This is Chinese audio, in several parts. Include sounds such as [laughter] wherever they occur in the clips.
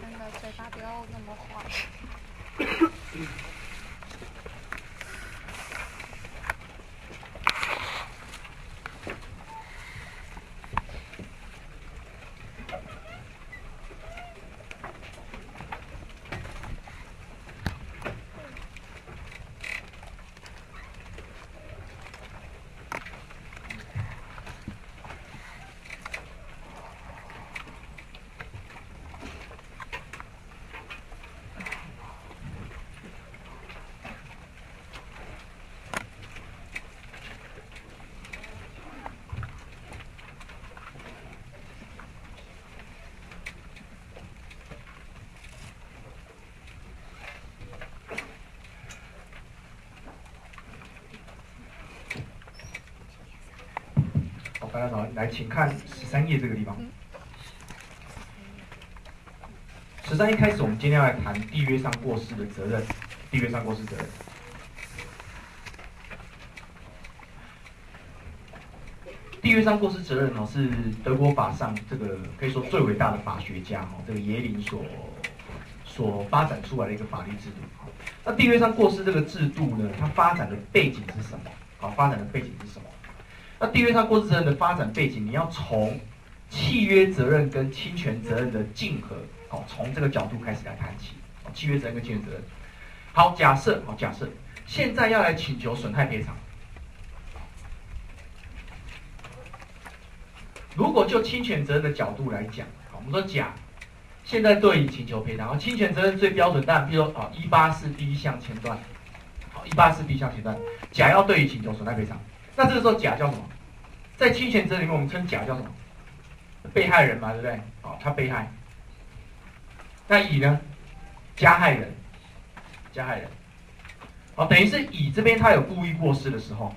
真的嘴巴不要那么坏。好，大家好，来，请看十三页这个地方。十三一开始，我们今天要来谈缔约上过失的责任，缔约上过失责任。缔约上过失责任哦，是德国法上这个可以说最伟大的法学家哦，这个耶林所所发展出来的一个法律制度。那缔约上过失这个制度呢，它发展的背景是什么？好，发展的背景？那缔约上过失责任的发展背景，你要从契约责任跟侵权责任的竞合，好，从这个角度开始来谈起。契约责任跟侵权责任。好，假设，好，假设现在要来请求损害赔偿。如果就侵权责任的角度来讲，我们说甲现在对于请求赔偿，侵权责任最标准，但，比如说啊，一八四第一项前段，好，一八四第一项前段，甲要对于请求损害赔偿，那这个时候甲叫什么？在侵权责任里面，我们称甲叫什么？被害人嘛，对不对？好，他被害。那乙呢？加害人，加害人。好，等于是乙这边他有故意过失的时候，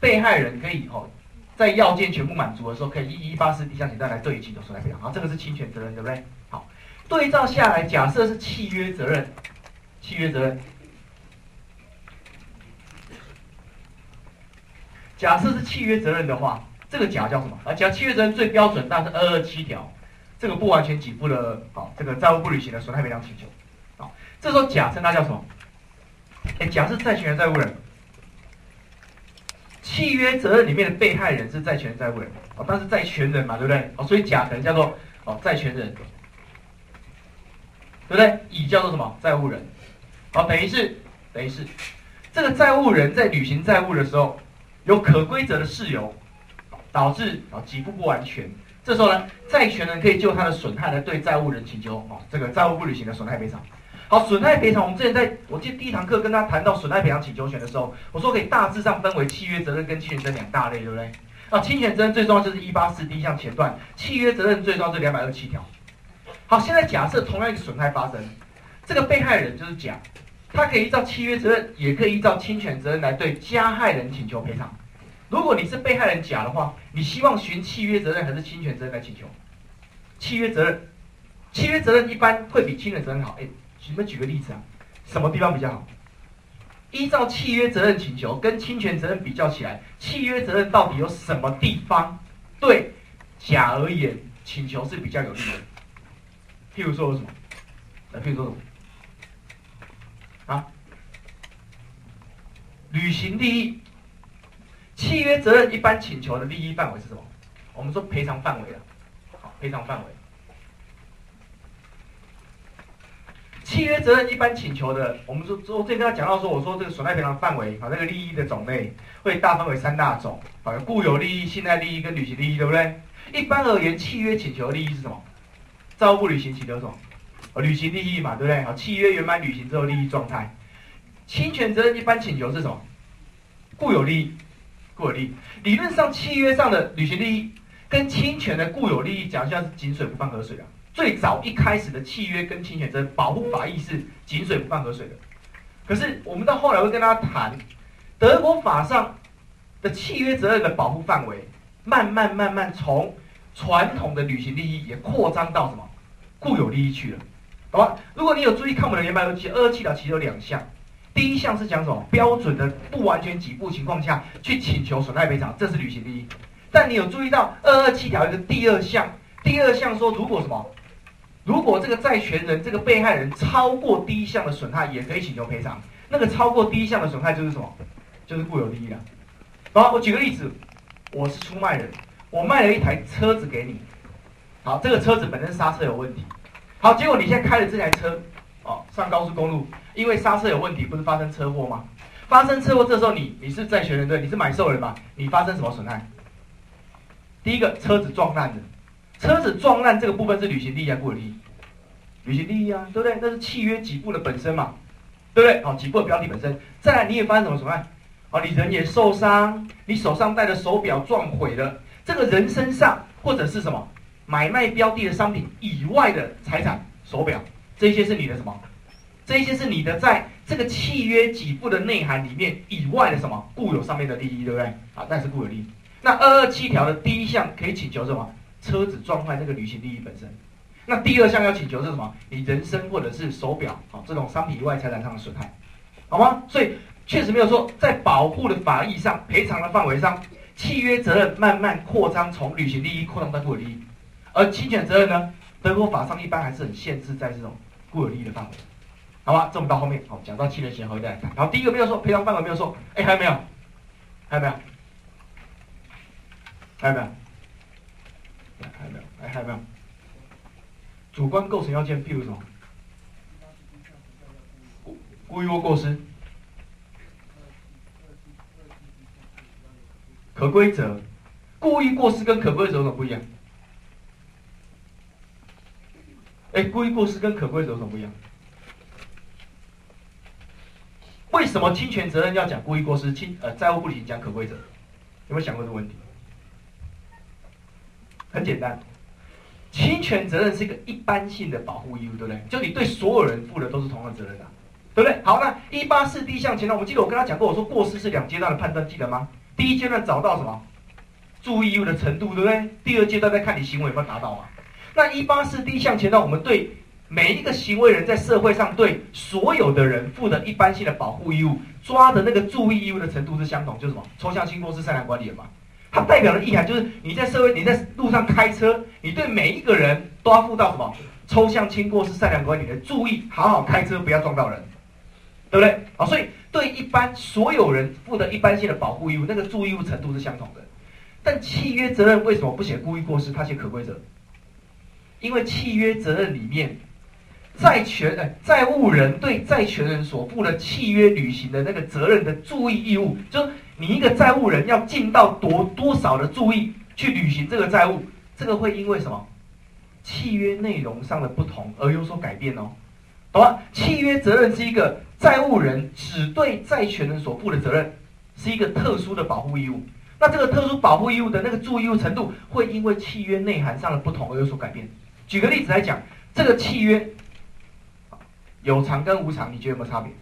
被害人可以哦，在要件全部满足的时候，可以一一八四第一项前段来对于请求损害赔偿。好，这个是侵权责任，对不对？好，对照下来，假设是契约责任，契约责任。假设是契约责任的话，这个甲叫什么？啊，甲契约责任最标准，那是二二七条，这个不完全给付的，好，这个债务不履行的损害赔偿请求，好，这时候甲称他叫什么？哎，甲是债权人、债务人，契约责任里面的被害人是债权、债务人，哦，但是债权人嘛，对不对？哦，所以甲可能叫做哦债权人，对不对？乙叫做什么？债务人，好，等于是等于是这个债务人在履行债务的时候。有可规则的事由，导致啊给付不完全，这时候呢，债权人可以就他的损害来对债务人请求啊这个债务不履行的损害赔偿。好，损害赔偿，我们之前在我记得第一堂课跟他谈到损害赔偿请求权的时候，我说可以大致上分为契约责任跟侵权责任两大类，对不对？啊，侵权责任最重要就是一八四第一项前段，契约责任最重要是两百二十七条。好，现在假设同样一个损害发生，这个被害人就是甲。他可以依照契约责任，也可以依照侵权责任来对加害人请求赔偿。如果你是被害人甲的话，你希望寻契约责任还是侵权责任来请求？契约责任，契约责任一般会比侵权责任好。哎，你们举个例子啊，什么地方比较好？依照契约责任请求跟侵权责任比较起来，契约责任到底有什么地方对甲而言请求是比较有利的？譬如说什么？来，譬如说什么？啊，履行利益，契约责任一般请求的利益范围是什么？我们说赔偿范围啊，好，赔偿范围。契约责任一般请求的，我们说我之前跟他讲到说，我说这个损害赔偿范围啊，这个利益的种类会大分为三大种啊，固有利益、信赖利益跟履行利益，对不对？一般而言，契约请求利益是什么？债务不履行请求什么？履行利益嘛，对不对？好，契约圆满履行之后利益状态。侵权责任一般请求是什么？固有利益，固有利益。理论上，契约上的履行利益跟侵权的固有利益，讲像是井水不犯河水啊。最早一开始的契约跟侵权责任保护法益是井水不犯河水的。可是我们到后来会跟大家谈，德国法上的契约责任的保护范围，慢慢慢慢从传统的履行利益也扩张到什么固有利益去了。好吧，如果你有注意看我们的原版游记，二二七条其实有两项。第一项是讲什么标准的不完全给付情况下去请求损害赔偿，这是履行利益。但你有注意到二二七条一个第二项，第二项说如果什么，如果这个债权人这个被害人超过第一项的损害，也可以请求赔偿。那个超过第一项的损害就是什么？就是固有利益了。好，我举个例子，我是出卖人，我卖了一台车子给你，好，这个车子本身刹车有问题。好，结果你现在开了这台车，哦，上高速公路，因为刹车有问题，不是发生车祸吗？发生车祸，这时候你你是债权人对，你是买受人嘛？你发生什么损害？第一个，车子撞烂的，车子撞烂这个部分是履行利益还是固有利益？履行利益啊，对不对？那是契约给付的本身嘛，对不对？好，给付的标的本身。再来，你也发生什么损害？哦，你人也受伤，你手上戴的手表撞毁了，这个人身上或者是什么？买卖标的的商品以外的财产，手表，这些是你的什么？这些是你的在这个契约给付的内涵里面以外的什么固有上面的利益，对不对？啊，那是固有利益。那二二七条的第一项可以请求什么？车子撞坏这个履行利益本身。那第二项要请求是什么？你人身或者是手表啊这种商品以外财产上的损害，好吗？所以确实没有说在保护的法益上、赔偿的范围上，契约责任慢慢扩张，从履行利益扩张到固有利益。而侵权责任呢？德国法上一般还是很限制在这种固有利益的范围，好吧？这我们到后面好讲到七人前后再来看。然后第一个没有说赔偿范围没有说，哎，还有没有？还有没有？还有没有？还有没有？哎，还有没有？主观构成要件，譬如什么？故故意或过失？可归责？故意过失跟可归责有什么不一样？哎，故意过失跟可归责有什么不一样？为什么侵权责任要讲故意过失，侵呃债务不履行讲可归责？有没有想过这个问题？很简单，侵权责任是一个一般性的保护义务，对不对？就你对所有人负的都是同样责任的，对不对？好，那一八四第一项前段，我记得我跟他讲过，我说过失是两阶段的判断，记得吗？第一阶段找到什么注意义务的程度，对不对？第二阶段再看你行为有没有达到啊。那一八四第一项前段，我们对每一个行为人在社会上对所有的人负的一般性的保护义务，抓的那个注意义务的程度是相同，就是什么？抽象轻过失善良管理人嘛。它代表的意涵就是你在社会你在路上开车，你对每一个人都要负到什么？抽象轻过失善良管理的注意，好好开车，不要撞到人，对不对？啊，所以对一般所有人负的一般性的保护义务，那个注意义务程度是相同的。但契约责任为什么不写故意过失，他写可归责？因为契约责任里面，债权呃债务人对债权人所负的契约履行的那个责任的注意义务，就是你一个债务人要尽到多多少的注意去履行这个债务，这个会因为什么？契约内容上的不同而有所改变哦，懂吗？契约责任是一个债务人只对债权人所负的责任，是一个特殊的保护义务。那这个特殊保护义务的那个注意义务程度，会因为契约内涵上的不同而有所改变。举个例子来讲，这个契约有偿跟无偿，你觉得有没有差别？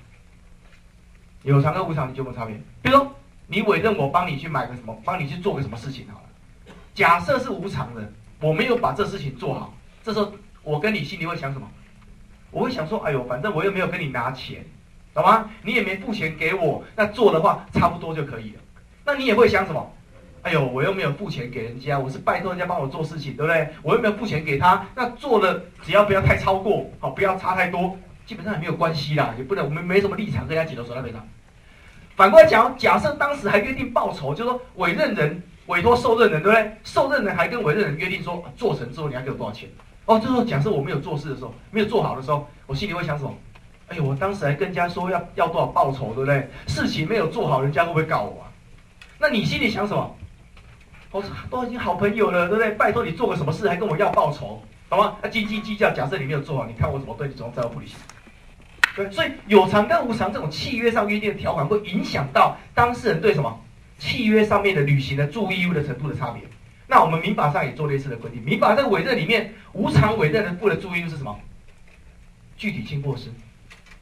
有偿跟无偿，你觉得有没有差别？比如说，你委任我帮你去买个什么，帮你去做个什么事情好了。假设是无偿的，我没有把这事情做好，这时候我跟你心里会想什么？我会想说，哎呦，反正我又没有跟你拿钱，懂吗？你也没付钱给我，那做的话差不多就可以了。那你也会想什么？哎呦，我又没有付钱给人家，我是拜托人家帮我做事情，对不对？我又没有付钱给他，那做了只要不要太超过，好，不要差太多，基本上也没有关系啦，也不能我们没什么立场跟人家解头手那赔偿。反过来讲，假设当时还约定报酬，就是说委任人委托受任人，对不对？受任人还跟委任人约定说，做成之后你要给我多少钱？哦，就说假设我没有做事的时候，没有做好的时候，我心里会想什么？哎呦，我当时还跟人家说要要多少报酬，对不对？事情没有做好，人家会不会告我啊？那你心里想什么？我说都已经好朋友了，对不对？拜托你做个什么事，还跟我要报酬，好吗？那斤斤计较，假设你没有做好，你看我怎么对你？怎么在我不履行？对，所以有偿跟无偿这种契约上约定的条款，会影响到当事人对什么契约上面的履行的注意义务的程度的差别。那我们民法上也做类似的规定，民法在委任里面，无偿委任的负的注意义务是什么？具体经过失，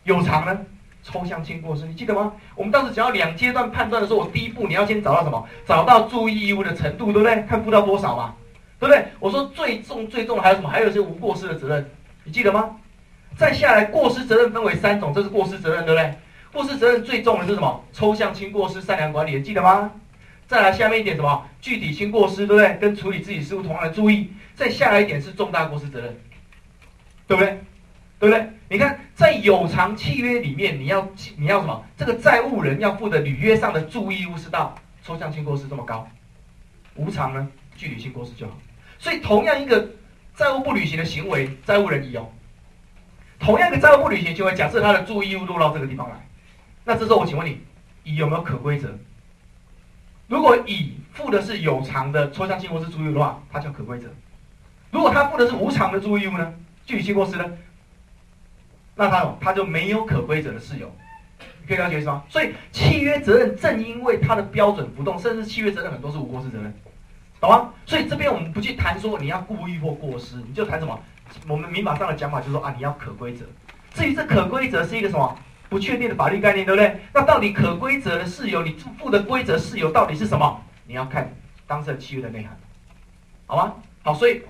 有偿呢？抽象经过失，你记得吗？我们当时只要两阶段判断的时候，我第一步你要先找到什么？找到注意义务的程度，对不对？看负到多少嘛，对不对？我说最重最重的还有什么？还有一些无过失的责任，你记得吗？再下来过失责任分为三种，这是过失责任，对不对？过失责任最重的是什么？抽象轻过失，善良管理，记得吗？再来下面一点什么？具体轻过失，对不对？跟处理自己事务同样的注意。再下来一点是重大过失责任，对不对？对不对？你看，在有偿契约里面，你要你要什么？这个债务人要负的履约上的注意义务是到抽象轻过失这么高，无偿呢，具体轻过失就好。所以，同样一个债务不履行的行为，债务人乙哦，同样一个债务不履行行为，假设他的注意义务落到这个地方来，那这时候我请问你，乙有没有可归责？如果乙负的是有偿的抽象轻过失注意的话，他叫可归责；如果他负的是无偿的注意义务呢，具体轻过失呢？那他他就没有可归责的事由，你可以了解意思吗？所以契约责任正因为它的标准不动，甚至契约责任很多是无过失责任，懂吗？所以这边我们不去谈说你要故意或过失，你就谈什么？我们民法上的讲法就是说啊，你要可归责。至于这可归责是一个什么不确定的法律概念，对不对？那到底可归责的事由，你负的规则事由到底是什么？你要看当事人契约的内涵，好吗？好，所以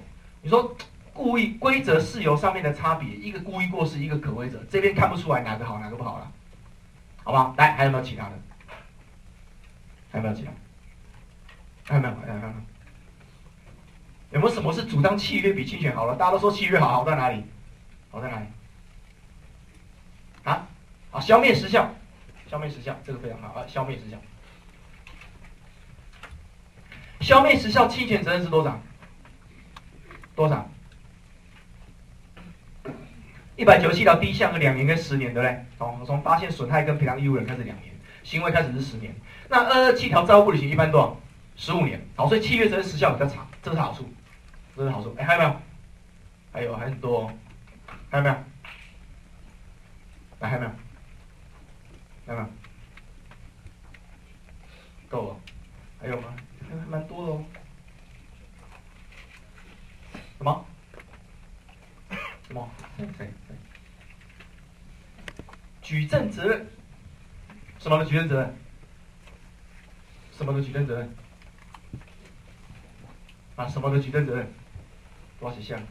你说。故意规则事由上面的差别，一个故意过失，一个可规则，这边看不出来哪个好哪个不好了，好不好？来，还有没有其他的？还有没有其他？还有没有？还有没有？有没有什么是主张契约比侵权好了？大家都说契约好，好在哪里？好在哪里？啊？好，消灭时效，消灭时效，这个非常好啊！消灭时效，消灭时效，侵权责任是多少？多少？一百九十七条第一项的两年跟十年，对不对？从从发现损害跟赔偿义务人开始两年，行为开始是十年。那二二七条债务履行一般多少？十五年。好，所以契约责任时效比较长，这是好处，真的好说。哎，还有没有？还有还很多，还有没有？来，还有没有？还有没有？够了？还有吗？还蛮多的哦。什么？什么？举证责任，什么的举证责任？什么的举证责任？啊，什么的举证责任？多少项？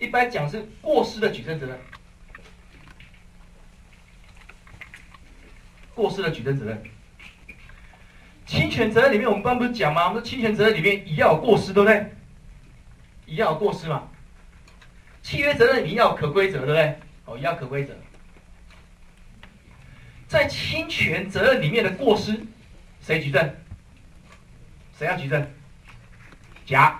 一般讲是过失的举证责任。过失的举证责任。侵权责任里面，我们刚不是讲吗？我们说侵权责任里面也要有过失，对不对？也要有过失嘛。契约责任也要有可规则，对不对？哦，也要可规则。在侵权责任里面的过失，谁举证？谁要举证？甲。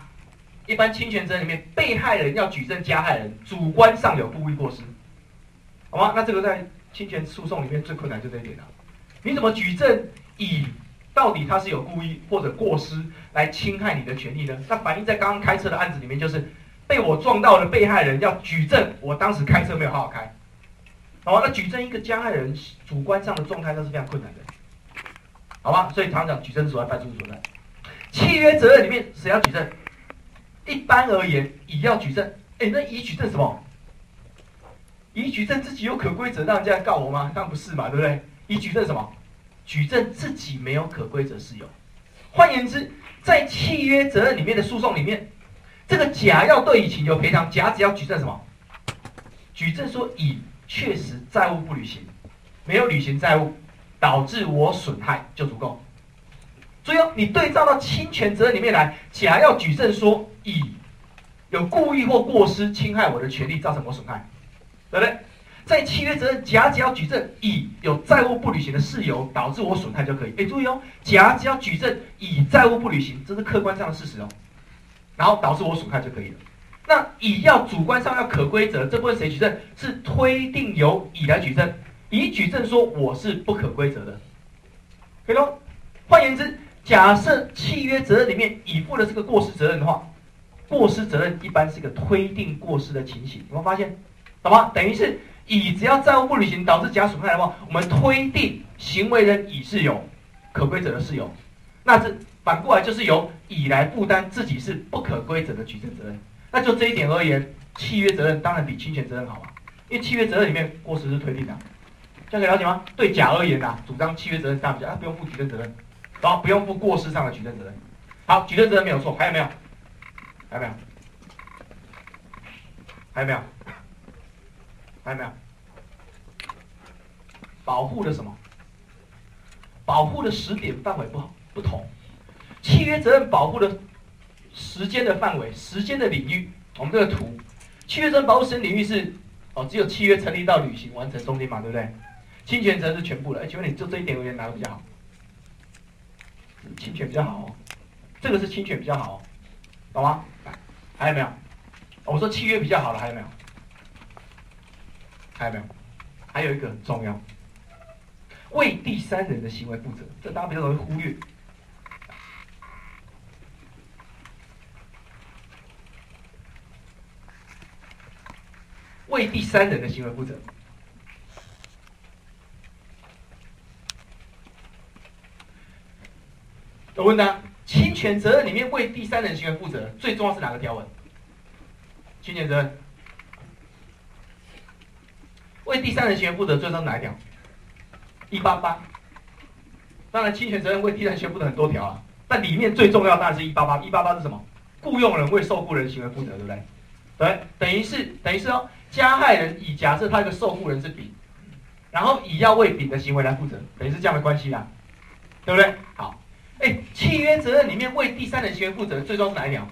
一般侵权责任里面，被害人要举证加害人主观上有故意过失，好吗？那这个在侵权诉讼里面最困难就这一点了。你怎么举证乙到底他是有故意或者过失来侵害你的权利呢？那反映在刚刚开车的案子里面就是。被我撞到的被害人要举证，我当时开车没有好好开，好吧？那举证一个加害人主观上的状态那是非常困难的，好吧？所以常常讲举证所在，败诉所在。契约责任里面谁要举证？一般而言，乙要举证。哎，那乙举证什么？乙举证自己有可规则让人家告我吗？当然不是嘛，对不对？乙举证什么？举证自己没有可规则事由。换言之，在契约责任里面的诉讼里面。这个甲要对乙请求赔偿，甲只要举证什么？举证说乙确实债务不履行，没有履行债务，导致我损害就足够。注意哦，你对照到侵权责任里面来，甲要举证说乙有故意或过失侵害我的权利，造成我损害，对不对？在契约责任，甲只要举证乙有债务不履行的事由，导致我损害就可以。哎，注意哦，甲只要举证乙债务不履行，这是客观上的事实哦。然后导致我损害就可以了。那乙要主观上要可规则，这部分谁举证？是推定由乙来举证。乙举证说我是不可规则的，可以喽。换言之，假设契约责任里面乙负的是个过失责任的话，过失责任一般是一个推定过失的情形。有没有发现？懂吗？等于是乙只要债务不履行导致甲损害的话，我们推定行为人乙是有可归责的事由，那这反过来就是由乙来负担自己是不可归责的举证责任。那就这一点而言，契约责任当然比侵权责任好啊，因为契约责任里面过失是推定的，这样可以了解吗？对甲而言呐，主张契约责任大比较，他不用负举证责任，然后不用负过失上的举证责任。好，举证责任没有错，还有没有？还有没有？还有没有？还有没有？保护的什么？保护的时点范围不好不同，契约责任保护的时间的范围、时间的领域，我们这个图，契约责任保护时领域是哦，只有契约成立到履行完成中间嘛，对不对？侵权责任是全部的。哎，请问你就这一点而言哪个比较好？侵权比较好哦，这个是侵权比较好哦，懂吗？还有没有？我说契约比较好了，还有没有？还有没有？还有一个很重要，为第三人的行为负责，这大家比较容易忽略。为第三人的行为负责。我问他，侵权责任里面为第三人行为负责，最重要是哪个条文？侵权责任为第三人行为负责，最重要哪一条？一八八。当然，侵权责任为第三人行为负责很多条啊，但里面最重要当然是一八八。一八八是什么？雇佣人为受雇人行为负责，对不对？对，等于是等于是哦，加害人乙假设他一个受雇人是丙，然后乙要为丙的行为来负责，等于是这样的关系啊，对不对？好。哎，契约责任里面为第三人行为负责，最终是哪一条？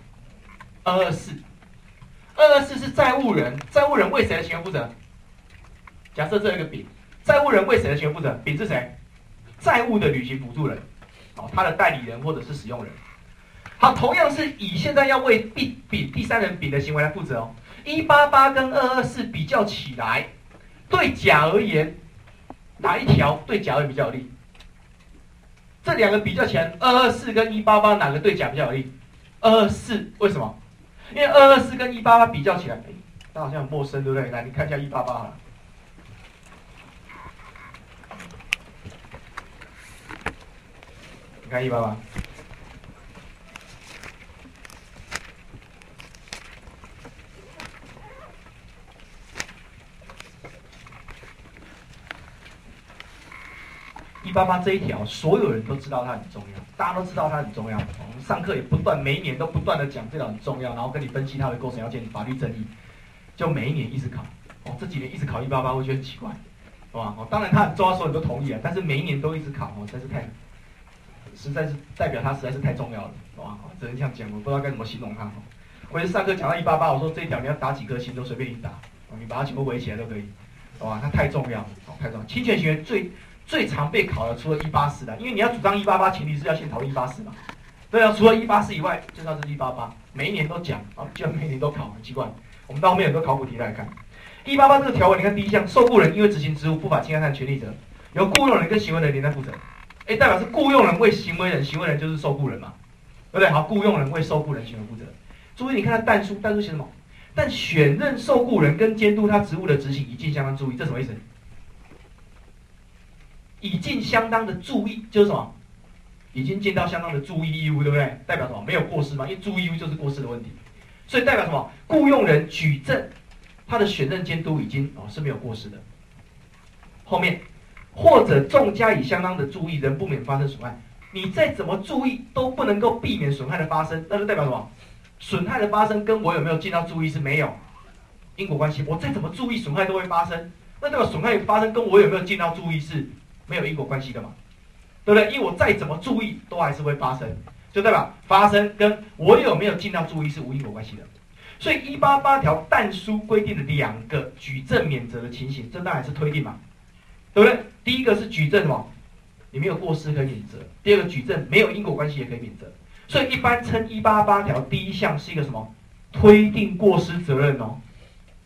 二二四，二二四是债务人，债务人为谁的行为负责？假设这有一个丙，债务人为谁的行为负责？丙是谁？债务的履行辅助人，哦，他的代理人或者是使用人。好，同样是乙现在要为丙丙第三人丙的行为来负责哦。一八八跟二二四比较起来，对甲而言，哪一条对甲而言比较有利？这两个比较起来，二二四跟一八八哪个对甲比较有利？二二四为什么？因为二二四跟一八八比较起来，它，好像很陌生，对不对？来，你看一下一八八。你看一八八。一八八这一条，所有人都知道它很重要，大家都知道它很重要。我们上课也不断，每一年都不断的讲这条很重要，然后跟你分析它的构成要件、法律争议，就每一年一直考。哦，这几年一直考一八八，我觉得很奇怪，好吧？哦，当然它很重要，所有人都同意啊，但是每一年都一直考，哦，实在是太，实在是代表它实在是太重要了，好吧？只能这样讲，我不知道该怎么形容它。我也是上课讲到一八八，我说这一条你要打几颗星都随便你打，你把它全部围起来都可以，好吧？它太重要，哦，太重要。侵权行为最。最常被考的，除了一八四的，因为你要主张一八八，前提是要先考一八四嘛。对啊，除了一八四以外，就算是一八八，每一年都讲啊，就每年都考，很奇怪。我们到后面很多考古题来看，一八八这个条文，你看第一项，受雇人因为执行职务不法侵害他的权利者，由雇佣人跟行为人连带负责。哎，代表是雇佣人为行为人，行为人就是受雇人嘛，对不对？好，雇佣人为受雇人行为负责。注意，你看他但书，但书写什么？但选任受雇人跟监督他职务的执行一定相当注意，这什么意思？已尽相当的注意，就是什么？已经尽到相当的注意义务，对不对？代表什么？没有过失嘛？因为注意义务就是过失的问题，所以代表什么？雇佣人举证，他的选任监督已经哦是没有过失的。后面或者重加以相当的注意，仍不免发生损害。你再怎么注意都不能够避免损害的发生，那就代表什么？损害的发生跟我有没有尽到注意是没有因果关系。我再怎么注意，损害都会发生。那代表损害发生跟我有没有尽到注意是？没有因果关系的嘛，对不对？因为我再怎么注意，都还是会发生，就代表发生跟我有没有尽量注意是无因果关系的。所以一八八条但书规定的两个举证免责的情形，这当然是推定嘛，对不对？第一个是举证什么？你没有过失可以免责；第二个举证没有因果关系也可以免责。所以一般称一八八条第一项是一个什么？推定过失责任哦，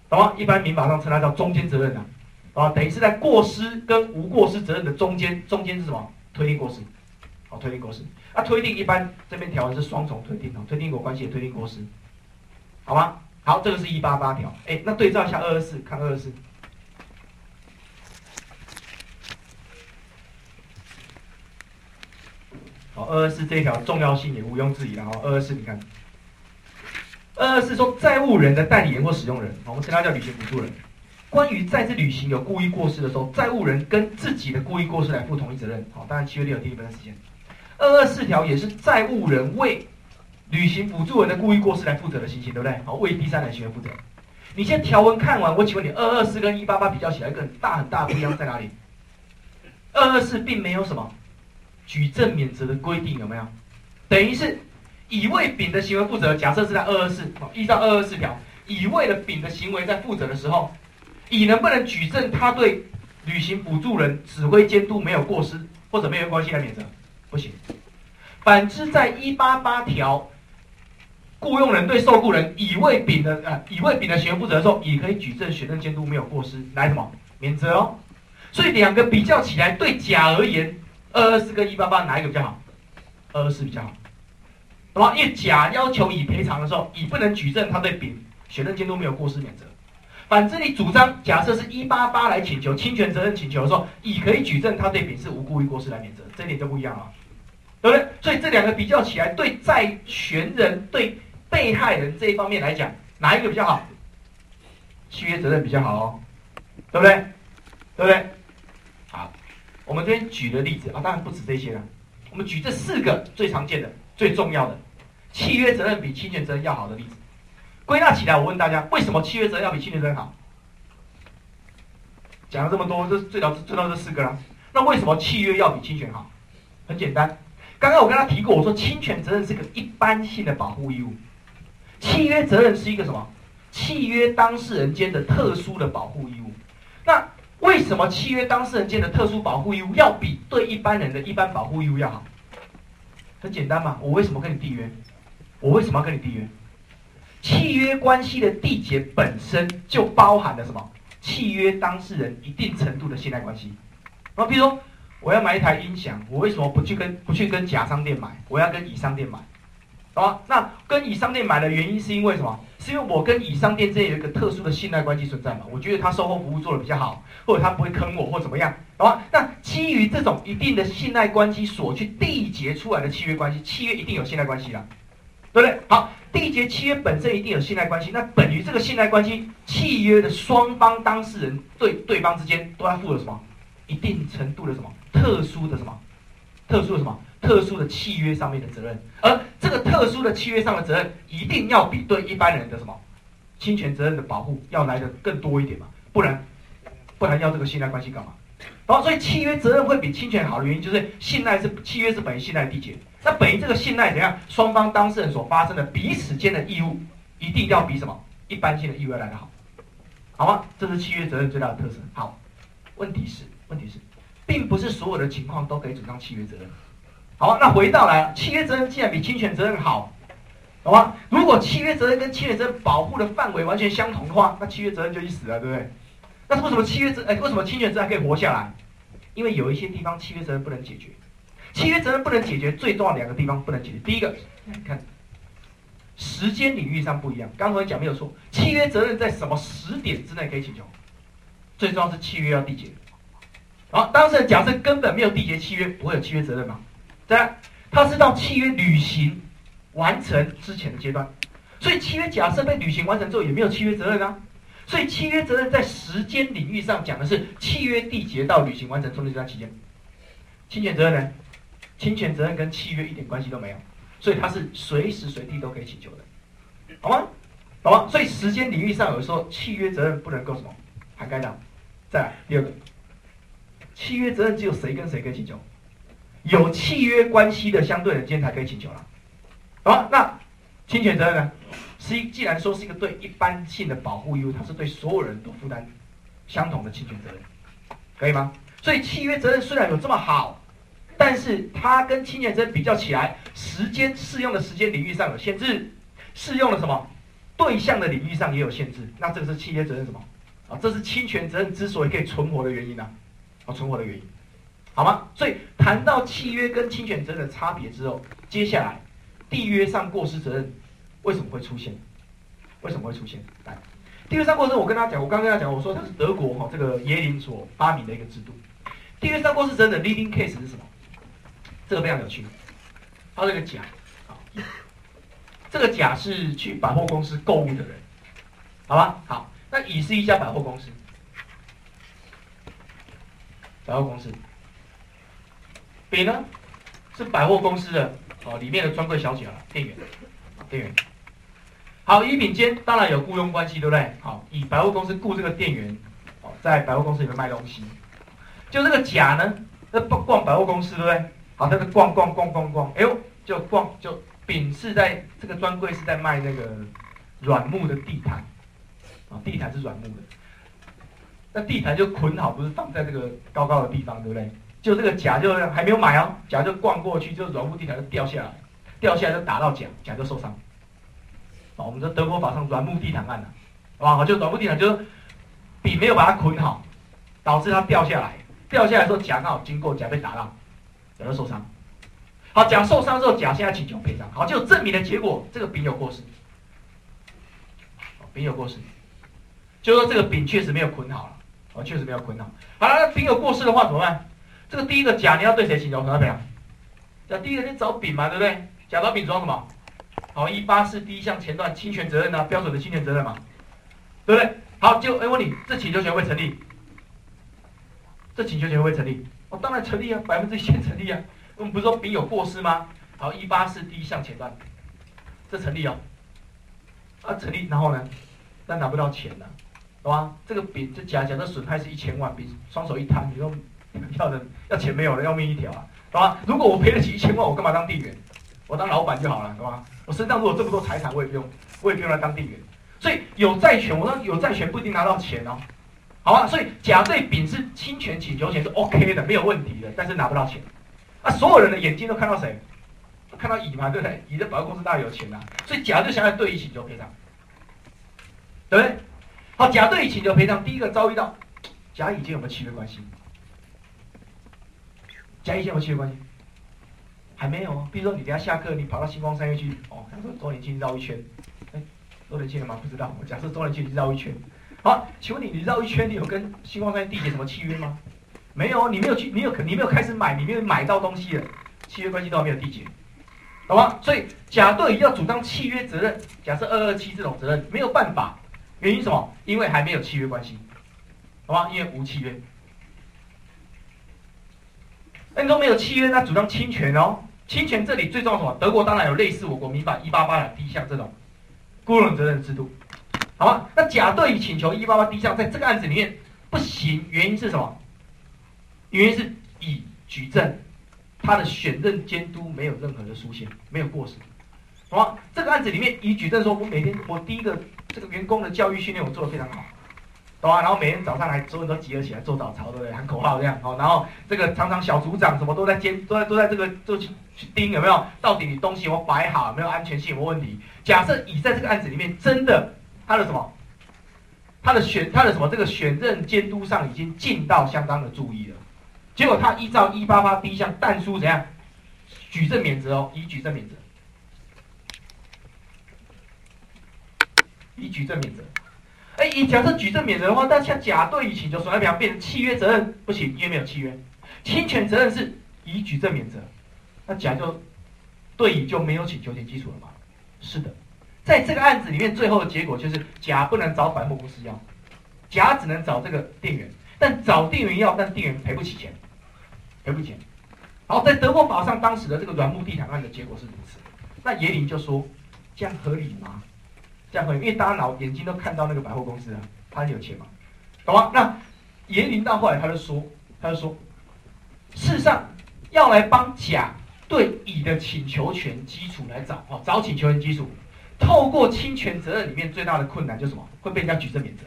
懂吗？一般民法上称它叫中间责任啊。啊等于是在过失跟无过失责任的中间中间是什么？推定过失哦推定过失。那推定一般这边条文是双重推定哦推定过关系推定过失好吗？好这个是一八八条。哎那对照一下二二四看二二四。好二二四这一条重要性也毋庸置疑了哈二二四你看。二二四说债务人的代理人或使用人我们称它叫履行补助人。关于在这履行有故意过失的时候，债务人跟自己的故意过失来负同一责任。好，当然七月六第一分的时间，二二四条也是债务人为履行辅助人的故意过失来负责的情形，对不对？好，为第三人行为负责。你先条文看完，我请问你，二二四跟一八八比较起来，一个很大很大的不一样在哪里？二二四并没有什么举证免责的规定，有没有？等于是乙为丙的行为负责。假设是在二二四，依照二二四条，乙为了丙的行为在负责的时候，乙能不能举证他对履行辅助人指挥监督没有过失或者没有关系来免责？不行。反之，在一八八条。雇佣人对受雇人乙为丙的呃乙为丙的行为负责的时候，乙可以举证选任监督没有过失来什么免责哦。所以两个比较起来，对甲而言，二二四跟一八八哪一个比较好？二二四比较好，懂吗？因为甲要求乙赔偿的时候，乙不能举证他对丙选任监督没有过失免责。反之，你主张假设是一八八来请求侵权责任请求的时候，乙可以举证他对丙是无故意过失来免责，这一点就不一样了，对不对？所以这两个比较起来，对债权人对。被害人这一方面来讲，哪一个比较好？契约责任比较好哦，对不对？对不对？好，我们这边举的例子啊，当然不止这些了。我们举这四个最常见的、最重要的契约责任比侵权责任要好的例子。归纳起来，我问大家，为什么契约责任要比侵权责任好？讲了这么多，这最早最到这四个了。那为什么契约要比侵权好？很简单，刚刚我跟他提过，我说侵权责任是个一般性的保护义务。契约责任是一个什么？契约当事人间的特殊的保护义务。那为什么契约当事人间的特殊保护义务要比对一般人的一般保护义务要好？很简单嘛，我为什么跟你缔约？我为什么要跟你缔约？契约关系的缔结本身就包含了什么？契约当事人一定程度的信赖关系。然后，比如说我要买一台音响，我为什么不去跟不去跟甲商店买？我要跟乙商店买？啊，那跟乙商店买的原因是因为什么？是因为我跟乙商店之间有一个特殊的信赖关系存在嘛？我觉得他售后服务做的比较好，或者他不会坑我，或怎么样？好吧？那基于这种一定的信赖关系所去缔结出来的契约关系，契约一定有信赖关系啦，对不对？好，缔结契约本身一定有信赖关系，那等于这个信赖关系，契约的双方当事人对对方之间都要负有什么？一定程度的什么？特殊的什么？特殊的什么？特殊的契约上面的责任，而这个特殊的契约上的责任，一定要比对一般人的什么侵权责任的保护要来的更多一点嘛？不然，不然要这个信赖关系干嘛？然后，所以契约责任会比侵权好的原因，就是信赖是契约是本于信赖缔结，那本于这个信赖怎样？双方当事人所发生的彼此间的义务，一定要比什么一般性的义务要来的好，好吗？这是契约责任最大的特色。好，问题是，问题是，并不是所有的情况都可以主张契约责任。好，那回到来，契约责任既然比侵权责任好，好吗？如果契约责任跟侵权责任保护的范围完全相同的话，那契约责任就去死了，对不对？那为什么契约责哎，为什么侵权责任还可以活下来？因为有一些地方契约责任不能解决，契约责任不能解决，最重要两个地方不能解决。第一个，看，时间领域上不一样。刚才我讲没有错，契约责任在什么时点之内可以请求？最重要是契约要缔结。好，当事人假设根本没有缔结契约，不会有契约责任吗？在，它是到契约履行完成之前的阶段，所以契约假设被履行完成之后，也没有契约责任啊。所以契约责任在时间领域上讲的是契约缔结到履行完成中的这段期间。侵权责任呢？侵权责任跟契约一点关系都没有，所以它是随时随地都可以请求的，好吗？好吗？所以时间领域上有说契约责任不能够什么涵盖到。再来第二个，契约责任只有谁跟谁可以请求？有契约关系的相对人间才可以请求了，好，那侵权责任呢？是既然说是一个对一般性的保护义务，它是对所有人都负担相同的侵权责任，可以吗？所以契约责任虽然有这么好，但是它跟侵权责任比较起来，时间适用的时间领域上有限制，适用的什么对象的领域上也有限制。那这个是契约责任什么？啊，这是侵权责任之所以可以存活的原因呢？啊，存活的原因。好吗？所以谈到契约跟侵权责任的差别之后，接下来缔约上过失责任为什么会出现？为什么会出现？来，缔约上过失，我跟他讲，我刚跟他讲，我说它是德国哈这个耶林所发明的一个制度。缔约上过失责任的 leading case 是什么？这个非常有趣。他这个甲，好，这个甲是去百货公司购物的人，好吧？好，那乙是一家百货公司，百货公司，丙呢是百货公司的哦里面的专柜小姐了，店员，店员。好，乙丙间当然有雇佣关系，对不对？好，乙百货公司雇这个店员，哦，在百货公司里面卖东西。就这个甲呢，在逛百货公司，对不对？好，他在逛逛逛逛逛，哎呦，就逛就丙是在这个专柜是在卖那个软木的地毯，啊，地毯是软木的，那地毯就捆好，不是放在这个高高的地方，对不对？就这个甲就还没有买哦，甲就逛过去，就软木地毯就掉下来，掉下来就打到甲，甲就受伤。哦，我们说德国法上软木地毯案了，好吧？就软木地毯就是丙没有把它捆好，导致它掉下来。掉下来之后，甲刚好经过，甲被打到，甲就受伤。好，甲受伤之后，甲现在请求赔偿。好，就证明的结果，这个丙有过失。丙有过失，就说这个丙确实没有捆好了，哦，确实没有捆好。好了，那丙有过失的话怎么办？这个第一个甲你要对谁请求赔偿？那第一个你找丙嘛，对不对？甲找丙主张什么？好，一八四第一项前段侵权责任呢，标准的侵权责任嘛，对不对？好，就哎问你，这请求权会成立？这请求权会成立？当然成立啊，百分之一千成立啊。我们不是说丙有过失吗？好，一八四第一项前段，这成立哦。啊，成立，然后呢？但拿不到钱了，懂吗？这个丙这甲甲的损害是一千万，丙双手一摊，你说要的要钱没有了，要命一条啊，懂吗？如果我赔得起一千万，我干嘛当店员？我当老板就好了，懂吗？我身上如果这么多财产，我也不用，我也不用来当店员。所以有债权，我说有债权不一定拿到钱哦，好吧？所以甲对丙是侵权请求权是 OK 的，没有问题的，但是拿不到钱。啊，所有人的眼睛都看到谁？看到乙嘛，对不对？乙的保险公司当然有钱啊，所以甲就想要对乙请求赔偿，对不对？好，甲对乙请求赔偿，第一个遭遇到甲乙间有没有契约关系？甲乙间有没有契约关系？还没有啊。比如说，你等下下课，你跑到星光三月去，哦，他说周年庆绕一圈，哎，周年庆了吗？不知道。我假设周年庆你绕一圈，好，请问你，你绕一圈，你有跟星光三缔结什么契约吗？没有，你没有去，你有，你没有开始买，你没有买到东西了，契约关系都还没有缔结，好吧？所以甲对乙要主张契约责任，假设二二七这种责任没有办法，原因什么？因为还没有契约关系，好吧？因为无契约。那你都没有契约，那主张侵权哦。侵权这里最重要什么？德国当然有类似我国民法一八八的第一项这种雇佣责任制度，好吧？那甲对乙请求一八八第一项在这个案子里面不行，原因是什么？原因是乙举证他的选任监督没有任何的疏陷，没有过失，好吧？这个案子里面乙举证说，我每天我第一个这个员工的教育训练我做的非常好。懂啊，然后每天早上来，所有人都集合起来做早操，对不对？喊口号这样，好，然后这个常常小组长什么都在监，都在都在这个就去去盯有没有，到底你东西有没有摆好，没有安全性有没有问题？假设乙在这个案子里面真的他的什么，他的选他的什么这个选任监督上已经尽到相当的注意了，结果他依照一八八第一项但书怎样举证免责哦，以举证免责，以举证免责。哎，以假设举证免责的话，那像甲对乙请求损害赔偿变成契约责任不行，因为没有契约。侵权责任是以举证免责，那甲就对乙就没有请求权基础了吗？是的，在这个案子里面，最后的结果就是甲不能找百货公司要，甲只能找这个店员，但找店员要，但店员赔不起钱，赔不起钱。好，在德国法上，当时的这个软木地毯案的结果是如此。那耶林就说，这样合理吗？这样会，因为大家脑眼睛都看到那个百货公司啊，他很有钱嘛，懂吗？那严林到后来他就说，他就说，事实上要来帮甲对乙的请求权基础来找哦，找请求权基础，透过侵权责任里面最大的困难就是什么？会被人家举证免责，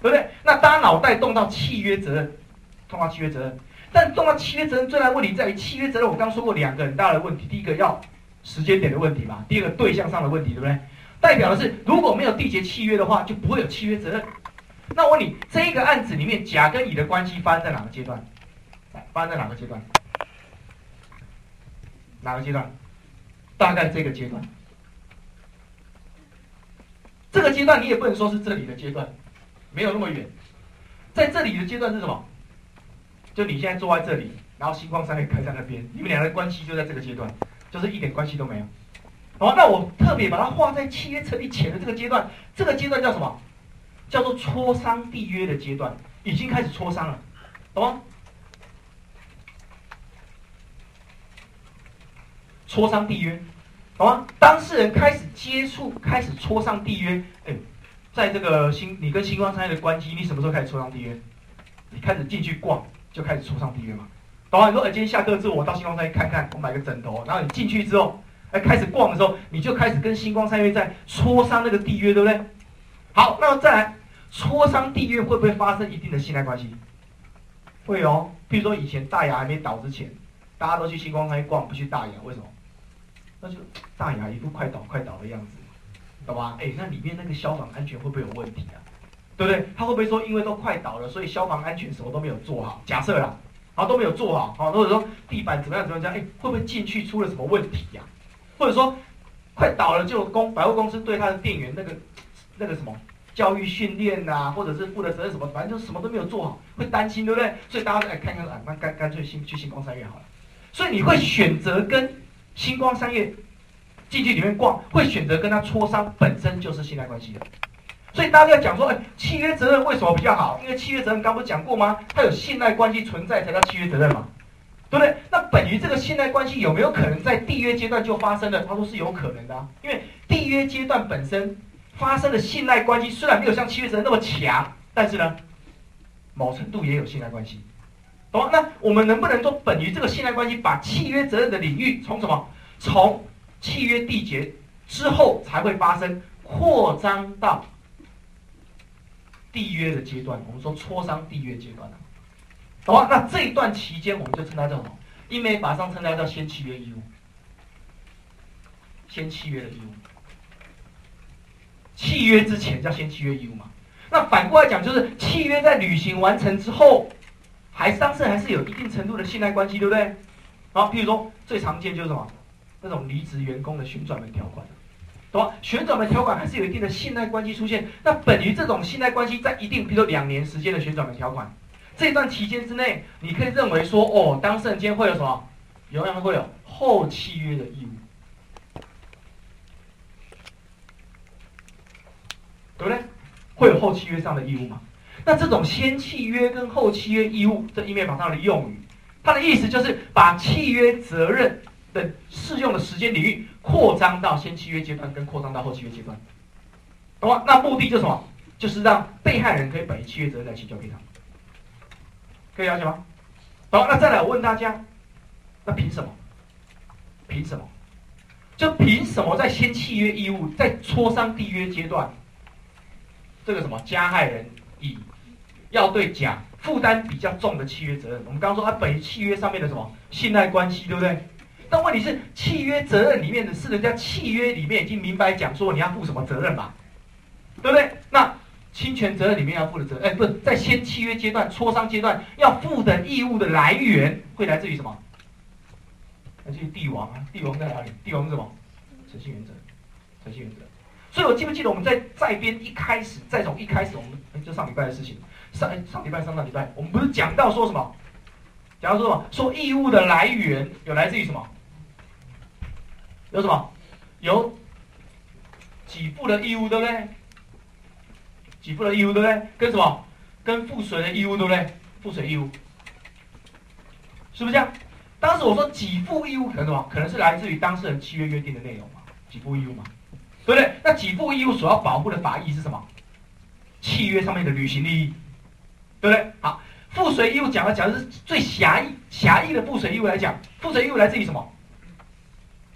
对不对？那大家脑袋动到契约责任，动到契约责任，但动到契约责任最大的问题在于契约责任，我刚刚说过两个很大的问题，第一个要时间点的问题嘛，第二个对象上的问题，对不对？代表的是，如果没有缔结契约的话，就不会有契约责任。那我问你，这一个案子里面，甲跟乙的关系发生在哪个阶段？发生在哪个阶段？哪个阶段？大概这个阶段。这个阶段你也不能说是这里的阶段，没有那么远。在这里的阶段是什么？就你现在坐在这里，然后星光三月开在那边，你们两个关系就在这个阶段。就是一点关系都没有。好，那我特别把它画在契约成立前的这个阶段，这个阶段叫什么？叫做磋商缔约的阶段，已经开始磋商了，懂吗？磋商缔约，懂吗？当事人开始接触，开始磋商缔约。哎，在这个新你跟星光商业的关系，你什么时候开始磋商缔约？你开始进去逛，就开始磋商缔约嘛。懂吗？你说，哎，今天下课之后，我到星光商业看看，我买个枕头。然后你进去之后，哎，开始逛的时候，你就开始跟星光商业在磋商那个缔约，对不对？好，那么再来，磋商缔约会不会发生一定的信赖关系？会哦。比如说以前大牙还没倒之前，大家都去星光商业逛，不去大牙，为什么？那就大牙一副快倒快倒的样子，懂吧？哎，那里面那个消防安全会不会有问题啊？对不对？他会不会说因为都快倒了，所以消防安全什么都没有做好？假设啦。好都没有做好，好或者说地板怎么样怎么样，哎，会不会进去出了什么问题呀？或者说快倒了就公百货公司对他的店员那个那个什么教育训练啊，或者是负的责任什么，反正就什么都没有做好，会担心对不对？所以大家来看看，啊，那干干脆新去星光三月好了。所以你会选择跟星光三月进去里面逛，会选择跟他磋商，本身就是信赖关系的。所以大家要讲说，哎，契约责任为什么比较好？因为契约责任刚不讲过吗？它有信赖关系存在才叫契约责任嘛，对不对？那本于这个信赖关系有没有可能在缔约阶段就发生了？他说是有可能的，因为缔约阶段本身发生的信赖关系虽然没有像契约责任那么强，但是呢，某程度也有信赖关系，懂吗？那我们能不能说本于这个信赖关系，把契约责任的领域从什么？从契约缔结之后才会发生扩张到？缔约的阶段，我们说磋商缔约阶段的，好？那这一段期间，我们就称它叫什么？因为马上称它叫先契约义务，先契约的义务。契约之前叫先契约义务嘛？那反过来讲，就是契约在履行完成之后，还当事人还是有一定程度的信赖关系，对不对？好，譬如说最常见就是什么？那种离职员工的旋转门条款。懂吗旋转门条款还是有一定的信赖关系出现。那本于这种信赖关系，在一定，比如说两年时间的旋转门条款，这段期间之内，你可以认为说，哦，当事人间会有什么？永远会有后契约的义务，对不对？会有后契约上的义务吗？那 [laughs] 这种先契约跟后契约义务，这一面法上的用语，它的意思就是把契约责任。的适用的时间领域扩张到先契约阶段，跟扩张到后契约阶段，懂吗？那目的就是什么？就是让被害人可以本于契约责任来请求赔偿，可以了解吗？好，那再来我问大家，那凭什么？凭什么？就凭什么在先契约义务在磋商缔约阶段，这个什么加害人乙要对甲负担比较重的契约责任？我们刚刚说他本契约上面的什么信赖关系，对不对？但问题是，契约责任里面的是人家契约里面已经明白讲说你要负什么责任嘛，对不对？那侵权责任里面要负的责任，哎，不是在先契约阶段、磋商阶段要负的义务的来源会来自于什么？来自于帝王啊！帝王在哪里？帝王是什么？诚信原则，诚信原则。所以我记不记得我们在在编一开始，再从一开始我们就上礼拜的事情，上上礼拜、上上礼拜，我们不是讲到说什么？讲到说什么？说义务的来源有来自于什么？有什么？有给付的义务，对不对？给付的义务，对不对？跟什么？跟付水的义务，对不对？付水义务，是不是这样？当时我说给付义务可能什么？可能是来自于当事人契约约定的内容嘛？给付义务嘛？对不对？那给付义务所要保护的法益是什么？契约上面的履行利益，对不对？好，付随义务讲了，讲的是最狭义、狭义的付随义务来讲，付随义务来自于什么？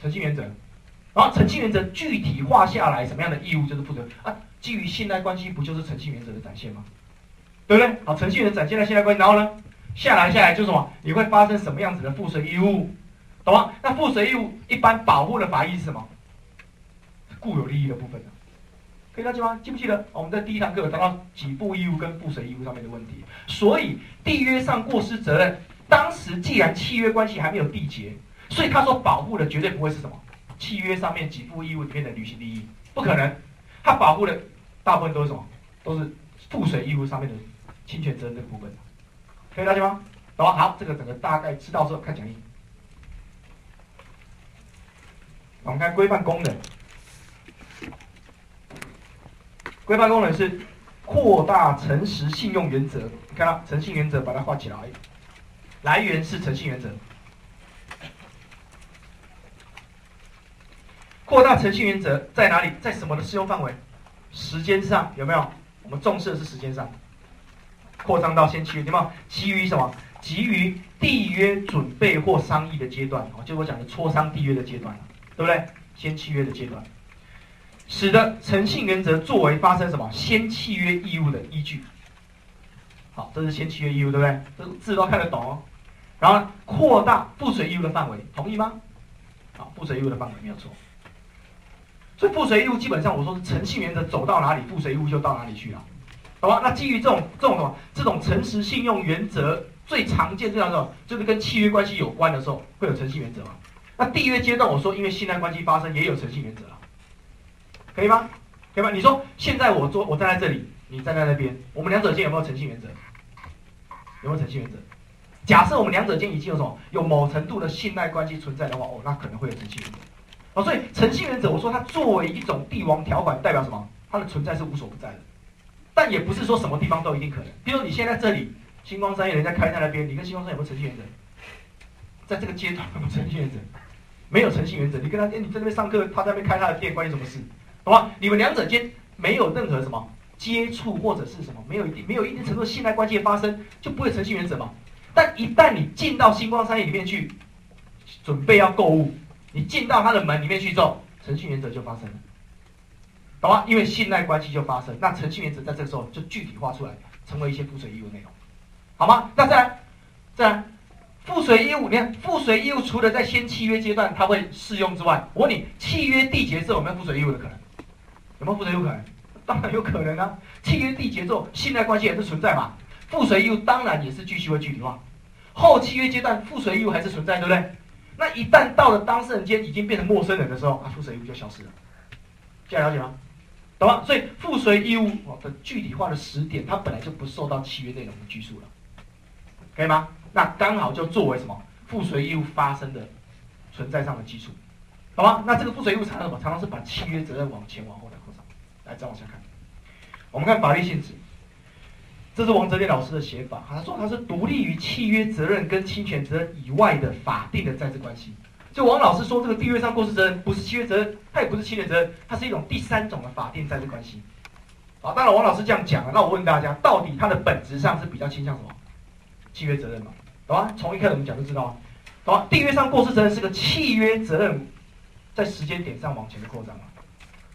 诚信原则，然后诚信原则具体化下来，什么样的义务就是负责啊？基于信赖关系，不就是诚信原则的展现吗？对不对？好，诚信原则展现了信赖关系，然后呢，下来下来就是什么？你会发生什么样子的附随义务？懂吗？那附随义务一般保护的法益是什么？固有利益的部分可以了解吗？记不记得我们在第一堂课有谈到给付义务跟赋税义务上面的问题？所以缔约上过失责任，当时既然契约关系还没有缔结。所以他说保护的绝对不会是什么契约上面给付义务里面的履行利益，不可能。他保护的大部分都是什么？都是赋税义务上面的侵权责任这部分。可以了解吗？懂吗？好，这个整个大概知道之后看讲义。我们看规范功能，规范功能是扩大诚实信用原则。你看到诚信原则，把它画起来。来源是诚信原则。扩大诚信原则在哪里？在什么的适用范围？时间上有没有？我们重视的是时间上。扩张到先契约，有没有？基于什么？基于缔约准备或商议的阶段，哦，就我讲的磋商缔约的阶段，对不对？先契约的阶段，使得诚信原则作为发生什么先契约义务的依据。好，这是先契约义务，对不对？这字都看得懂哦。然后扩大不随义务的范围，同意吗？好，不随义务的范围没有错。所以不随义务基本上我说是诚信原则走到哪里，不随义务就到哪里去了。好吧，那基于这种这种什么这种诚实信用原则最常见这样的，就是跟契约关系有关的时候，会有诚信原则嘛？那缔约阶段，我说因为信赖关系发生，也有诚信原则了，可以吗？可以吗？你说现在我坐我站在这里，你站在那边，我们两者间有没有诚信原则？有没有诚信原则？假设我们两者间已经有什么有某程度的信赖关系存在的话，哦，那可能会有诚信原则。哦，所以诚信原则，我说它作为一种帝王条款，代表什么？它的存在是无所不在的。但也不是说什么地方都一定可能。比如你现在这里，星光商业人家开在那边，你跟星光商业有没有诚信原则？在这个阶段有没有诚信原则？没有诚信原则。你跟他，哎，你在那边上课，他在那边开他的店，关你什么事？好吧？你们两者间没有任何什么接触或者是什么，没有一定没有一定程度的信赖关系发生，就不会诚信原则嘛。但一旦你进到星光商业里面去，准备要购物，你进到他的门里面去之后，诚信原则就发生了。好吗？因为信赖关系就发生，那诚信原则在这个时候就具体化出来，成为一些附随义务内容，好吗？那再来，再来，附随义务，你看附随义务除了在先契约阶段它会适用之外，我问你，契约缔结之后有没有附随义务的可能？有没有附随义务可能？当然有可能啊！契约缔结之后，信赖关系也是存在嘛，附随义务当然也是继续会具体化。后契约阶段附随义务还是存在，对不对？那一旦到了当事人间已经变成陌生人的时候，啊，附随义务就消失了。这样了解吗？懂吗？所以附随义务的具体化的时点，它本来就不受到契约内容的拘束了，可以吗？那刚好就作为什么附随义务发生的存在上的基础，好吗？那这个附随义务常常什么？常常是把契约责任往前往后来。再往下看，我们看法律性质，这是王哲烈老师的写法，他说它是独立于契约责任跟侵权责任以外的法定的在职关系。就王老师说，这个地位上过失责任不是契约责任，它也不是侵权责任，它是一种第三种的法定在职关系。啊，当然王老师这样讲了，那我问大家，到底它的本质上是比较倾向什么？契约责任嘛，懂吗？从一开始我们讲就知道，懂吗？地约上过失责任是个契约责任，在时间点上往前的扩张嘛，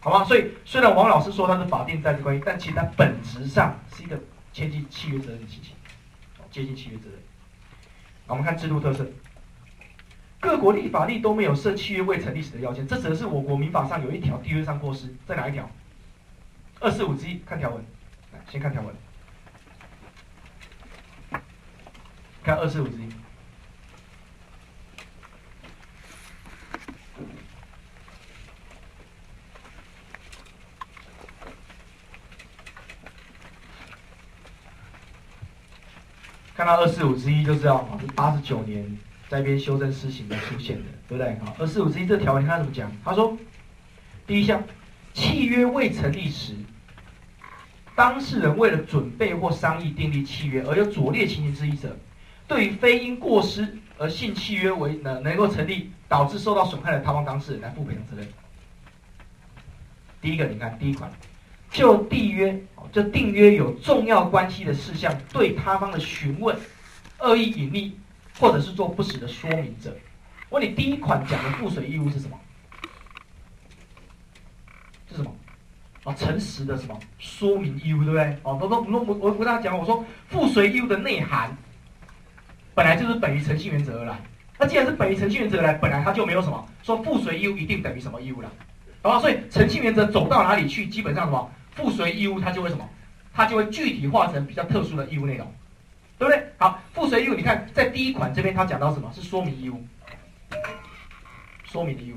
好吗？所以虽然王老师说它是法定在职关系，但其实它本质上是一个接近契约责任的情形，接近契约责任。我们看制度特色。各国立法例都没有设契约未成立时的要件，这指的是我国民法上有一条缔约上过失，在哪一条？二四五之一，看条文，来先看条文，看二四五之一，看到二四五之一就知道，是八十九年。在边修正施行的出现的，对不对？好，二四五之一这条文，你看怎么讲？他说，第一项，契约未成立时，当事人为了准备或商议订立契约而有左列情形之一者，对于非因过失而信契约为能能够成立，导致受到损害的他方当事人来负赔偿责任。第一个，你看第一款，就缔约，就订约有重要关系的事项，对他方的询问，恶意隐匿。或者是做不实的说明者，问你第一款讲的附随义务是什么？是什么？啊，诚实的什么说明义务，对不对？哦，我说我我我跟大家讲，我说附随义务的内涵本来就是本于诚信原则而来。那既然是本于诚信原则来，本来它就没有什么说附随义务一定等于什么义务了。好，所以诚信原则走到哪里去，基本上什么附随义务它就会什么，它就会具体化成比较特殊的义务内容。对不对？好，附随义务，你看在第一款这边，它讲到什么是说明义务？说明义务，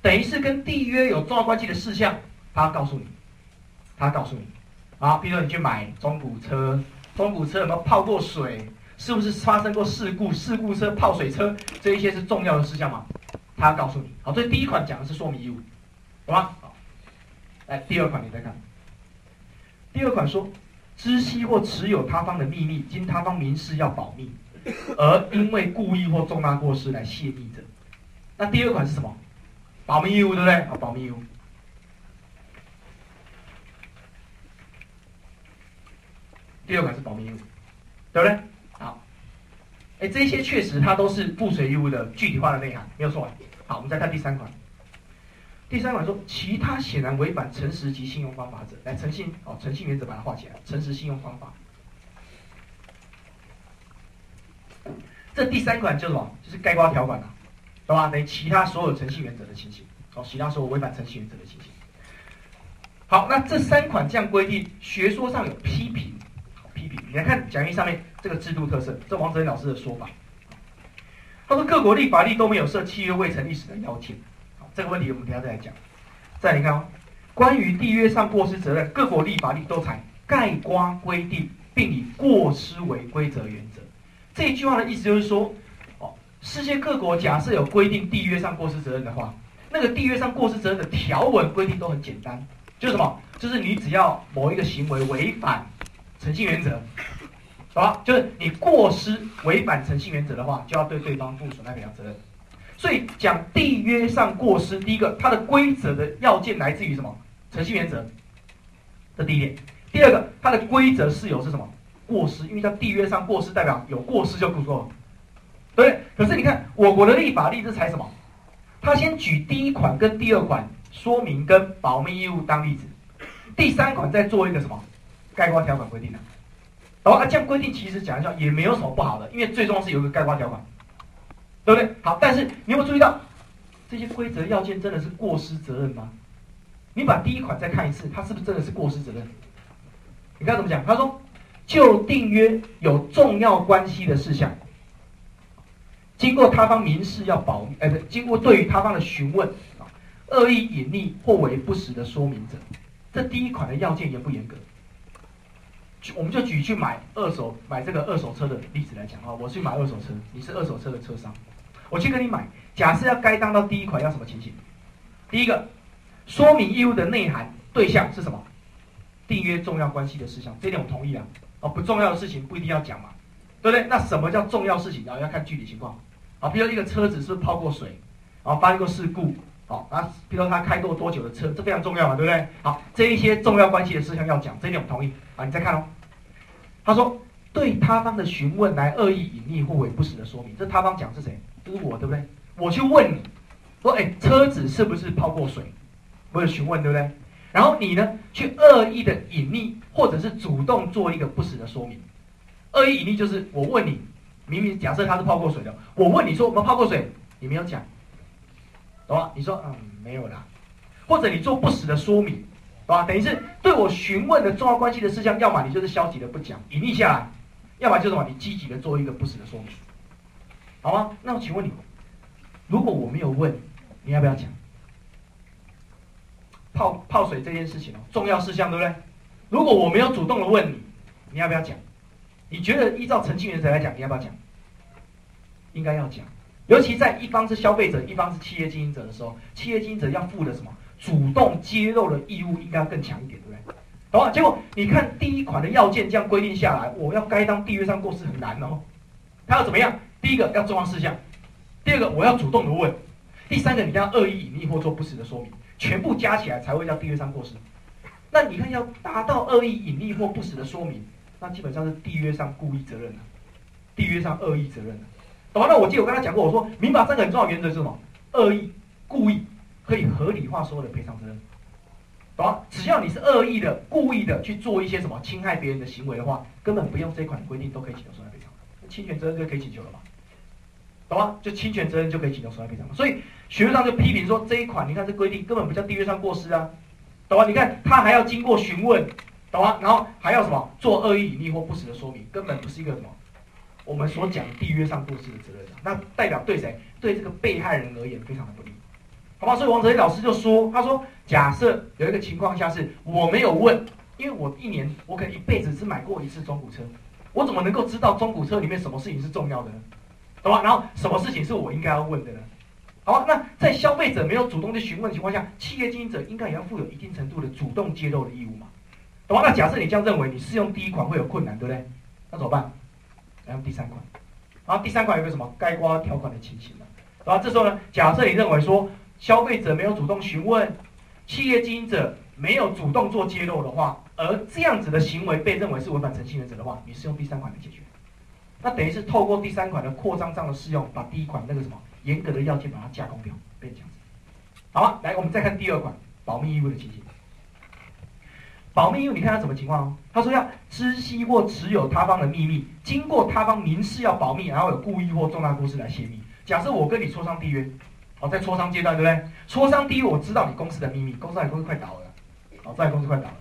等于是跟缔约有重要关系的事项，他告诉你，他告诉你，啊，比如说你去买中古车，中古车有没有泡过水？是不是发生过事故？事故车、泡水车，这一些是重要的事项嘛？他告诉你。好，所以第一款讲的是说明义务，懂吗？来第二款你再看。第二款说，知悉或持有他方的秘密，经他方明示要保密，而因为故意或重大过失来泄密者，那第二款是什么？保密义务，对不对？啊，保密义务。第二款是保密义务，对不对？好，哎，这些确实它都是附随义务的具体化的内涵，没有错。好，我们再看第三款。第三款说，其他显然违反诚实及信用方法者，来诚信哦，诚信原则把它画起来，诚实信用方法。这第三款叫什么？就是盖瓜条款啊，懂吧？等于其他所有诚信原则的情形，哦，其他所有违反诚信原则的情形。好，那这三款这样规定，学说上有批评。批评，你来看讲义上面这个制度特色，这王泽林老师的说法。他说各国立法例都没有设契约未成立时的要件。这个问题我们等下再来讲。再你看哦，关于缔约上过失责任，各国立法例都采盖瓜规定，并以过失为规则原则。这一句话的意思就是说，哦，世界各国假设有规定缔约上过失责任的话，那个缔约上过失责任的条文规定都很简单，就是什么？就是你只要某一个行为违反。诚信原则，好吧？就是你过失违反诚信原则的话，就要对对方负损害赔偿责任。所以讲缔约上过失，第一个，它的规则的要件来自于什么？诚信原则，这第一点。第二个，它的规则事由是什么？过失，因为它缔约上过失，代表有过失就足够了，对。可是你看我国的立法例是采什么？他先举第一款跟第二款说明跟保密义务当例子，第三款再做一个什么？概括条款规定的，好啊，这样规定其实讲一下也没有什么不好的，因为最终是有一个概括条款，对不对？好，但是你有没有注意到这些规则要件真的是过失责任吗？你把第一款再看一次，它是不是真的是过失责任？你看怎么讲？他说，就订约有重要关系的事项，经过他方明示要保密，哎，不，经过对于他方的询问啊，恶意隐匿或为不实的说明者，这第一款的要件严不严格？我们就举去买二手买这个二手车的例子来讲啊，我去买二手车，你是二手车的车商，我去跟你买，假设要该当到第一款要什么情形？第一个，说明义务的内涵对象是什么？订约重要关系的事项，这点我同意啊。哦，不重要的事情不一定要讲嘛，对不对？那什么叫重要事情啊？要看具体情况啊。比如一个车子是不是泡过水，然后发生过事故，好，那比如他开过多久的车，这非常重要嘛，对不对？好，这一些重要关系的事项要讲，这点我同意啊。你再看哦。他说：“对他方的询问来恶意隐匿或为不实的说明，这他方讲是谁？就是我，对不对？我去问你，说，哎，车子是不是泡过水？我有询问，对不对？然后你呢，去恶意的隐匿，或者是主动做一个不实的说明。恶意隐匿就是我问你，明明假设它是泡过水的，我问你说我们泡过水，你没有讲，懂吗？你说嗯没有啦，或者你做不实的说明。”吧？等于是对我询问的重要关系的事项，要么你就是消极的不讲，隐匿下来；要么就是什么，你积极的做一个不实的说明，好吗？那我请问你，如果我没有问，你要不要讲？泡泡水这件事情哦，重要事项对不对？如果我没有主动的问你，你要不要讲？你觉得依照诚信原则来讲，你要不要讲？应该要讲，尤其在一方是消费者，一方是企业经营者的时候，企业经营者要负的什么？主动揭露的义务应该要更强一点，对不对？好吧，结果你看第一款的要件这样规定下来，我要该当缔约上过失很难哦。他要怎么样？第一个要重要事项，第二个我要主动的问，第三个你要恶意隐匿或做不实的说明，全部加起来才会叫缔约上过失。那你看要达到恶意隐匿或不实的说明，那基本上是缔约上故意责任了，缔约上恶意责任了。懂吗？那我记得我跟他讲过，我说民法三个很重要原则是什么？恶意、故意。可以合理化所有的赔偿责任，懂吗？只要你是恶意的、故意的去做一些什么侵害别人的行为的话，根本不用这一款规定都可以请求损害赔偿，侵权责任就可以请求了嘛，懂吗？就侵权责任就可以请求损害赔偿所以学术上就批评说这一款，你看这规定根本不叫缔约上过失啊，懂吗？你看他还要经过询问，懂吗？然后还要什么做恶意隐匿或不实的说明，根本不是一个什么我们所讲缔约上过失的责任，那代表对谁？对这个被害人而言非常的不利。好吧，所以王哲林老师就说：“他说，假设有一个情况下是我没有问，因为我一年我可能一辈子只买过一次中古车，我怎么能够知道中古车里面什么事情是重要的呢？好吧？然后什么事情是我应该要问的呢？好吧，那在消费者没有主动去询问的情况下，企业经营者应该也要负有一定程度的主动揭露的义务嘛？懂吗？那假设你这样认为，你适用第一款会有困难，对不对？那怎么办？来用第三款。好第三款有个什么该刮条款的情形呢？然后这时候呢，假设你认为说消费者没有主动询问，企业经营者没有主动做揭露的话，而这样子的行为被认为是违反诚信原则的话，你是用第三款来解决。那等于是透过第三款的扩张上的适用，把第一款那个什么严格的要件把它架空掉，变这样子。好了，来我们再看第二款保密义务的情形。保密义务，你看他什么情况哦？他说要知悉或持有他方的秘密，经过他方明示要保密，然后有故意或重大过失来泄密。假设我跟你磋商缔约，哦，在磋商阶段，对不对？磋商缔约，我知道你公司的秘密，公司在公司快倒了，哦，在公司快倒了。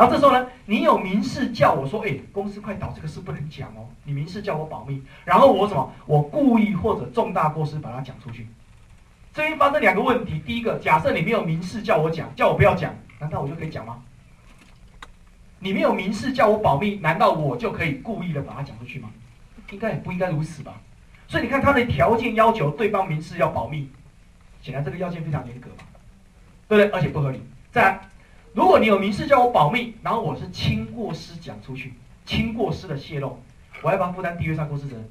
然后这时候呢，你有明示叫我说，哎，公司快倒，这个事不能讲哦。你明示叫我保密，然后我什么？我故意或者重大过失把它讲出去。这边发生两个问题，第一个，假设你没有明示叫我讲，叫我不要讲，难道我就可以讲吗？你没有明示叫我保密，难道我就可以故意的把它讲出去吗？应该也不应该如此吧。所以你看他的条件要求对方明示要保密，显然这个要件非常严格嘛，对不对？而且不合理。再来。如果你有明示叫我保密，然后我是轻过失讲出去，轻过失的泄露，我要不要负担缔约上过失责任？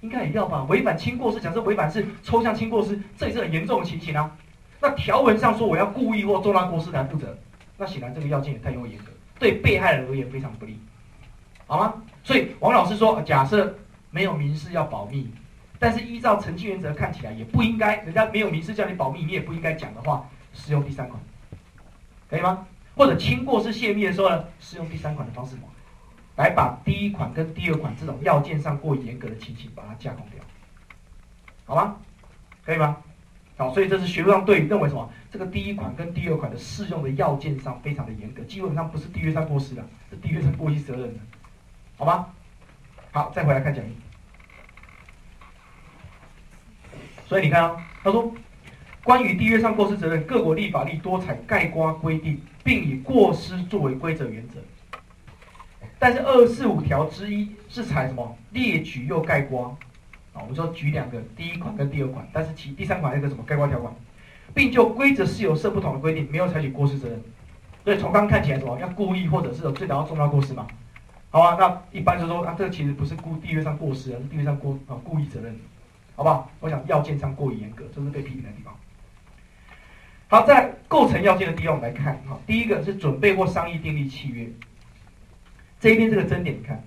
应该也要吧。违反轻过失，假设违反是抽象轻过失，这也是很严重的情形啊。那条文上说我要故意或重大过失来负责，那显然这个要件也太过严格，对被害人而言非常不利，好吗？所以王老师说，假设没有明示要保密，但是依照程序原则看起来也不应该，人家没有明示叫你保密，你也不应该讲的话，适用第三款。可以吗？或者清过失泄密的时候呢，适用第三款的方式来把第一款跟第二款这种要件上过严格的情形把它架空掉，好吗？可以吗？好，所以这是学术上对认为什么？这个第一款跟第二款的适用的要件上非常的严格，基本上不是缔约上过失的，是缔约上过失责任的，好吗？好，再回来看讲义。所以你看啊，他说。关于缔约上过失责任，各国立法例多采盖瓜规定，并以过失作为规则原则。但是二四五条之一是采什么列举又盖瓜啊？我们说举两个，第一款跟第二款，但是其第三款那个什么盖瓜条款，并就规则是有设不同的规定，没有采取过失责任。所以从刚看起来什么要故意或者是有最大重大过失嘛？好吧，那一般就说啊，这个其实不是故缔约上过失，而是缔约上过啊故意责任，好不好？我想要件上过于严格，这是被批评的地方。好，在构成要件的地方，我们来看哈。第一个是准备或商议订立契约。这一边这个真点，你看，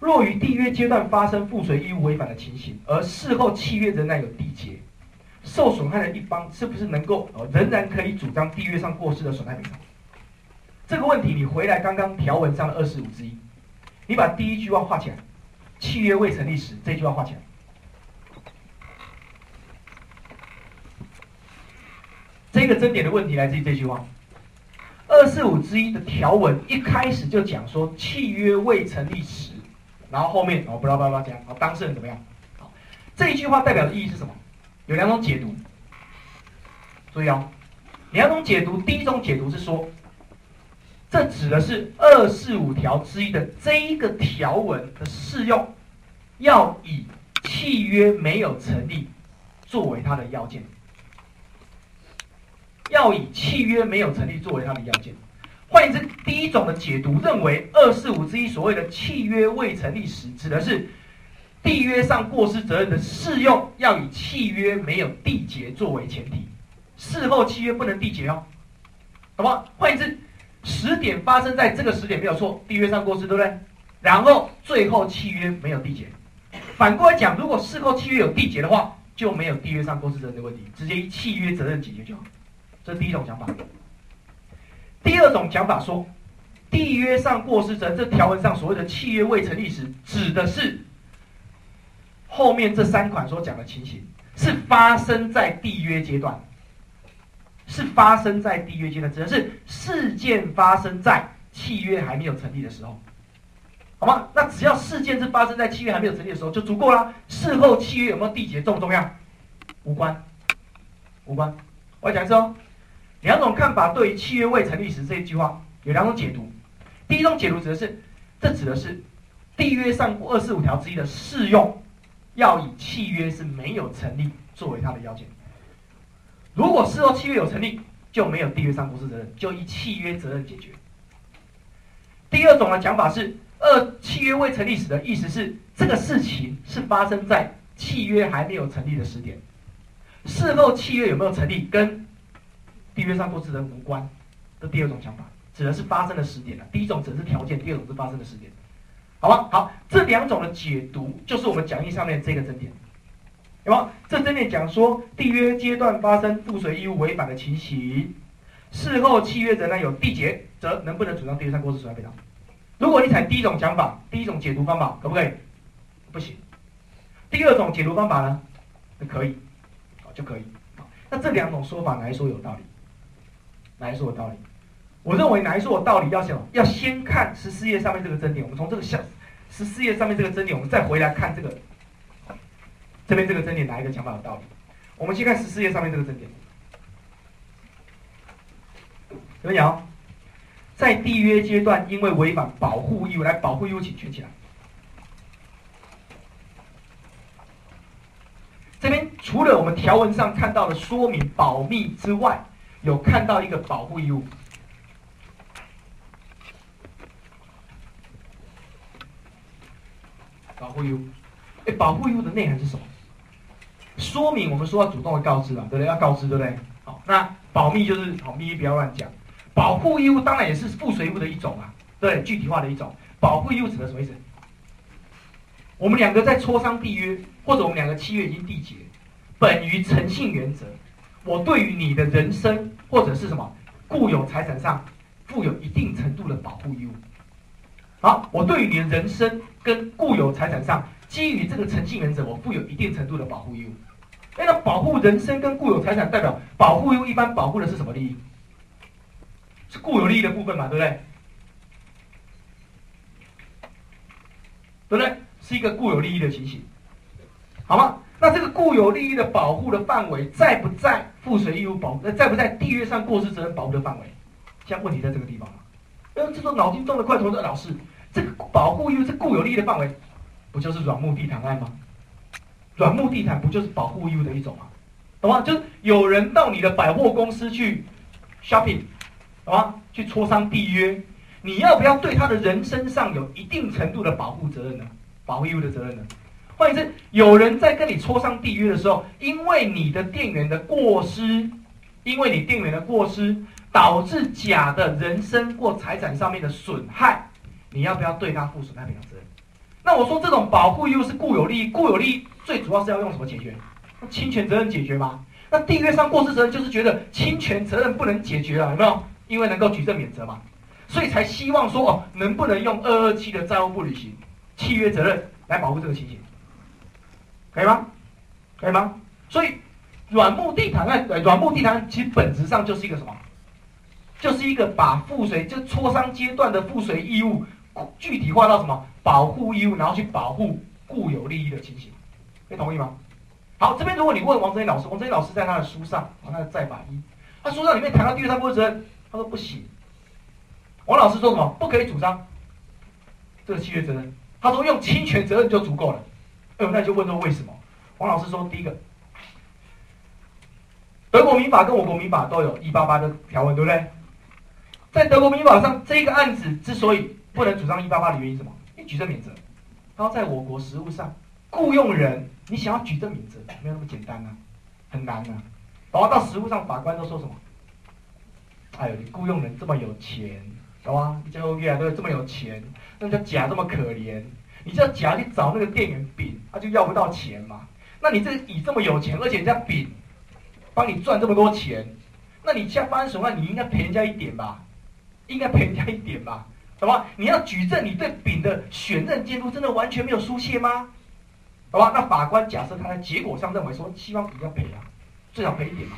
若于缔约阶段发生附随义务违反的情形，而事后契约仍然有缔结，受损害的一方是不是能够仍然可以主张缔约上过失的损害赔偿？这个问题，你回来刚刚条文上的二十五之一，你把第一句话画起来，契约未成立时这句话画起来。这个争点的问题来自于这句话，二四五之一的条文一开始就讲说契约未成立时，然后后面哦巴拉巴拉讲，哦当事人怎么样？好，这一句话代表的意义是什么？有两种解读，注意哦，两种解读。第一种解读是说，这指的是二四五条之一的这一个条文的适用，要以契约没有成立作为它的要件。要以契约没有成立作为它的要件。换言之，第一种的解读认为，二四五之一所谓的契约未成立时，指的是缔约上过失责任的适用要以契约没有缔结作为前提，事后契约不能缔结哦。好不好？换言之，时点发生在这个时点没有错，缔约上过失对不对？然后最后契约没有缔结。反过来讲，如果事后契约有缔结的话，就没有缔约上过失责任的问题，直接以契约责任解决就好。这是第一种讲法。第二种讲法说，缔约上过失责任，这条文上所谓的契约未成立时，指的是后面这三款所讲的情形，是发生在缔约阶段，是发生在缔约阶段，指的是事件发生在契约还没有成立的时候，好吗？那只要事件是发生在契约还没有成立的时候就足够了。事后契约有没有缔结重不重要？无关，无关。我要讲一次哦。两种看法对于契约未成立时这一句话有两种解读。第一种解读指的是，这指的是缔约上部二四五条之一的适用，要以契约是没有成立作为它的要件。如果事后契约有成立，就没有缔约上过失责任，就以契约责任解决。第二种的讲法是，二契约未成立时的意思是，这个事情是发生在契约还没有成立的时点，事后契约有没有成立跟缔约上过失人无关。的第二种讲法，指的是发生的时点了。第一种指的是条件，第二种是发生的时点。好吧，好，这两种的解读就是我们讲义上面这个争点。有没有？这争点讲说，缔约阶段发生附随义务违反的情形，事后契约仍然有缔结，则能不能主张缔约上过失损害赔偿？如果你采第一种讲法，第一种解读方法，可不可以？不行。第二种解读方法呢？可以，就可以。那这两种说法来说有道理？哪一说有道理？我认为哪一说有道理？要想要先看十四页上面这个争点，我们从这个项十四页上面这个争点，我们再回来看这个。这边这个争点哪一个讲法有道理？我们先看十四页上面这个争点。怎么讲？在缔约阶段，因为违反保护义务，来保护义务，请圈起来。这边除了我们条文上看到的说明保密之外，有看到一个保护义务。保护义务，哎，保护义务的内涵是什么？说明我们说要主动的告知了，对不对？要告知，对不对？好，那保密就是好秘密，不要乱讲。保护义务当然也是附随物的一种啊，对，具体化的一种。保护义务指的什么意思？我们两个在磋商缔约，或者我们两个契约已经缔结，本于诚信原则，我对于你的人生或者是什么固有财产上，负有一定程度的保护义务。好，我对于你的人身跟固有财产上，基于这个诚信原则，我负有一定程度的保护义务。哎，那保护人身跟固有财产，代表保护义务一般保护的是什么利益？是固有利益的部分嘛，对不对？对不对？是一个固有利益的情形，好吗？那这个固有利益的保护的范围，在不在附随义务保？呃，在不在缔约上过失责任保护的范围？现在问题在这个地方吗。呃，这个脑筋动得快，同学老师，这个保护义务是固有利益的范围，不就是软木地毯案吗？软木地毯不就是保护义务的一种吗？懂吗？就是有人到你的百货公司去 shopping，懂吗？去磋商缔约，你要不要对他的人身上有一定程度的保护责任呢？保护义务的责任呢？换言之，有人在跟你磋商缔约的时候，因为你的店员的过失，因为你店员的过失。导致甲的人身或财产上面的损害，你要不要对他负损害赔偿责任？那我说这种保护义务是固有利益，固有利益最主要是要用什么解决？侵权责任解决吗？那缔约上过失责任就是觉得侵权责任不能解决了，有没有？因为能够举证免责嘛，所以才希望说哦，能不能用二二七的债务不履行契约责任来保护这个情形？可以吗？可以吗？所以软木地毯案，软木地毯其实本质上就是一个什么？就是一个把附随就磋商阶段的附随义务具体化到什么保护义务，然后去保护固有利益的情形，你同意吗？好，这边如果你问王哲林老师，王哲林老师在他的书上，他的在法一，他书上里面谈到第三部责任，他说不行。王老师说什么？不可以主张这个契约责任，他说用侵权责任就足够了。哎呦，那就问说为什么？王老师说，第一个，德国民法跟我国民法都有一八八的条文，对不对？在德国民法上，这个案子之所以不能主张一八八的原因是什么？因为举证免责。然后在我国实务上，雇佣人你想要举证免责，没有那么简单啊，很难啊。然后到实务上，法官都说什么？哎呦，你雇佣人这么有钱，懂吗？你最后越来越这么有钱，那叫假这么可怜，你叫甲去找那个店员丙，他就要不到钱嘛。那你这乙这么有钱，而且人家丙帮你赚这么多钱，那你现在发生什么？你应该赔人家一点吧？应该赔人家一点吧，好吧？你要举证，你对丙的选任监督真的完全没有疏泄吗？好吧？那法官假设他在结果上认为说，希望丙要赔啊，最少赔一点嘛，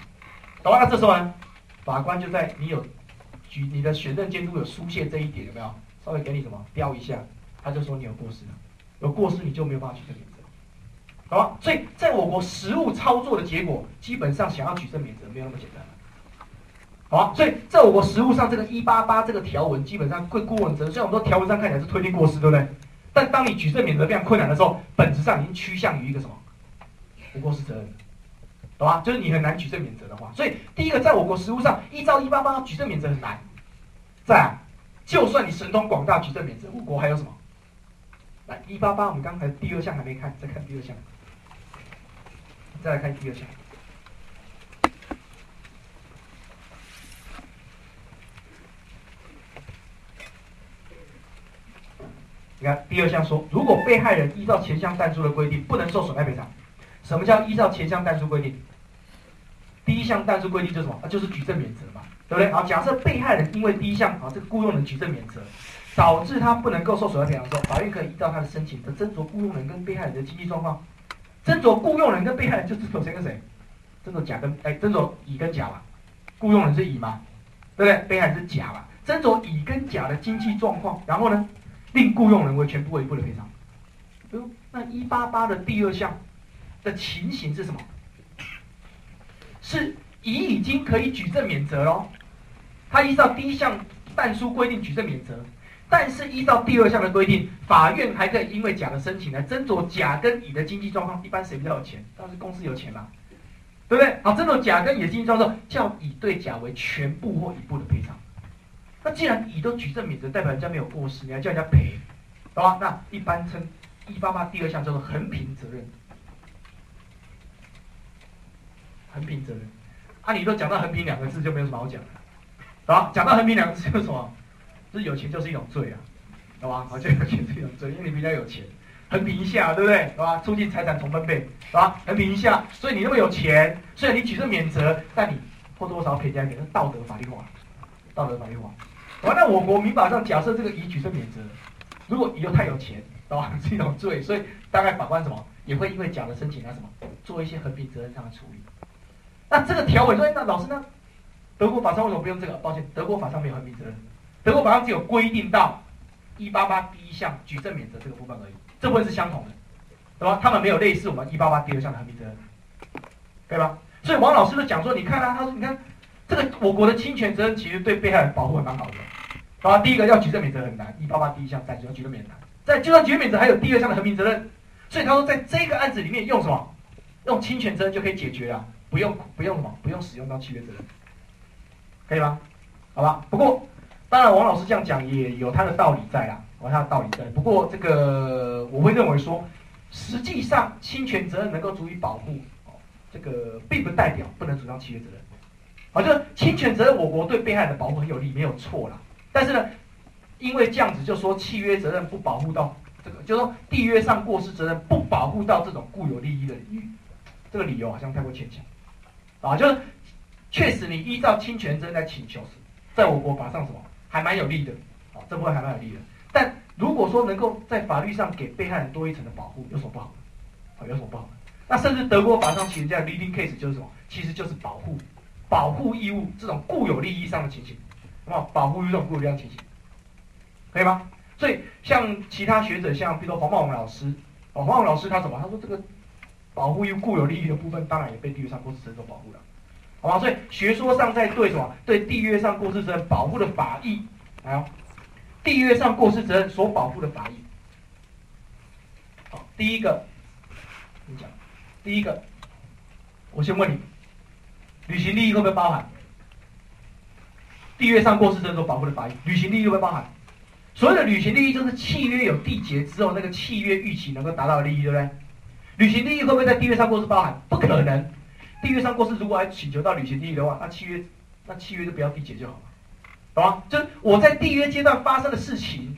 好吧？那这时候呢，法官就在你有举你的选任监督有疏泄这一点有没有？稍微给你什么标一下，他就说你有过失了，有过失你就没有办法举证免责，好吧？所以在我国实务操作的结果，基本上想要举证免责没有那么简单。好吧，所以在我国实务上，这个一八八这个条文基本上会过问责。虽然我们说条文上看起来是推定过失，对不对？但当你举证免责非常困难的时候，本质上已经趋向于一个什么？无过失责任，懂吧？就是你很难举证免责的话，所以第一个，在我国实务上，依照一八八举证免责很难。在，就算你神通广大举证免责，我国还有什么？来，一八八，我们刚才第二项还没看，再看第二项，再来看第二项。你看第二项说，如果被害人依照前项但书的规定，不能受损害赔偿。什么叫依照前项但书规定？第一项但书规定就是什么？就是举证免责嘛，对不对？好，假设被害人因为第一项啊，这个雇佣人举证免责，导致他不能够受损害赔偿的时候，法院可以依照他的申请，的斟酌雇佣人跟被害人的经济状况，斟酌雇佣人跟被害人就斟酌谁跟谁？斟酌甲跟哎，斟酌乙跟甲嘛。雇佣人是乙嘛，对不对？被害人是甲嘛，斟酌乙跟甲的经济状况，然后呢？令雇佣人为全部或一部的赔偿。哟，那一八八的第二项的情形是什么？是乙已经可以举证免责喽。他依照第一项但书规定举证免责，但是依照第二项的规定，法院还可以因为甲的申请来斟酌甲跟乙的经济状况。一般谁比较有钱？当然是公司有钱嘛，对不对？好，斟酌甲跟乙的经济状况，叫乙对甲为全部或一部的赔偿。那既然乙都举证免责，代表人家没有过失，你还叫人家赔，好吧？那一般称一八八第二项叫做横平责任，横平责任。啊，你都讲到横平两个字，就没有什么好讲的，啊，讲到横平两个字就是什么？就是有钱就是一种罪啊，好吧？好，就有钱是一种罪，因为你比较有钱，横平一下，对不对？好吧？促进财产重分配，好吧？横平一下，所以你那么有钱，虽然你举证免责，但你或多或少赔人家一点，道德法律化，道德法律化。完，那我国民法上假设这个乙举证免责，如果乙又太有钱，对吧？[laughs] 是一种罪，所以大概法官什么也会因为甲的申请啊什么，做一些和平责任上的处理。那这个条文说，那老师呢？德国法上为什么不用这个？抱歉，德国法上没有和平责任，德国法上只有规定到一八八第一项举证免责这个部分而已，这部分是相同的，对吧？他们没有类似我们一八八第二项的和平责任，对吧？所以王老师就讲说，你看啊，他说你看。这个我国的侵权责任其实对被害人保护还蛮好的，啊，第一个要举证免责很难，一八八第一项但是要举证免责，在就算举证免责还有第二项的和平责任，所以他说在这个案子里面用什么，用侵权责任就可以解决了，不用不用什么，不用使用到契约责任，可以吗？好吧，不过当然王老师这样讲也有他的道理在啦，有他的道理在，不过这个我会认为说，实际上侵权责任能够足以保护，这个并不代表不能主张契约责任。好，就是侵权责任，我国对被害人的保护很有利，没有错啦。但是呢，因为这样子就说契约责任不保护到这个，就说缔约上过失责任不保护到这种固有利益的领域，这个理由好像太过牵强。啊，就是确实你依照侵权责任来请求时，在我国法上什么还蛮有利的，啊，这部分还蛮有利的。但如果说能够在法律上给被害人多一层的保护，有什么不好？啊，有什么不好？那甚至德国法上其实这样 leading case 就是什么？其实就是保护。保护义务这种固有利益上的情形，那么保护这种固有利益上的情形，可以吗？所以像其他学者，像比如说黄茂文老师，黄茂文老师他怎么？他说这个保护义务固有利益的部分，当然也被缔约上过失责任所保护了，好吧？所以学说上在对什么？对缔约上过失责任保护的法益，来，缔约上过失责任所保护的法益。好，第一个，你讲，第一个，我先问你。履行利益会不会包含缔约上过失责任所保护的法益？履行利益会不会包含？所谓的履行利益，就是契约有缔结之后，那个契约预期能够达到的利益，对不对？履行利益会不会在缔约上过失包含？不可能。缔约上过失如果还请求到履行利益的话，那契约那契约就不要缔结就好了，懂吗？就是我在缔约阶段发生的事情，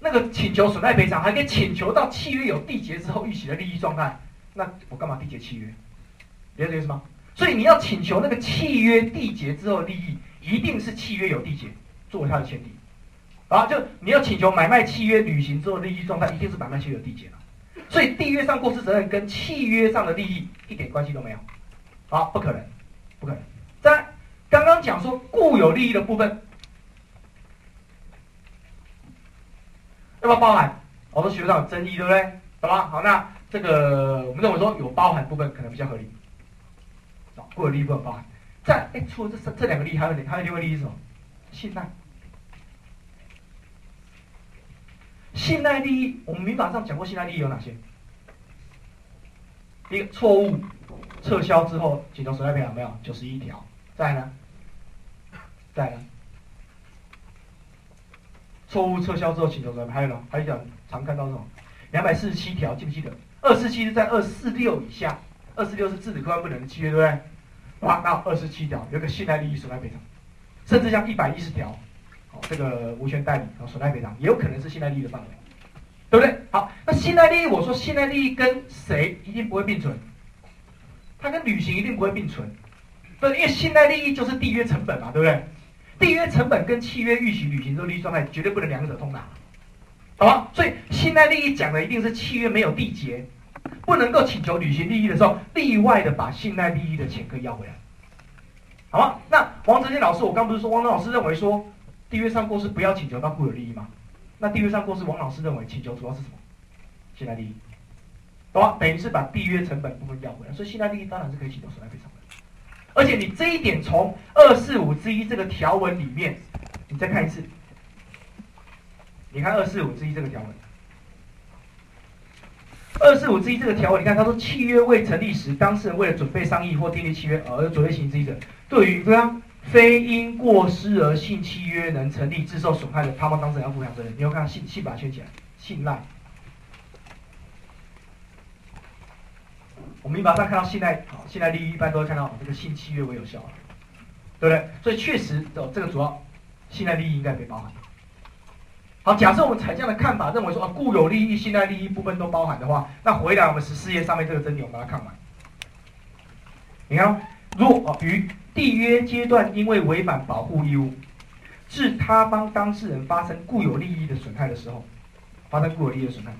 那个请求损害赔偿，还可以请求到契约有缔结之后预期的利益状态，那我干嘛缔结契约？理解这意思吗？所以你要请求那个契约缔结之后的利益，一定是契约有缔结作为它的前提，啊，就你要请求买卖契约履行之后利益状态，一定是买卖契约有缔结了。所以缔约上过失责任跟契约上的利益一点关系都没有，好，不可能，不可能。在刚刚讲说固有利益的部分，要不要包含？我说学上有争议，对不对？懂吗？好，那这个我们认为说有包含部分可能比较合理。固有利益部分包含。在哎，除了这这两个利益，还有？还有另外利益是什么？信赖。信赖利益，我们民法上讲过信赖利益有哪些？一个错误撤销之后，请求损害赔偿没有？九十一条。在呢？在呢？错误撤销之后，请求损害还有呢？还有讲常看到这种两百四十七条，记不记得？二四七是在二四六以下，二四六是制止客观不能的契约，对不对？哇，到二十七条有个信赖利益损害赔偿，甚至像一百一十条，这个无权代理和损害赔偿也有可能是信赖利益的范围，对不对？好，那信赖利益，我说信赖利益跟谁一定不会并存？它跟履行一定不会并存，对，因为信赖利益就是缔约成本嘛，对不对？缔约成本跟契约预期履行这个利益状态绝对不能两者通拿，好吧？所以信赖利益讲的一定是契约没有缔结。不能够请求履行利益的时候，例外的把信赖利益的钱可以要回来，好吗？那王哲健老师，我刚不是说王老师认为说缔约上过失不要请求到固有利益吗？那缔约上过失，王老师认为请求主要是什么？信赖利益，好吧？等于是把缔约成本部分要回来，所以信赖利益当然是可以请求损害赔偿的。而且你这一点从二四五之一这个条文里面，你再看一次，你看二四五之一这个条文。二四五之一这个条文，你看他说，契约未成立时，当事人为了准备商议或订立契约而准备行之一者，对于对啊，非因过失而信契约能成立，自受损害的，他方当事人要负责任。你要看信信把它圈起来，信赖。我们一般上看到信赖，好，信赖利益一般都会看到这个信契约为有效，对不对？所以确实的，这个主要信赖利益应该被包含。好，假设我们采这样的看法，认为说啊，固有利益、信赖利益部分都包含的话，那回来我们十四页上面这个真理，我们把它看完。你看，若于缔约阶段因为违反保护义务，致他方当事人发生固有利益的损害的时候，发生固有利益的损害，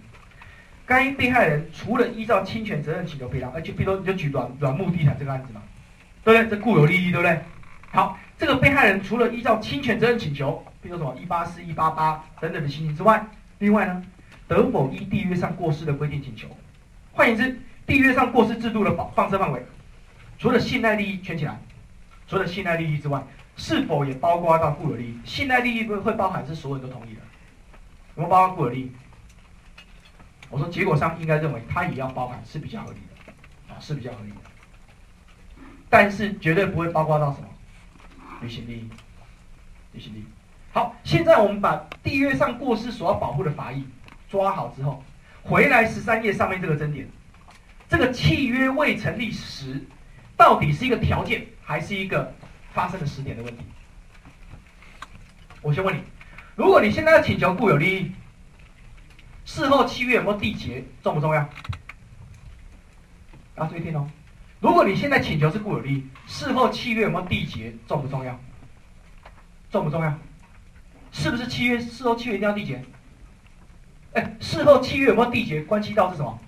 该被害人除了依照侵权责任请求赔偿，而且比如说你就举软软木地毯这个案子嘛，对不对？这固有利益，对不对？好，这个被害人除了依照侵权责任请求。比如说什么一八四、一八八等等的情形之外，另外呢，得某一缔约上过失的规定请求？换言之，缔约上过失制度的保放射范围，除了信赖利益圈起来，除了信赖利益之外，是否也包括到固有利益？信赖利益会会包含是所有人都同意的，有没有包括固有利益？我说结果上应该认为它也要包含是比较合理的，啊是比较合理的，但是绝对不会包括到什么履行利益，履行利益。好，现在我们把缔约上过失所要保护的法益抓好之后，回来十三页上面这个真点，这个契约未成立时，到底是一个条件还是一个发生的时点的问题？我先问你，如果你现在要请求固有利益，事后契约有没有缔结，重不重要？要注意听哦。如果你现在请求是固有利益，事后契约有没有缔结，重不重要？重不重要？是不是契约事后契约一定要缔结？哎，事后契约有没有缔结，关系到是什么？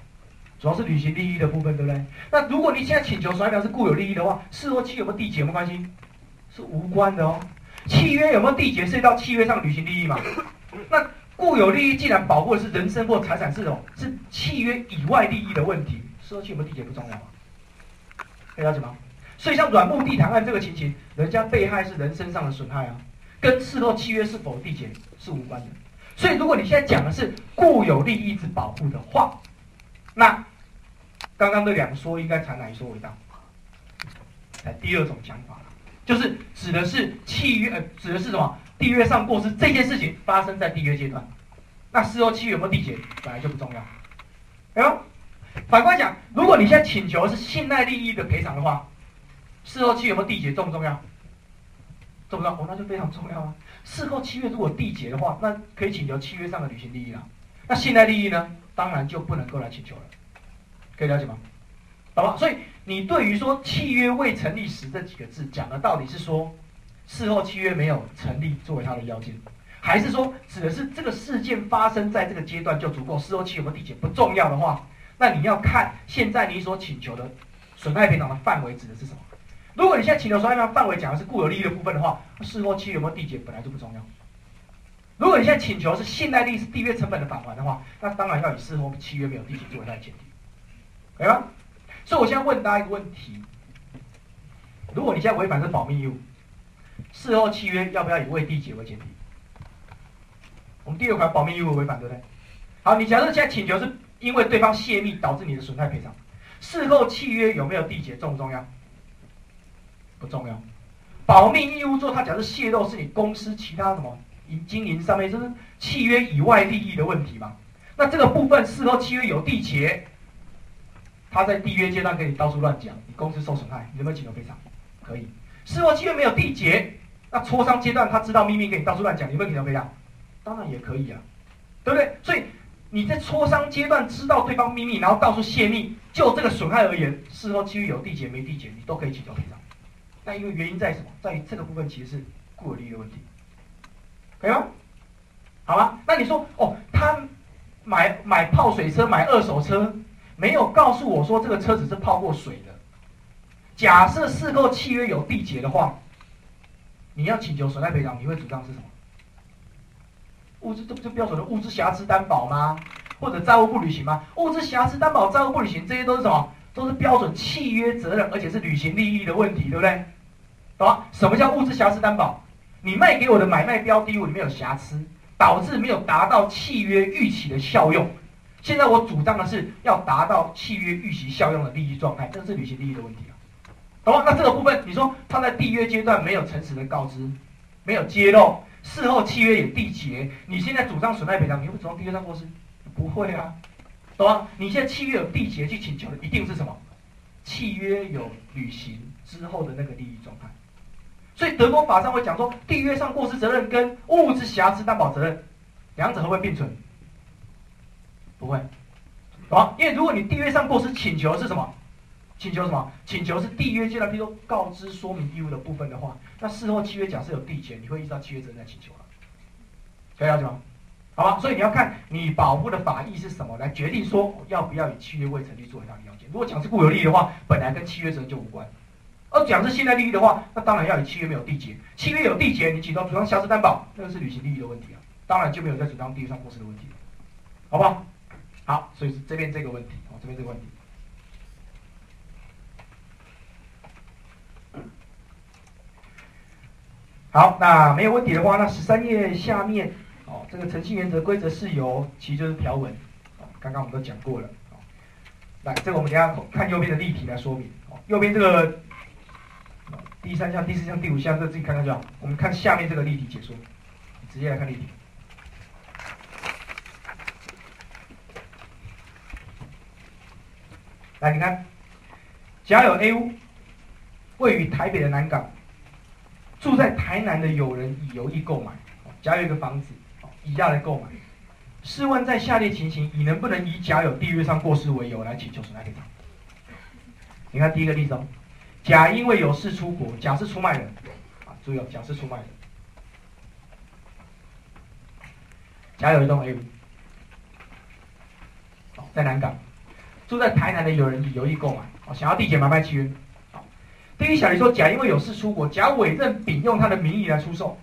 主要是履行利益的部分，对不对？那如果你现在请求甩表是固有利益的话，事后契约有没有缔结有没有关系？是无关的哦。契约有没有缔结，涉及到契约上履行利益嘛？[laughs] 那固有利益既然保护的是人身或财产这种是契约以外利益的问题，事后契约有没有缔结不重要吗？可以了解吗？所以像软木地毯案这个情形，人家被害是人身上的损害啊。跟事后契约是否缔结是无关的，所以如果你现在讲的是固有利益之保护的话，那刚刚的两说应该采哪一说为大？采第二种讲法，就是指的是契约，呃，指的是什么？缔约上过失这件事情发生在缔约阶段，那事后契约有没有缔结本来就不重要。哎呦，反过来讲，如果你现在请求是信赖利益的赔偿的话，事后契约有没有缔结重不重要？重不重要？那就非常重要啊！事后契约如果缔结的话，那可以请求契约上的履行利益了。那信赖利益呢？当然就不能够来请求了。可以了解吗？好吧。所以你对于说契约未成立时这几个字讲的到底是说事后契约没有成立作为它的要件，还是说指的是这个事件发生在这个阶段就足够？事后契约有没有缔结不重要的话，那你要看现在你所请求的损害赔偿的范围指的是什么？如果你现在请求损害赔偿范围讲的是固有利益的部分的话，事后契约有没有缔结本来就不重要。如果你现在请求是信贷利益是缔约成本的返还的话，那当然要以事后契约没有缔结作为它的前提，可以吗？所以我现在问大家一个问题：如果你现在违反是保密义务，事后契约要不要以未缔结为前提？我们第二款保密义务违反对不对？好，你假设现在请求是因为对方泄密导致你的损害赔偿，事后契约有没有缔结重不重要？不重要。保密义务做，他假设泄露是你公司其他什么经营上面，就是契约以外利益的问题嘛？那这个部分事后契约有缔结，他在缔约阶段跟你到处乱讲，你公司受损害，你有没有请求赔偿？可以。事后契约没有缔结，那磋商阶段他知道秘密跟你到处乱讲，有没有请求赔偿？当然也可以啊，对不对？所以你在磋商阶段知道对方秘密，然后到处泄密，就这个损害而言，事后契约有缔结没缔结，你都可以请求赔偿。那因为原因在什么？在于这个部分其实是固有利益的问题，可以吗？好吧？那你说哦，他买买泡水车，买二手车，没有告诉我说这个车子是泡过水的。假设事后契约有缔结的话，你要请求损害赔偿，你会主张是什么？物质这不就标准的物质瑕疵担保吗？或者债务不履行吗？物质瑕疵担保、债务不履行，这些都是什么？都是标准契约责任，而且是履行利益的问题，对不对？懂吗？什么叫物质瑕疵担保？你卖给我的买卖标的物里面有瑕疵，导致没有达到契约预期的效用。现在我主张的是要达到契约预期效用的利益状态，这是履行利益的问题啊。懂吗？那这个部分，你说他在缔约阶段没有诚实的告知，没有揭露，事后契约也缔结，你现在主张损害赔偿，你会主张缔约上过失？不会啊，懂吗？你现在契约有缔结去请求的，一定是什么？契约有履行。之后的那个利益状态，所以德国法上会讲说，缔约上过失责任跟物质瑕疵担保责任，两者会不会并存？不会，懂吗？因为如果你缔约上过失请求是什么？请求什么？请求是缔约阶段，比如说告知说明义务的部分的话，那事后契约假设有缔结，你会依照契约责任来请求了，可以了解吗？好吧，所以你要看你保护的法益是什么，来决定说要不要以契约未成立作为它的要件。如果讲是固有利益的话，本来跟契约责任就无关。而讲是现在利益的话，那当然要以契约没有缔结，契约有缔结，你主张主张瑕疵担保，那个是履行利益的问题啊，当然就没有在主张缔约上过失的问题，好不好？好，所以是这边这个问题，哦，这边这个问题。好，那没有问题的话，那十三页下面，哦，这个诚信原则规则是由，其实就是条文，刚刚我们都讲过了，哦，来，这个我们等下看右边的例题来说明。右边这个第三项、第四项、第五项，这自己看看就好。我们看下面这个例题解说，直接来看例题。来，你看，甲有 A 屋，位于台北的南港，住在台南的友人乙有意购买，甲有一个房子，以下来购买。试问在下列情形，乙能不能以甲有地约上过失为由来请求损害赔偿？你看第一个例子哦，甲因为有事出国，甲是出卖人，啊，注意哦，甲是出卖人。甲有一栋 A 屋，在南港，住在台南的有人以有意购买，哦，想要缔结买卖契约。第一小你说甲因为有事出国，甲委任丙用他的名义来出售，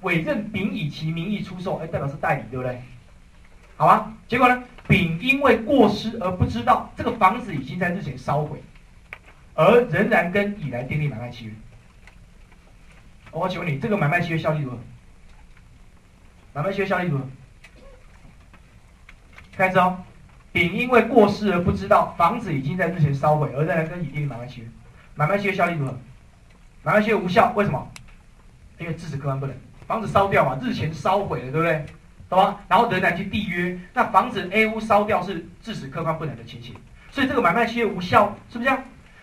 委任丙以其名义出售，哎，代表是代理，对不对？好吧，结果呢，丙因为过失而不知道这个房子已经在日前烧毁。而仍然跟乙来订立买卖契约，我请问你，这个买卖契约效力如何？买卖契约效力如何？开始哦，丙因为过失而不知道房子已经在日前烧毁，而仍然跟乙订立买卖契约，买卖契约效力如何？买卖契约无效，为什么？因为致使客观不能，房子烧掉嘛，日前烧毁了，对不对？懂吗？然后仍然去缔约，那房子 A 屋烧掉是致使客观不能的情形，所以这个买卖契约无效，是不是这样？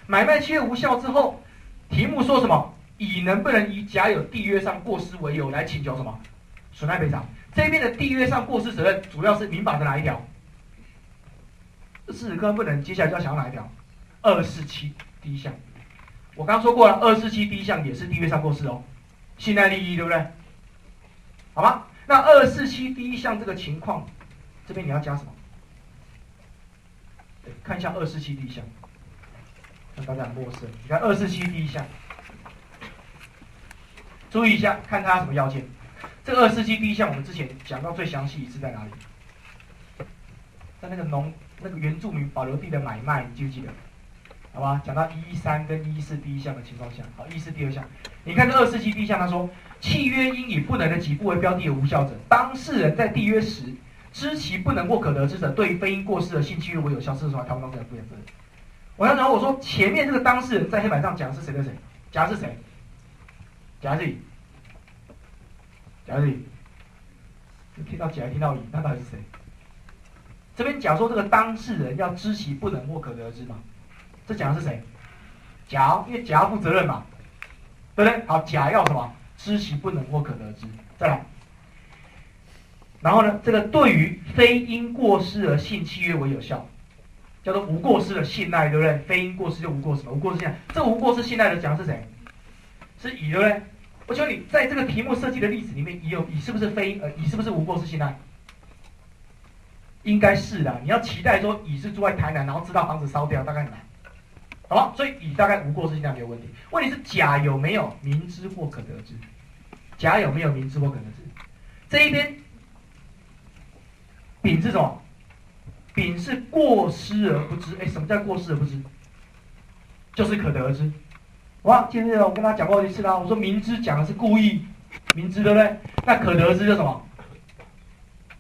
买卖契约无效之后，题目说什么？乙能不能以甲有缔约上过失为由来请求什么损害赔偿？这边的缔约上过失责任主要是民法的哪一条？事实客观不能，接下来就要想到哪一条？二四七第一项。我刚说过了，二四七第一项也是缔约上过失哦，信赖利益对不对？好吗？那二四七第一项这个情况，这边你要加什么？看一下二四七第一项。大家很陌生，你看二四七第一项，注意一下，看他什么要件。这个二四七第一项，我们之前讲到最详细一次在哪里？在那个农那个原住民保留地的买卖，你记不记得？好吧，讲到一三跟一四第一项的情况下，好，一四第二项，你看这二四七第一项，他说，契约应以不能的几部为标的的无效者，当事人在缔约时知其不能或可得之者，对非因过失而性契约为有效，是什么？台湾当事人不负责任。我要然后我说前面这个当事人在黑板上讲的是谁的谁？讲的是谁？讲的是乙。讲的是乙。听到甲，听到乙，那到底是谁？这边讲说这个当事人要知其不能或可得知嘛？这讲的是谁？甲，因为甲负责任嘛，对不对？好，甲要什么？知其不能或可得之。再来。然后呢，这个对于非因过失而性契约为有效，叫做无过失的信赖，对不对？非因过失就无过失嘛，无过失信赖。这无过失信赖的讲的是谁？是乙，对不对？我求你，在这个题目设计的例子里面，乙有乙是不是非呃乙是不是无过失信赖？应该是的。你要期待说乙是住在台南，然后知道房子烧掉，大概很难，好吧？所以乙大概无过失信赖没有问题。问题是甲有没有明知或可得知？甲有没有明知或可得知？这一边。丙是什么？丙是过失而不知。哎，什么叫过失而不知？就是可得而知。哇，今天我跟他讲过一次啦。我说明知讲的是故意，明知对不对？那可得知就什么？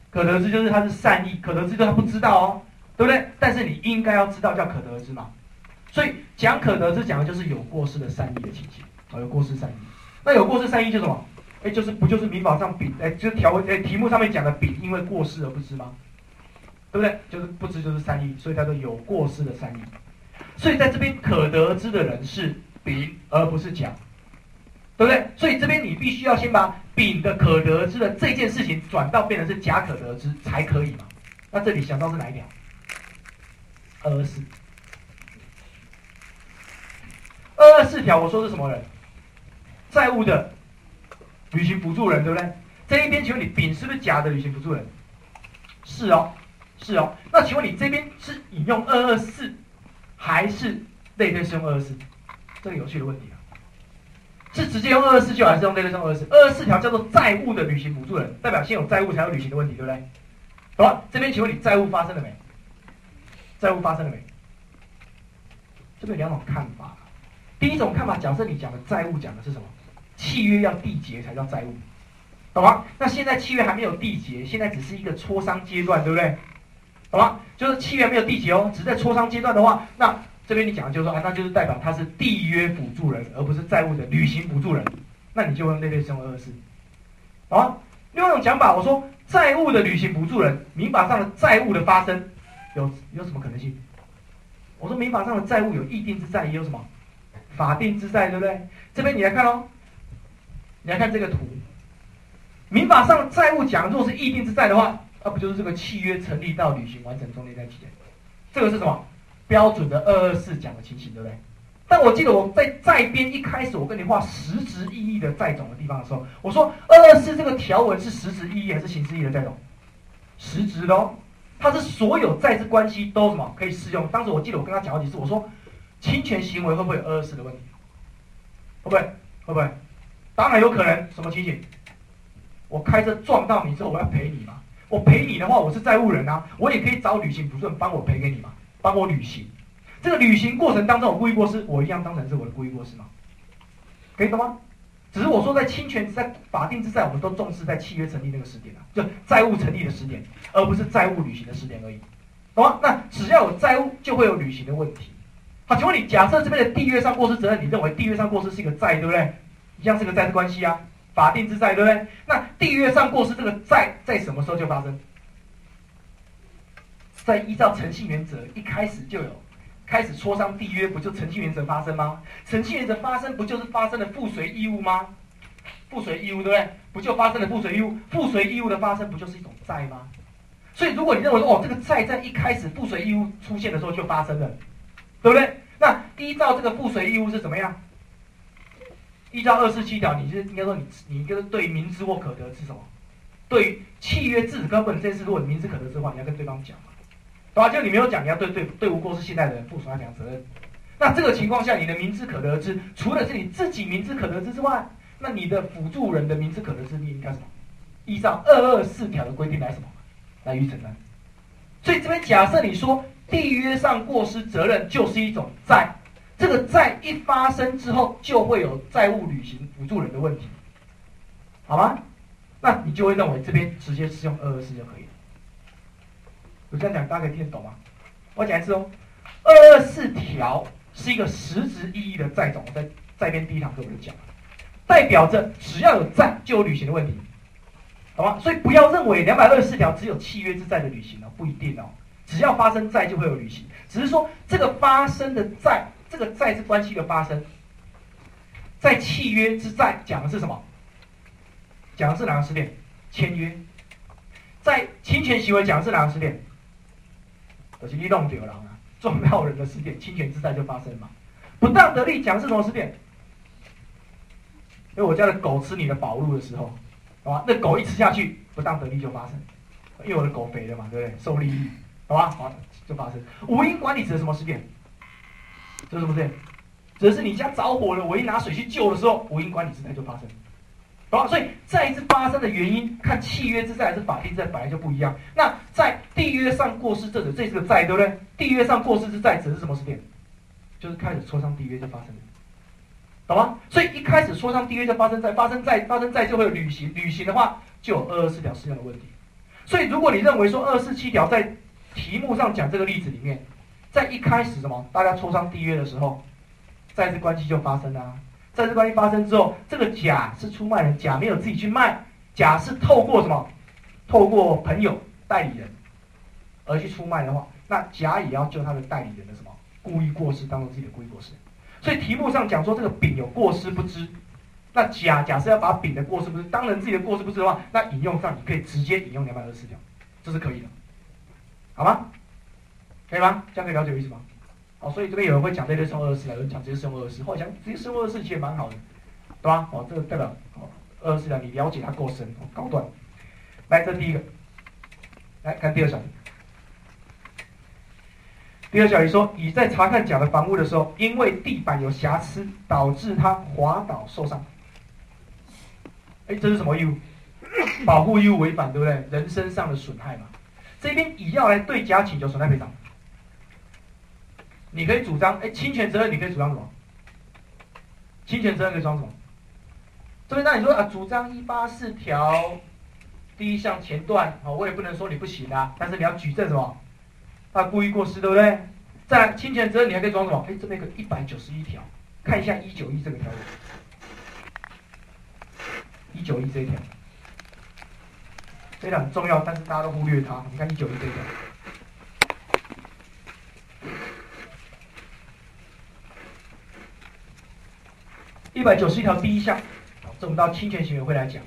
可得知就是他是善意，可得知就他不知道哦，对不对？但是你应该要知道叫可得知嘛。所以讲可得知讲的就是有过失的善意的情形啊，有过失善意。那有过失善意就什么？哎，就是不就是民法上丙哎，就是条哎题目上面讲的丙因为过失而不知吗？对不对？就是不知就是善意，所以叫做有过失的善意。所以在这边可得知的人是丙而不是甲，对不对？所以这边你必须要先把丙的可得知的这件事情转到变成是甲可得知才可以嘛？那这里想到是哪一条？二二四，二二四条我说是什么人？债务的。履行辅助人对不对？这一边请问你丙是不是甲的履行辅助人？是哦，是哦。那请问你这边是引用二二四，还是类推是用二二四？这个有趣的问题啊。是直接用二二四就还是用类推用二二四？二二四条叫做债务的履行辅助人，代表先有债务才有履行的问题，对不对？好了，这边请问你债务发生了没？债务发生了没？这边有两种看法。第一种看法，假设你讲的债务讲的是什么？契约要缔结才叫债务，懂吗？那现在契约还没有缔结，现在只是一个磋商阶段，对不对？好吧？就是契约没有缔结哦，只在磋商阶段的话，那这边你讲的就是说啊，那就是代表他是缔约辅助人，而不是债务的履行辅助人，那你就用那类生二四，好啊。另外一种讲法，我说债务的履行辅助人，民法上的债务的发生有有什么可能性？我说民法上的债务有议定之债，也有什么法定之债，对不对？这边你来看哦。你来看这个图，民法上债务讲，若是议定之债的话，那不就是这个契约成立到履行完成中间在期间？这个是什么标准的二二四讲的情形，对不对？但我记得我在在编一开始，我跟你画实质意义的债种的地方的时候，我说二二四这个条文是实质意义还是形式意义的债种？实质的哦，它是所有债之关系都什么可以适用。当时我记得我跟他讲好几次，我说侵权行为会不会有二二四的问题？会不会？会不会？当然有可能，什么情形？我开车撞到你之后，我要赔你嘛？我赔你的话，我是债务人啊，我也可以找履行主任帮我赔给你嘛，帮我履行。这个履行过程当中，我故意过失，我一样当成是我的故意过失嘛？可以懂吗？只是我说在侵权在法定之债，我们都重视在契约成立那个时点啊，就债务成立的时点，而不是债务履行的时点而已，懂吗？那只要有债务，就会有履行的问题。好，请问你，假设这边的缔约上过失责任，你认为缔约上过失是一个债，对不对？一样是个债的关系啊，法定之债，对不对？那缔约上过失，这个债在什么时候就发生？在依照诚信原则一开始就有，开始磋商缔约，不就诚信原则发生吗？诚信原则发生，不就是发生了附随义务吗？附随义务，对不对？不就发生了附随义务？附随义务的发生，不就是一种债吗？所以，如果你认为说，哦，这个债在一开始附随义务出现的时候就发生了，对不对？那依照这个附随义务是怎么样？依照二十七条，你是应该说你你跟对明知或可得知什么？对契约制根本这件事，如果你明知可得知的话，你要跟对方讲嘛，对吧？就你没有讲，你要对对对无过失信赖的人负什么样责任？那这个情况下，你的明知可得知，除了是你自己明知可得知之外，那你的辅助人的明知可得知，你应该什么？依照二二四条的规定来什么？来予承担。所以这边假设你说缔约上过失责任就是一种债。这个债一发生之后，就会有债务履行辅助人的问题，好吗？那你就会认为这边直接适用二二四就可以了，我这样讲大家可以听得懂吗？我讲一次哦，二二四条是一个实质意义的债种，在在边第一堂课我就讲了，代表着只要有债就有履行的问题，好吗？所以不要认为两百二十四条只有契约之债的履行哦，不一定哦，只要发生债就会有履行，只是说这个发生的债，这个债是关系的发生，在契约之债讲的是什么？讲的是哪个时点？签约。在侵权行为讲的是哪个时点？就是你弄丢了啊，撞到人的时点，侵权之债就发生嘛。不当得利讲的是什么时点？因为我家的狗吃你的宝物的时候，好吧？那狗一吃下去，不当得利就发生，因为我的狗肥了嘛，对不对？受利益，好吧？好，就发生。无因管理指的什么时点？这是不对，只？是你家着火了，我一拿水去救的时候，无因管理之债就发生。好，所以再一次发生的原因，看契约之债还是法定债本来就不一样。那在缔约上过失，这这是个债，对不对？缔约上过失之债指的是什么事件？就是开始磋商缔约就发生了，懂吗？所以一开始磋商缔约就发生在发生在发生在就会履行，履行的话就有二二四条适用的问题。所以如果你认为说二四七条在题目上讲这个例子里面，在一开始什么大家磋商缔约的时候，债之关系就发生了。债之关系发生之后，这个甲是出卖人，甲没有自己去卖，甲是透过什么？透过朋友代理人而去出卖的话，那甲也要就他的代理人的什么故意过失当做自己的故意过失。所以题目上讲说这个丙有过失不知，那甲假设要把丙的过失不知当成自己的过失不知的话，那引用上你可以直接引用两百二十四条，这是可以的，好吗？可以吗？这样可以了解意思吗？哦，所以这边有人会讲这类生二十四，有人讲直接生二十四，或者讲直接生二十四其实蛮好的，对吧？哦，这个代表哦二十四条你了解它够深，高段。来，这第一个，来看第二小题。第二小题说，乙在查看甲的房屋的时候，因为地板有瑕疵，导致他滑倒受伤。哎，这是什么义务？保护义务违反，对不对？人身上的损害嘛。这边乙要来对甲请求损害赔偿。你可以主张，哎，侵权责任你可以主张什么？侵权责任可以主张什么？这边那你说啊，主张一八四条第一项前段，哦，我也不能说你不行啊，但是你要举证什么？他故意过失，对不对？再来，侵权责任你还可以装什么？哎，这边有个一百九十一条，看一下一九一这个条文，一九一这一条，这条很重要，但是大家都忽略它。你看一九一这一条。一百九十一条第一项，这我们到侵权行为会来讲。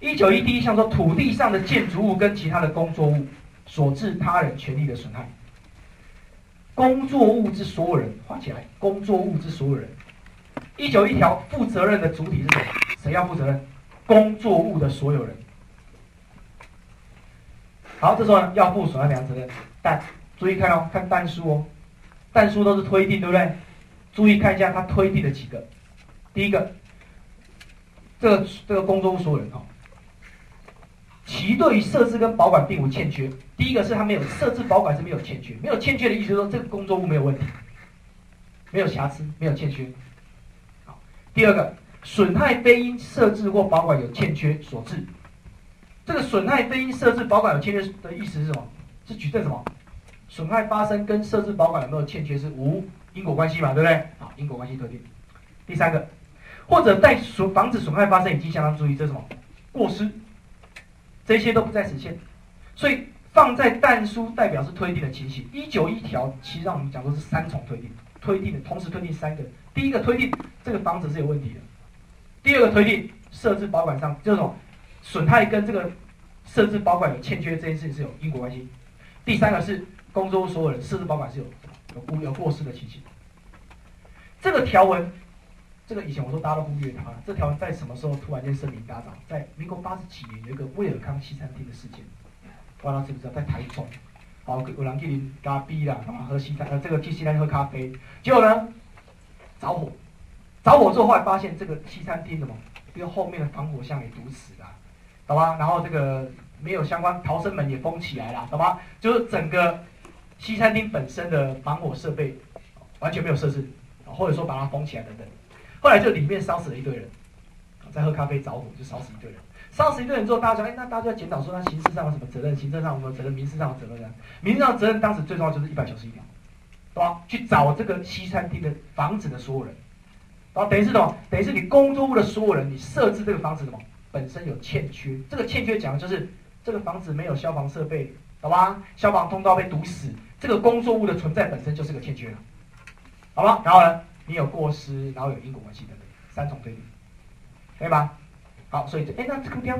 一九一第一项说，土地上的建筑物跟其他的工作物所致他人权利的损害。工作物之所有人，画起来。工作物之所有人，一九一条负责任的主体是谁？谁要负责任？工作物的所有人。好，这时候要负损害赔偿责任，但注意看哦，看但书哦，但书都是推定，对不对？注意看一下它推定的几个。第一个，这个这个工作物所有人哈，其对于设置跟保管并无欠缺。第一个是他没有设置保管是没有欠缺，没有欠缺的意思说这个工作物没有问题，没有瑕疵，没有欠缺。好，第二个损害非因设置或保管有欠缺所致。这个损害非因设置保管有欠缺的意思是什么？是举证什么？损害发生跟设置保管有没有欠缺是无因果关系嘛？对不对？好，因果关系特定。第三个。或者在损防止损害发生已经相当注意，这什么过失，这些都不再实现，所以放在但书代表是推定的情形。一九一条其实让我们讲说是三重推定，推定的同时推定三个。第一个推定这个房子是有问题的，第二个推定设置保管上这种损害跟这个设置保管有欠缺这件事情是有因果关系。第三个是工作所有人设置保管是有有有过失的情形。这个条文。这个以前我说大家都忽略它，这条在什么时候突然间声名大噪？在民国八十几年有一个威尔康西餐厅的事件，不知道知不知道？在台中，好有人去啉咖啡啦，干嘛喝西餐？呃，这个去西餐厅喝咖啡，结果呢着火，着火之后后来发现这个西餐厅什么，因为后面的防火箱给堵死了，懂吗？然后这个没有相关逃生门也封起来了，懂吗？就是整个西餐厅本身的防火设备完全没有设置，或者说把它封起来等等。后来就里面烧死了一堆人，在喝咖啡着火就烧死一堆人，烧死一堆人之后，大家说，哎，那大家就要检讨说他刑事上有什么责任，行政上有什么责任，民事上有责任？民事上责任当时最重要就是一百九十一条，对吧？去找这个西餐厅的房子的所有人，然后等于是什么？等于是你工作物的所有人，你设置这个房子什么？本身有欠缺，这个欠缺讲的就是这个房子没有消防设备，好吧？消防通道被堵死，这个工作物的存在本身就是个欠缺了，好吧？然后呢，你有过失，然后有因果关系等等，三重推理。可以吗？好，所以这哎，那这个题，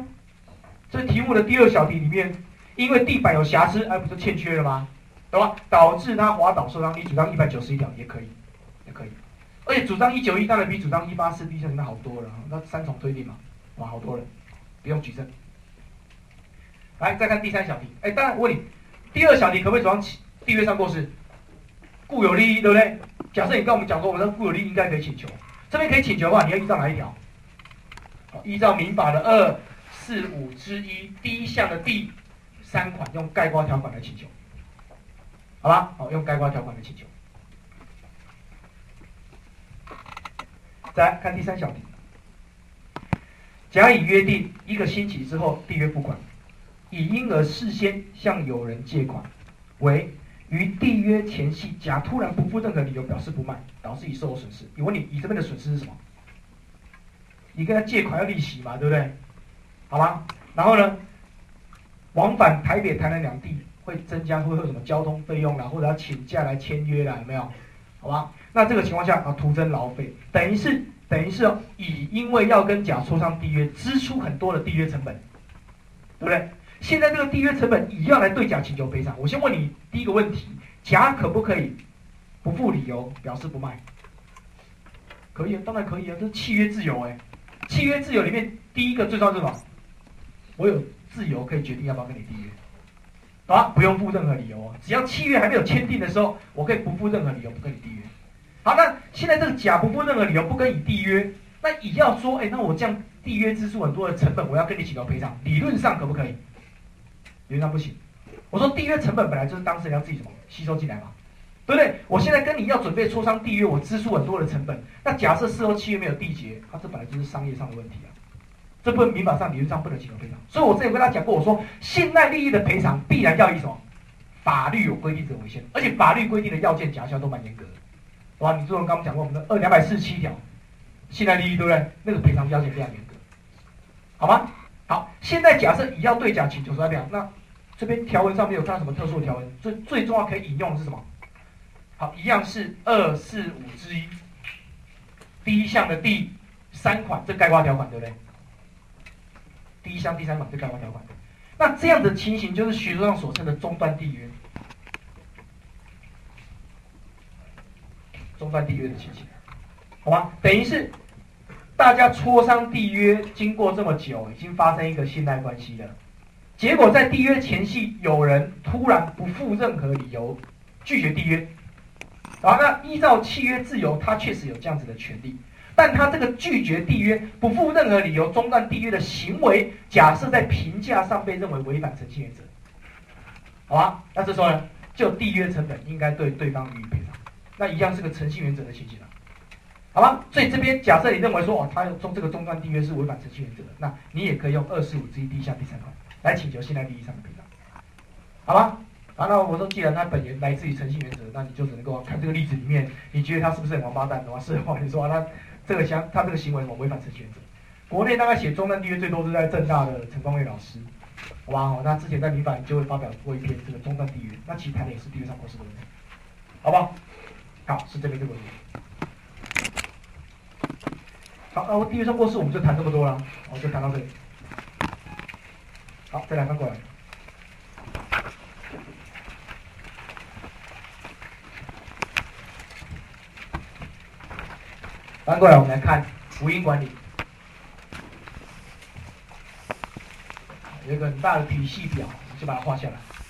这题目的第二小题里面，因为地板有瑕疵，哎，不是欠缺了吗？对吧？导致他滑倒受伤，你主张一百九十一条也可以，也可以。而且主张一九一当然比主张一八四 B 项里面好多了，那三重推理嘛，哇，好多了，不用举证。来，再看第三小题，哎，当然我问你，第二小题可不可以主张地约上过失？固有利益，对不对？假设你跟我们讲说，我们的固有利益应该可以请求，这边可以请求的话，你要依照哪一条？依照民法的二四五之一第一项的第三款，用盖瓜条款来请求，好吧？好，用盖瓜条款来请求。再来看第三小题，甲乙约定一个星期之后缔约付款，乙因而事先向有人借款，为于缔约前夕甲突然不付任何理由表示不卖，导致乙受损失。我问你，乙这边的损失是什么？你跟他借款要利息嘛，对不对？好吧，然后呢，往返台北、台南两地会增加会有什么交通费用啦，或者要请假来签约啦，有没有？好吧，那这个情况下啊，徒增劳费，等于是等于是乙因为要跟甲磋商缔约，支出很多的缔约成本，对不对？现在这个缔约成本乙要来对甲请求赔偿，我先问你第一个问题：甲可不可以不付理由表示不卖？可以啊，当然可以啊，这是契约自由哎。契约自由里面第一个最重要是什么？我有自由可以决定要不要跟你缔约，好？不用付任何理由哦，只要契约还没有签订的时候，我可以不付任何理由不跟你缔约。好，那现在这个甲不付任何理由不跟你缔约，那乙要说，哎，那我这样缔约支出很多的成本，我要跟你请求赔偿，理论上可不可以？理论上不行。我说缔约成本本来就是当事人要自己什么吸收进来嘛。对不对？我现在跟你要准备磋商缔约，我支出很多的成本。那假设事后契约没有缔结，它这本来就是商业上的问题啊，这不民法上理论上不能请求赔偿。所以我之前跟他讲过，我说信赖利益的赔偿必然要以什么？法律有规定者为先，而且法律规定的要件假设都蛮严格的。哇，你昨天刚刚讲过我们的二两百四十七条信赖利益，对不对？那个赔偿要件非常严格，好吗？好，现在假设乙要对甲请求说这样，那这边条文上面有看到什么特殊的条文？最最重要可以引用的是什么？好，一样是二四五之一，第一项的第三款，这概括条款对不对？第一项第三款这概括条款，那这样的情形就是学说上所称的中断缔约，中断缔约的情形，好吧？等于是大家磋商缔约，经过这么久，已经发生一个信赖关系了，结果在缔约前夕，有人突然不负任何理由拒绝缔约。好，那依照契约自由，他确实有这样子的权利，但他这个拒绝缔约、不负任何理由中断缔约的行为，假设在评价上被认为违反诚信原则，好吧？那这时候呢，就缔约成本应该对对方予以赔偿，那一样是个诚信原则的情形了，好吧？所以这边假设你认为说，哦，他中这个中断缔约是违反诚信原则的，那你也可以用二十五之一第一项第三款来请求信赖利益上的赔偿，好吧？啊，那我说，既然他本源来自于诚信原则，那你就只能够看这个例子里面，你觉得他是不是很王八蛋的话？是的话，你说他这个想他这个行为违反诚信原则？国内大概写中断缔约最多是在正大的陈光伟老师，好吧？那之前在民法就会发表过一篇这个中断缔约，那其实谈的也是缔约上过失的问题，好不好？好，是这边这个问题。好，那我缔约上过失我们就谈这么多了，我就谈到这里。好，再来翻过来。翻过来，我们来看福音管理，有一个很大的体系表，就把它画下来。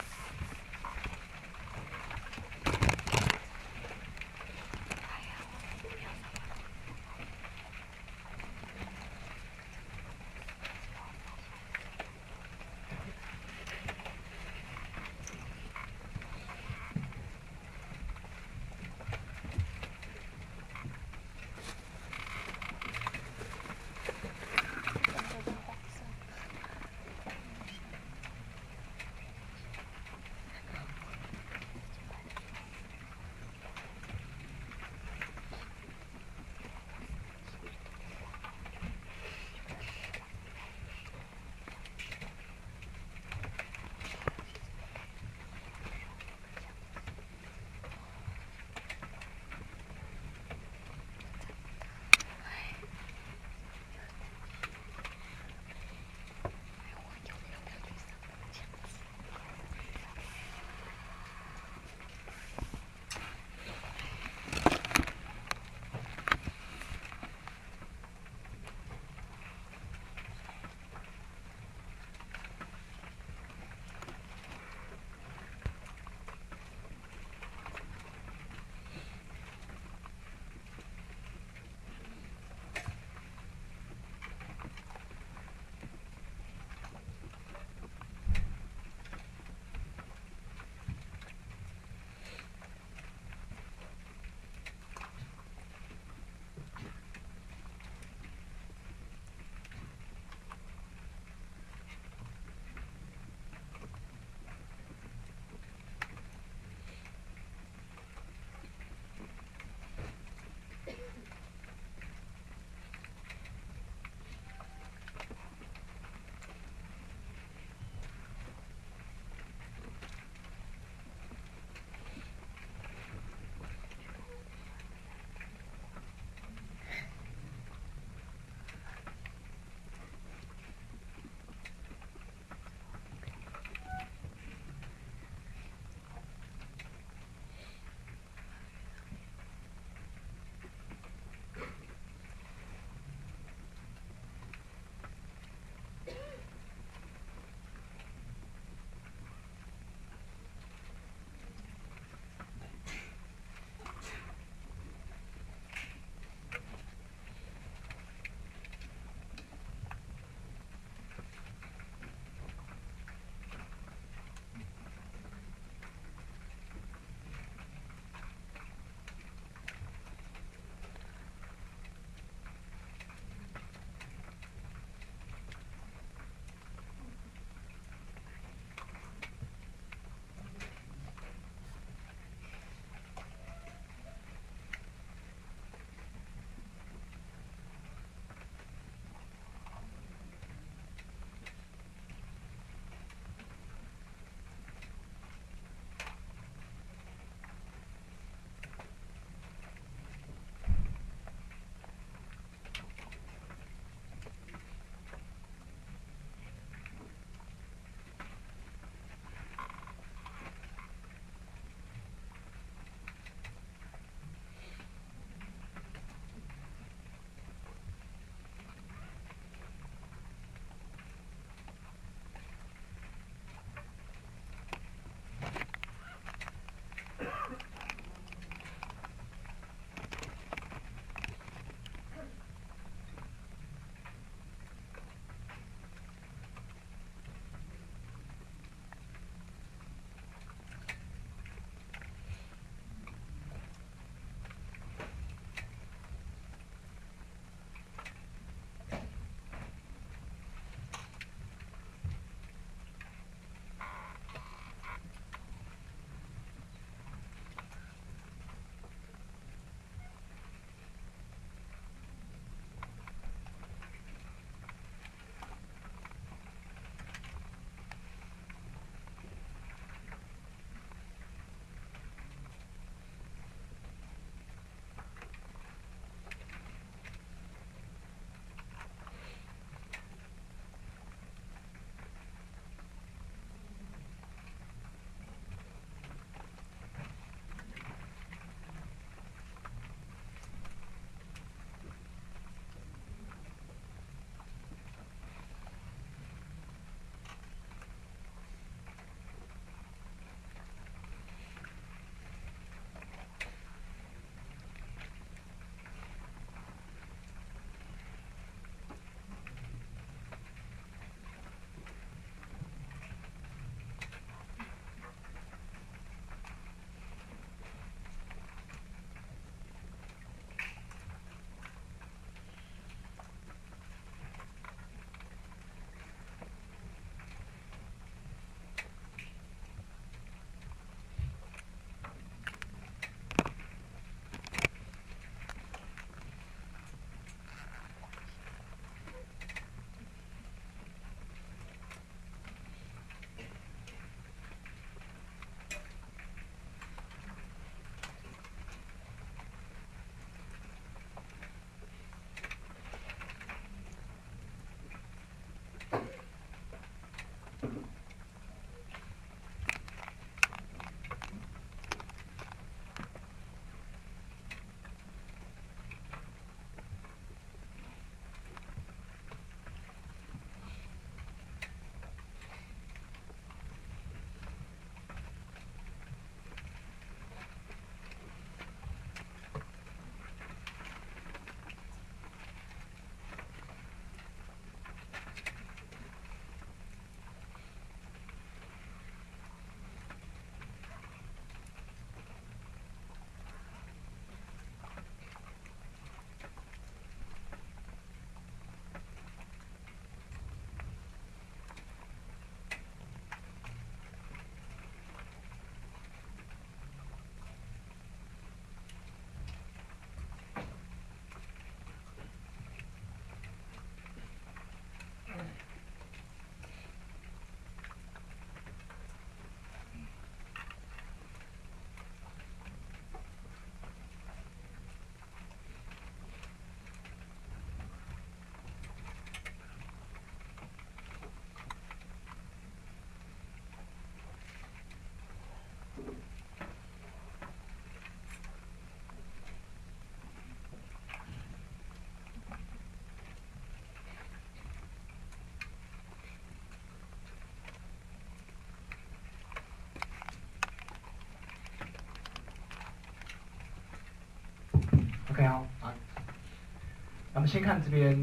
咱们先看这边，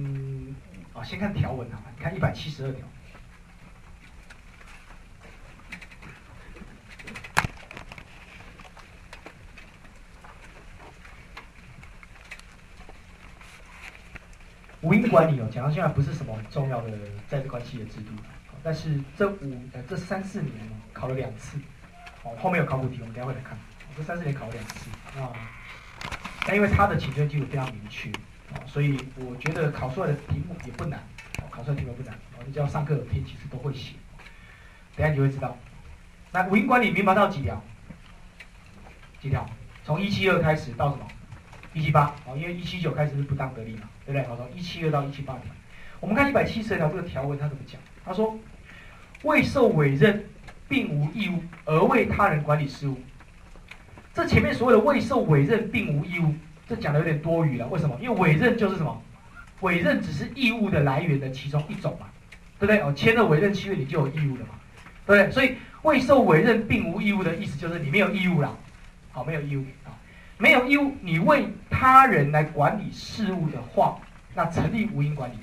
啊，先看条文啊，你看一百七十二条。无因管理哦，讲到现在不是什么重要的在这关系的制度，但是这五呃这三四年考了两次，哦后面有考古题，我们等下会来看，这三四年考了两次。啊，那因为他的请求基础非常明确，哦所以我觉得考出来的题目也不难，考出来的题目不难，哦你只要上课有听，其实都会写，等下你就会知道。那无因管理明白到几条？几条？从一七二开始到什么？一七八哦，因为一七九开始是不当得利嘛，对不对？好，从一七二到一七八条，我们看一百七十条这个条文，它怎么讲？他说，未受委任，并无义务而为他人管理事务。这前面所谓的未受委任，并无义务，这讲的有点多余了。为什么？因为委任就是什么？委任只是义务的来源的其中一种嘛，对不对？哦，签了委任契约，你就有义务了嘛，对不对？所以未受委任，并无义务的意思就是你没有义务了，好，没有义务啊。没有义务，你为他人来管理事务的话，那成立无因管理，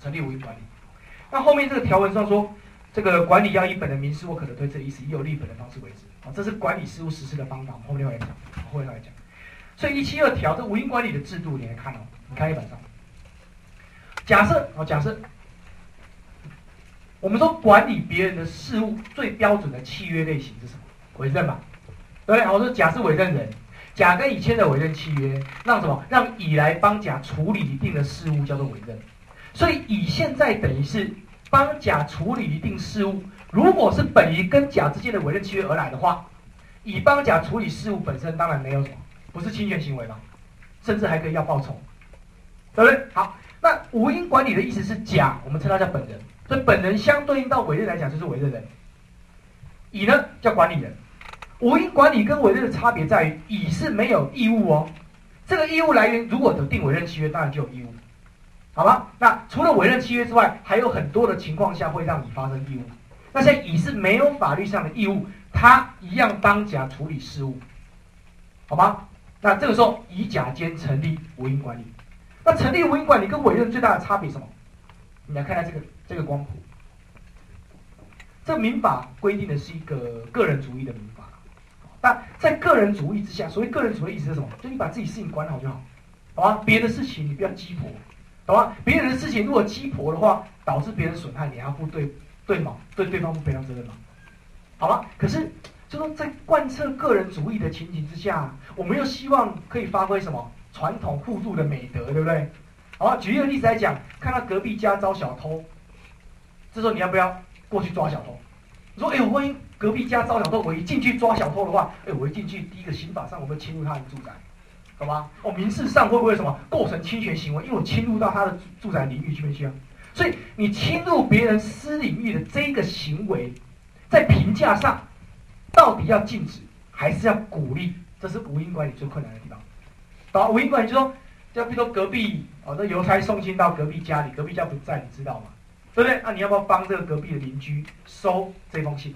成立无因管理。那后面这个条文上说，这个管理要以本人名示或可能推测意思，以有利本人方式为之。啊，这是管理事务实施的方法，后面会来讲，后面会来讲。所以一七二条这无因管理的制度，你来看哦，你看一本上。假设哦，假设我们说管理别人的事务最标准的契约类型是什么？委任嘛，对不对？我说甲是委任人。甲跟乙签的委任契约，让什么？让乙来帮甲处理一定的事务，叫做委任。所以乙现在等于是帮甲处理一定事务。如果是本于跟甲之间的委任契约而来的话，乙帮甲处理事务本身当然没有什么，不是侵权行为嘛，甚至还可以要报酬，对不对？好，那无因管理的意思是甲，我们称它叫本人，所以本人相对应到委任来讲就是委任人，乙呢叫管理人。无因管理跟委任的差别在于，乙是没有义务哦。这个义务来源如果有定委任契约，当然就有义务，好吧？那除了委任契约之外，还有很多的情况下会让乙发生义务。那现在乙是没有法律上的义务，他一样帮甲处理事务，好吗？那这个时候乙甲间成立无因管理。那成立无因管理跟委任最大的差别什么？你来看下这个这个光谱。这民法规定的是一个个人主义的民法。但在个人主义之下，所谓个人主义意思是什么？就你把自己事情管好就好，好吧？别的事情你不要鸡婆，好吧？别人的事情如果鸡婆的话，导致别人损害，你要负对对吗？对对方不赔偿责任吗？好了？可是就说在贯彻个人主义的情景之下，我们又希望可以发挥什么传统互助的美德，对不对？好，举一个例子来讲，看到隔壁家遭小偷，这时候你要不要过去抓小偷？说，哎，万一隔壁家遭小偷，我一进去抓小偷的话，哎，我一进去，第一个刑法上我会侵入他的住宅，好吧？哦，民事上会不会什么构成侵权行为？因为我侵入到他的住宅领域去不去啊？所以你侵入别人私领域的这个行为，在评价上到底要禁止还是要鼓励？这是无因管理最困难的地方。好，无因管理就说，就比如说隔壁哦，这邮差送信到隔壁家里，隔壁家不在，你知道吗？对不对？那你要不要帮这个隔壁的邻居收这封信？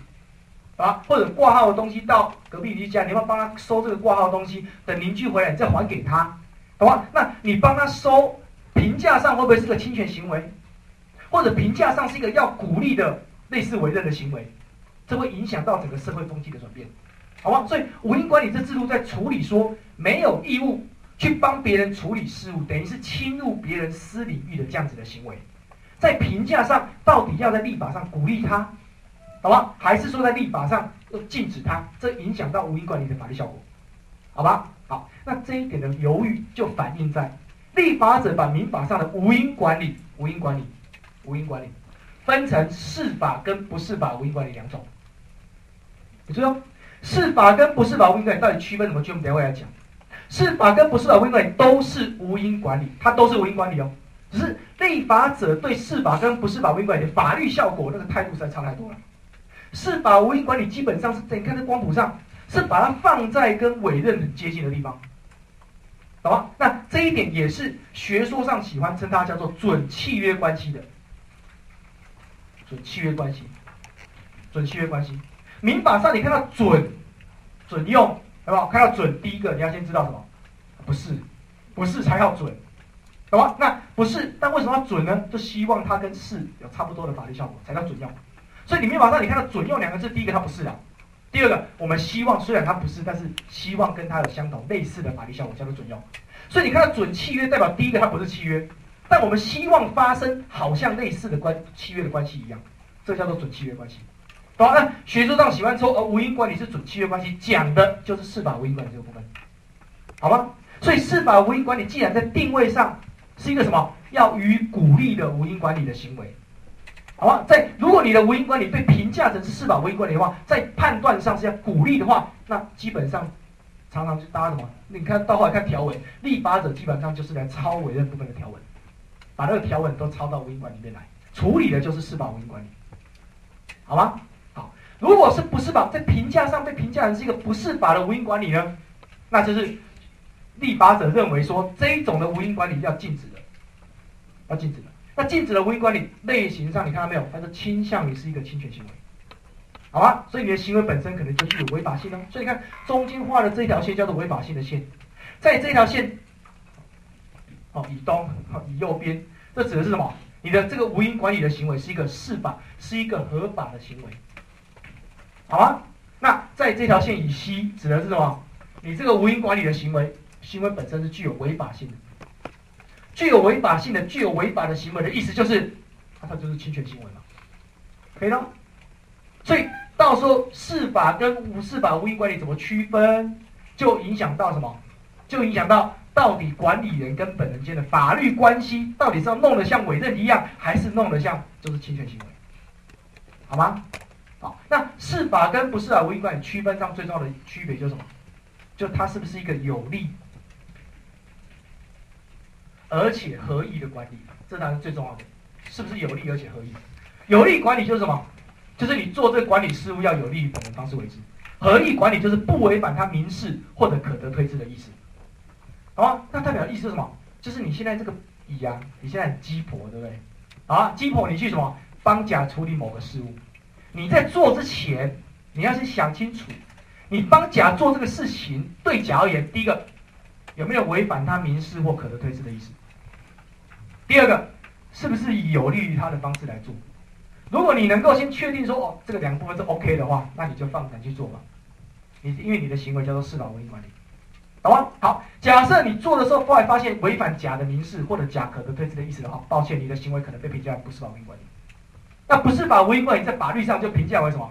啊，或者挂号的东西到隔壁邻居家，你要不要帮他收这个挂号的东西？等邻居回来，你再还给他，懂吗？那你帮他收，评价上会不会是个侵权行为？或者评价上是一个要鼓励的类似委任的行为？这会影响到整个社会风气的转变，好吗？所以五因管理这制度在处理说没有义务去帮别人处理事务，等于是侵入别人私领域的这样子的行为。在评价上，到底要在立法上鼓励他，好吧？还是说在立法上要禁止他？这影响到无因管理的法律效果，好吧？好，那这一点的犹豫就反映在立法者把民法上的无因管理、无因管理、无因管理分成释法跟不释法无因管理两种。你知道释法跟不释法无因管理到底区分什么？就我们等会来讲。释法跟不释法无因管理都是无因管理，它都是无因管理哦。只是立法者对释法跟不释法无因管理的法律效果，那个态度实在差太多了。释法无因管理基本上是在你看这光谱上，是把它放在跟委任很接近的地方，懂吗？那这一点也是学说上喜欢称它叫做准契约关系的，准契约关系，准契约关系。民法上你看到准，准用，好不好？看到准，第一个你要先知道什么？不是，不是才要准。懂吗？那不是，但为什么要准呢？就希望它跟是有差不多的法律效果才叫准用。所以你民法上你看到准用两个字，第一个它不是的，第二个我们希望虽然它不是，但是希望跟它有相同类似的法律效果叫做准用。所以你看到准契约代表第一个它不是契约，但我们希望发生好像类似的关契约的关系一样，这叫做准契约关系。懂吗？那学术上喜欢说呃无因管理是准契约关系，讲的就是司法无因管理这个部分，好吗？所以司法无因管理既然在定位上是一个什么，要予鼓励的无因管理的行为，好吗？在如果你的无因管理被评价成是司法无因管理的话，在判断上是要鼓励的话，那基本上常常就搭什么？你看到后来看条文，立法者基本上就是来抄委任部分的条文，把那个条文都抄到无因管里面来，处理的就是司法无因管理，好吗？好如果是不是法在评价上被评价成是一个不是法的无因管理呢？那就是立法者认为说这一种的无因管理要禁止的，要禁止的。那禁止的无因管理类型上，你看到没有？它是倾向于是一个侵权行为，好吗？所以你的行为本身可能就具有违法性哦。所以你看中间画的这条线叫做违法性的线，在这条线，哦，以东，以右边，这指的是什么？你的这个无因管理的行为是一个是法，是一个合法的行为。好啊，那在这条线以西指的是什么？你这个无因管理的行为，行为本身是具有违法性的，具有违法性的、具有违法的行为的意思就是，它就是侵权行为嘛，可以了。所以到时候司法跟无司法无因管理怎么区分，就影响到什么？就影响到到底管理人跟本人间的法律关系，到底是要弄得像委任一样，还是弄得像就是侵权行为？好吗？好，那是法跟不是法无因管理区分上最重要的区别就是什么？就它是不是一个有利而且合意的管理？这才是最重要的，是不是有利而且合意？有利管理就是什么？就是你做这个管理事务要有利于本人方式为之。合意管理就是不违反他民事或者可得推知的意思。好吗？那代表意思是什么？就是你现在这个乙啊，你现在很鸡婆，对不对？啊，鸡婆，你去什么帮甲处理某个事务？你在做之前，你要先想清楚，你帮甲做这个事情，对甲而言，第一个有没有违反他民事或可得推知的意思？第二个，是不是以有利于他的方式来做？如果你能够先确定说，哦，这个两个部分是 OK 的话，那你就放胆去做吧。你因为你的行为叫做司法无因管理，懂吗？好，假设你做的时候后来发现违反甲的民事或者甲可得推知的意思的话，抱歉，你的行为可能被评价不是法无因管理。那不是把无因管理在法律上就评价为什么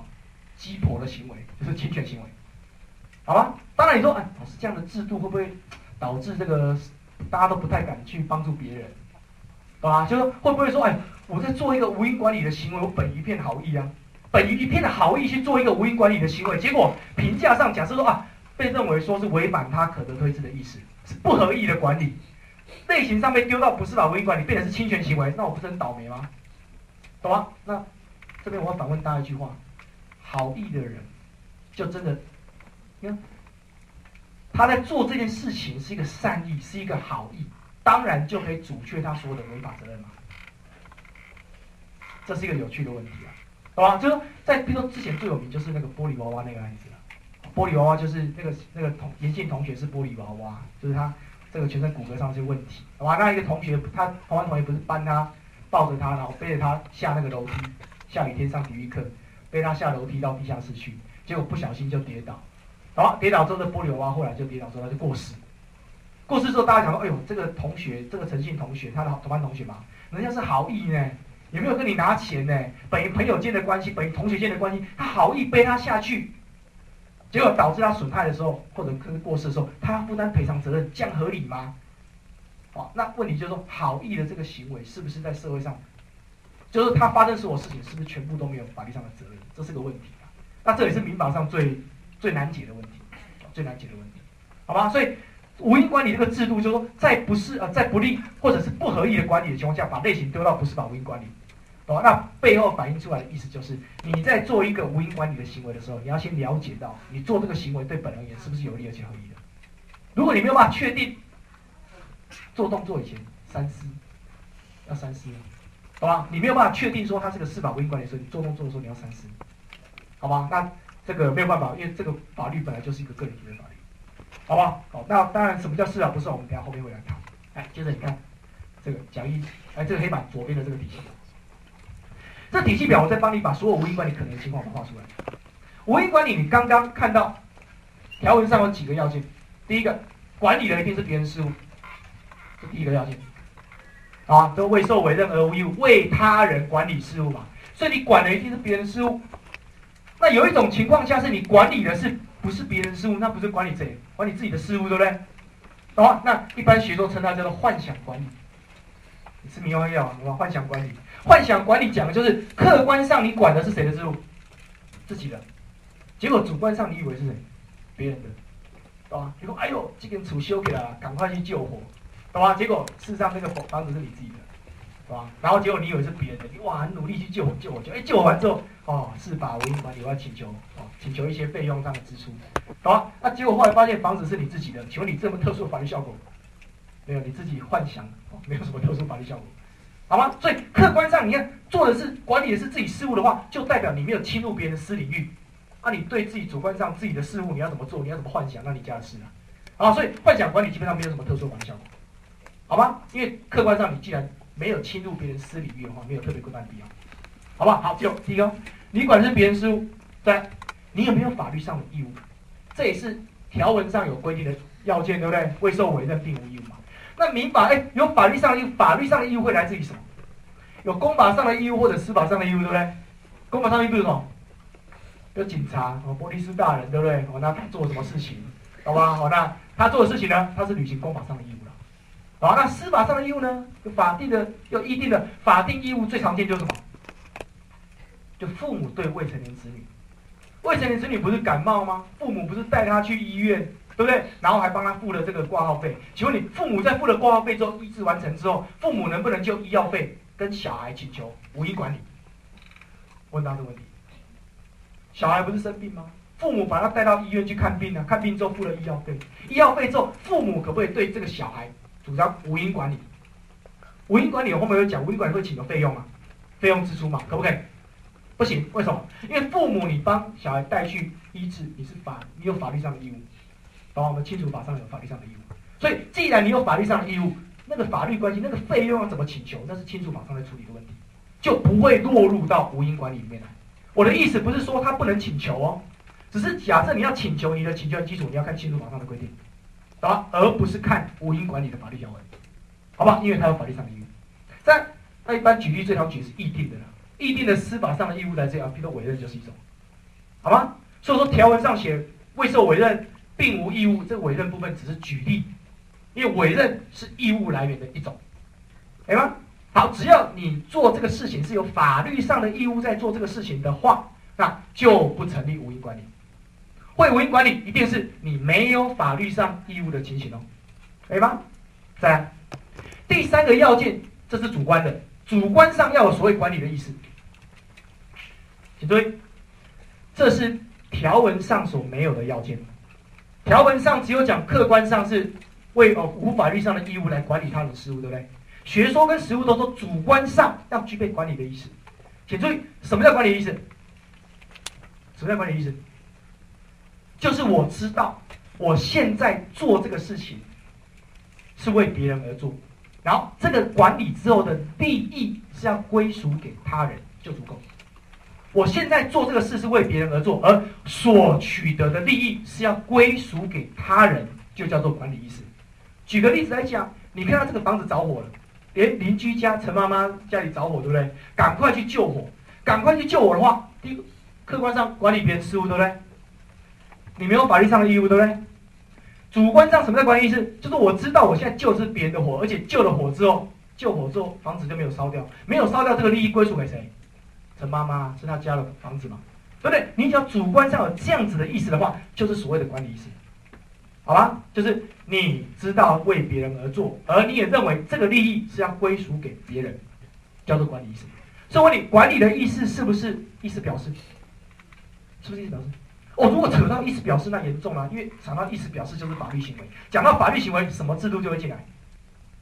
鸡婆的行为，就是侵权行为，好吧？当然你说，哎，老师这样的制度会不会导致这个大家都不太敢去帮助别人，懂吧？就是会不会说，哎，我在做一个无因管理的行为，我本一片好意啊，本于一片的好意去做一个无因管理的行为，结果评价上假设说啊，被认为说是违反他可得推知的意思，是不合意的管理类型上被丢到不是把无因管理变成是侵权行为，那我不是很倒霉吗？懂吗？那这边我要反问大家一句话：好意的人，就真的，你看他在做这件事情是一个善意，是一个好意，当然就可以阻却他所有的违法责任嘛？这是一个有趣的问题啊，懂吗？就是在比如说之前最有名就是那个玻璃娃娃那个案子，玻璃娃娃就是那个那个同严信同学是玻璃娃娃，就是他这个全身骨骼上是问题，好吧？那一个同学他同班同学不是帮他。抱着他，然后背着他下那个楼梯。下雨天上体育课，背他下楼梯到地下室去，结果不小心就跌倒。好，跌倒之后的玻璃娃娃后来就跌倒之后他就过世。过世之后大家想说：“哎呦，这个同学，这个陈信同学，他的同班同学嘛，人家是好意呢，也没有跟你拿钱呢，本于朋友间的关系，本于同学间的关系，他好意背他下去，结果导致他损害的时候，或者是过世的时候，他要负担赔偿责任，这样合理吗？”好，那问题就是说，好意的这个行为是不是在社会上，就是他发生所有事情，是不是全部都没有法律上的责任？这是个问题啊。那这也是民法上最最难解的问题，最难解的问题，好吧？所以无因管理这个制度，就是说，在不是呃在不利或者是不合意的管理的情况下，把类型丢到不是法无因管理，懂吧？那背后反映出来的意思就是，你在做一个无因管理的行为的时候，你要先了解到，你做这个行为对本人言是不是有利而且合意的。如果你没有办法确定。做动作以前三思，要三思，好吧？你没有办法确定说他是个司法无因管理的时候，你做动作的时候你要三思，好吧？那这个没有办法，因为这个法律本来就是一个个人主义法律，好吧？好，那当然什么叫司法不是？我们等下后面会来谈。哎，接着你看，这个讲义，哎，这个黑板左边的这个体系。这体系表，我再帮你把所有无因管理可能的情况画出来。无因管理，你刚刚看到条文上有几个要件？第一个，管理的一定是别人事物，这第一个要件。啊，都未受委任而无义务为他人管理事务嘛，所以你管的一定是别人事务。那有一种情况下是你管理的是不是别人事务？那不是管理谁？管理自己的事务，对不对？好，那一般学说称它叫做幻想管理。你吃迷幻药啊？幻想管理，幻想管理讲的就是客观上你管的是谁的事务？自己的。结果主观上你以为是谁？别人的，懂吧？结果哎呦，这根树修起来，赶快去救火。懂吗？结果事实上那个房房子是你自己的，是吧？然后结果你以为是别人的，你哇很努力去救火救火救，哎救火完之后，哦是吧？我因管理我要请求哦请求一些费用上的支出，懂吗？那结果后来发现房子是你自己的，请问你这么特殊法律效果？没有，你自己幻想哦，没有什么特殊法律效果，好吗？所以客观上你看做的是管理的是自己事务的话，就代表你没有侵入别人的私领域，啊你对自己主观上自己的事务你要怎么做，你要怎么幻想，那你家的事啊，啊所以幻想管理基本上没有什么特殊管理效果。好吗？因为客观上你既然没有侵入别人私领域的话，没有特别规范必要，好吧？好，好就第一个，你管的是别人事务，对，你有没有法律上的义务？这也是条文上有规定的要件，对不对？未受委任并无义务嘛。那民法哎，有法律上的义，法律上的义务会来自于什么？有公法上的义务或者司法上的义务，对不对？公法上的义务是什么？有警察哦，波利斯大人，对不对？哦，那他做什么事情？好吧？好，那他做的事情呢？他是履行公法上的义务了。好，那司法上的义务呢？就法定的、有一定的法定义务，最常见就是什么？就父母对未成年子女，未成年子女不是感冒吗？父母不是带他去医院，对不对？然后还帮他付了这个挂号费。请问你，父母在付了挂号费之后，医治完成之后，父母能不能就医药费跟小孩请求无医管理？问他这个问题，小孩不是生病吗？父母把他带到医院去看病呢，看病之后付了医药费，医药费之后，父母可不可以对这个小孩？主张无因管理，无因管理后面有讲，无因管理会请求费用啊，费用支出嘛，可不可以？不行，为什么？因为父母你帮小孩带去医治，你是法，你有法律上的义务，把我们清楚法上有法律上的义务。所以，既然你有法律上的义务，那个法律关系，那个费用要怎么请求，那是清楚法上在处理的问题，就不会落入到无因管理里面来。我的意思不是说他不能请求哦，只是假设你要请求，你的请求基础你要看清楚法上的规定。啊，而不是看无因管理的法律条文，好吧？因为它有法律上的义务。三，那一般举例最常举是议定的了，议定的司法上的义务来这样，比如委任就是一种，好吗？所以说条文上写未受委任并无义务，这委任部分只是举例，因为委任是义务来源的一种，可以吗？好，只要你做这个事情是有法律上的义务在做这个事情的话，那就不成立无因管理。会无因管理，一定是你没有法律上义务的情形哦，可以吗？再来，第三个要件，这是主观的，主观上要有所谓管理的意思，请注意，这是条文上所没有的要件。条文上只有讲客观上是为哦无法律上的义务来管理他人事务，对不对？学说跟实务都说主观上要具备管理的意思，请注意，什么叫管理意思？什么叫管理意思？就是我知道，我现在做这个事情是为别人而做，然后这个管理之后的利益是要归属给他人就足够。我现在做这个事是为别人而做，而所取得的利益是要归属给他人，就叫做管理意识。举个例子来讲，你看到这个房子着火了，连邻居家陈妈妈家里着火，对不对？赶快去救火，赶快去救火的话，第一个客观上管理别人事务，对不对？你没有法律上的义务，对不对？主观上什么叫管理意识？就是我知道我现在救的是别人的火，而且救了火之后，救火之后房子就没有烧掉，没有烧掉，这个利益归属给谁？的妈妈是他家的房子嘛，对不对？你只要主观上有这样子的意思的话，就是所谓的管理意识，好吧？就是你知道为别人而做，而你也认为这个利益是要归属给别人，叫做管理意识。所以问你，管理的意思是不是意思表示？是不是意思表示？哦，如果扯到意思表示，那严重了，因为讲到意思表示就是法律行为，讲到法律行为，什么制度就会进来？